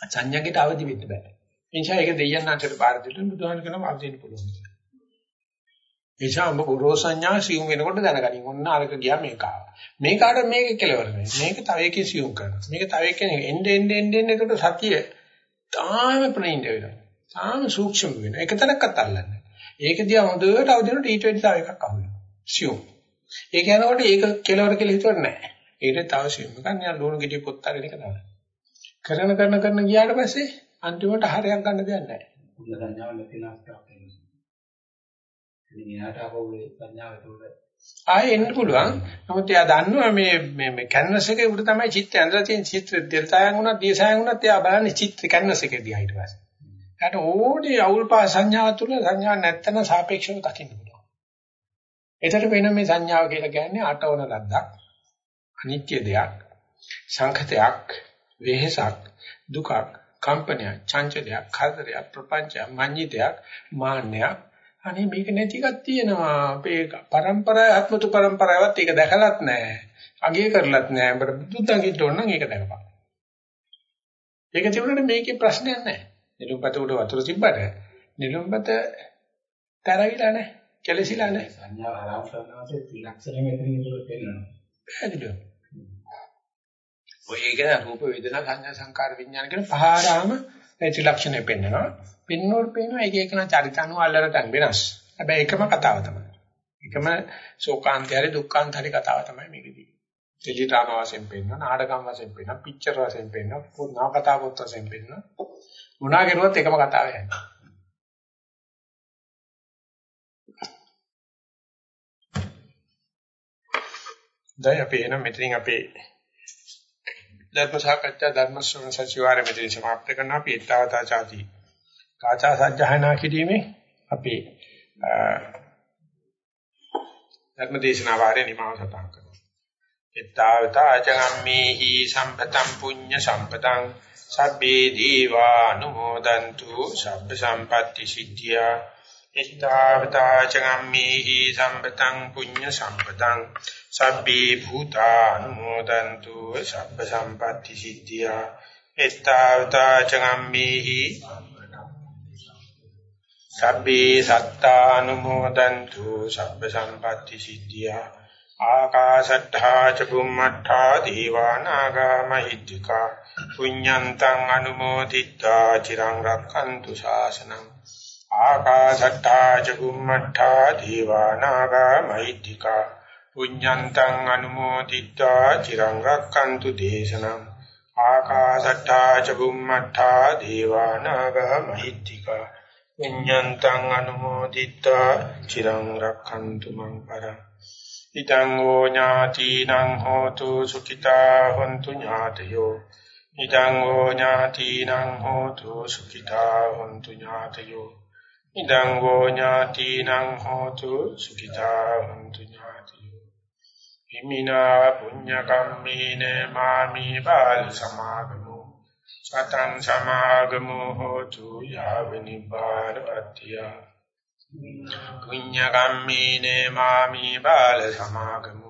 සංඥාග්ගයට අවදි වෙන්න බෑ. එනිසා ඒක දෙයයන් අතර බාර දෙන්න බුදුහාම කියනවා අවදි වෙන්න පුළුවන්. එනිසා ඔබ ගොරෝ සංඥා සියුම් වෙනකොට දැනගනින්. ඔන්න අරක ගියා මේක ආවා. මේකට මේක කෙලවර වෙනවා. මේක තව එකකින් සියුම් කරනවා. මේක තව එකකින් එන්න එන්න එන්න එන්න එකට සතිය තාම ප්‍රණීත වෙනවා. තාම සූක්ෂම වෙනවා. එක තැනක්වත් අල්ලන්නේ ඒක දිහා හොඳට අවදිනකොට ඊට වැඩි තව එකක් අහු වෙනවා. සියුම්. ඒක යනකොට ඒක කෙලවර කියලා හිතුවට නැහැ. ඒකට තව සියුම්. නිකන් යා ලුණු ගෙඩිය පොත් අරගෙන එක තමයි. කරන කරන කරන ගියාට පස්සේ අන්තිමට හරයක් ගන්න දෙයක් නැහැ. පුදුල සංඥාවක් නැති නාස්තාවක් වෙනවා. ඉතින් එයාට ඒ සංඥාව ඒකට ආයෙ එන්න පුළුවන්. නමුත් එයා දන්නවා මේ මේ මේ කැන්වස් එකේ උඩ තමයි චිත්‍රය ඇඳලා තියෙන චිත්‍ර දෙල්තායන් වුණත් දියසයන් වුණත් එයා බලන්නේ චිත්‍ර කැන්වස් එකේ දිහා ඊට පස්සේ. එයාට ඕනේ අවුල්පා සංඥාව තුළ සංඥා නැත්තන සාපේක්ෂව දකින්න පුළුවන්. එතකොට වෙන මේ සංඥාව කියලා කියන්නේ අටවන ලද්දක්, අනිත්‍ය දෙයක්, සංකතයක්, වෙහසක්, දුකක්, කම්පනයක්, චංචලයක්, කරදරයක්, ප්‍රපංචයක්, මඤ්ඤිතයක්, මාන්නයක්. අනේ මේක නැති එකක් තියෙනවා. අපේ પરම්පරාවේ ආත්මතු પરම්පරාවත් ඒක දැකලත් නැහැ. අගය කරලත් නැහැ. අපිට බුදුන් දකින්න ඕන නම් ඒක දැකපන්. ඒක තිබුණාට මේකේ ප්‍රශ්නයක් නැහැ. නිලුම්පත උඩ වතුර තිබ්බට නිලුම්පත තරවිලා නැහැ. කෙලසිලා නැහැ. සංඥා ආරම්භ කරනවාසේ ත්‍රිලක්ෂණය මෙතන ඉඳලා පෙන්නනවා. පැහැදිලිව. ඔය කියන රූප වේදනා සංඥා සංකාර විඥාන කියන පහාරාම ඒ ත්‍රිලක්ෂණය පෙන්නනවා. පින්නෝල් පේනවා එක එකන චරිතණු අල්ලන තැන් වෙනස්. හැබැයි එකම කතාව තමයි. එකම ශෝකාන්තය හරි දුක්ඛාන්ත හරි කතාව තමයි මේකදී. ටෙලි ඩ්‍රාමා වශයෙන් පෙන්නන, නාටකම් වශයෙන් පෙන්නන, පික්චර් වශයෙන් පෙන්නන, පුනා කතා පොත් වශයෙන් පෙන්නන. මොනා කරුවත් එකම කතාව යනවා. දැන් අපි එහෙනම් මෙතනින් අපේ ධර්ම සාකච්ඡා ධර්ම ශ්‍රවණ සචිවාරය මෙතන સમાપ્ત කරනවා අපි ඊතාවතා ചാති කාචා සජ්ජහනා කිරීමේ අපි ධර්ම දේශනා වාරය නිමාව සටහන් කරනවා ඊතාවතා චගම්මේහි සම්පතම් පුඤ්ඤ සම්පතං සබ්බේ දීවා අනුමෝදන්තු සබ්බ සම්පatti සිද්ධියා. ඊතාවතා චගම්මේහි සම්පතං පුඤ්ඤ සම්පතං. සබ්බේ භූතානුමෝදන්තු සබ්බ සම්පatti සිද්ධියා. එත්තාවතා චගම්මේහි සබ්බේ සත්තානුමෝදන්තු සබ්බ සම්පatti සිද්ධියා. ආකාශට්ඨා ච බුම්මට්ඨා දීවානාගා මහිද්దికා. පුඤ්ඤන්තං අනුමෝදිත්වා චිරං රක්ඛන්තු ශාසනං ආකාශට්ටා චුම්මට්ටා දීවානාගා මෛත්‍තිකා පුඤ්ඤන්තං අනුමෝදිත්වා චිරං රක්ඛන්තු දේශනං ආකාශට්ටා චුම්මට්ටා දීවානාගා මෛත්‍තිකා පුඤ්ඤන්තං අනුමෝදිත්වා චිරං රක්ඛන්තු මං පරං ඉතං ෝ ඥාතිනං හෝතු සුඛිතා හොන්තු ඥාතයෝ ඉදං ඕ ඥාතිනං හෝතු සුඛිතා හොන්තු ඥාතයෝ. ඉදං ඕ ඥාතිනං හෝතු සුඛිතා හොන්තු හිමිනා පුඤ්ඤ කම්මේන මාමි බාල සමාගමෝ. සතං සමාගමෝ හෝතු යාව නිපාන පත්‍ය පුඤ්ඤ කම්මේන මාමි බාල සමාගමෝ.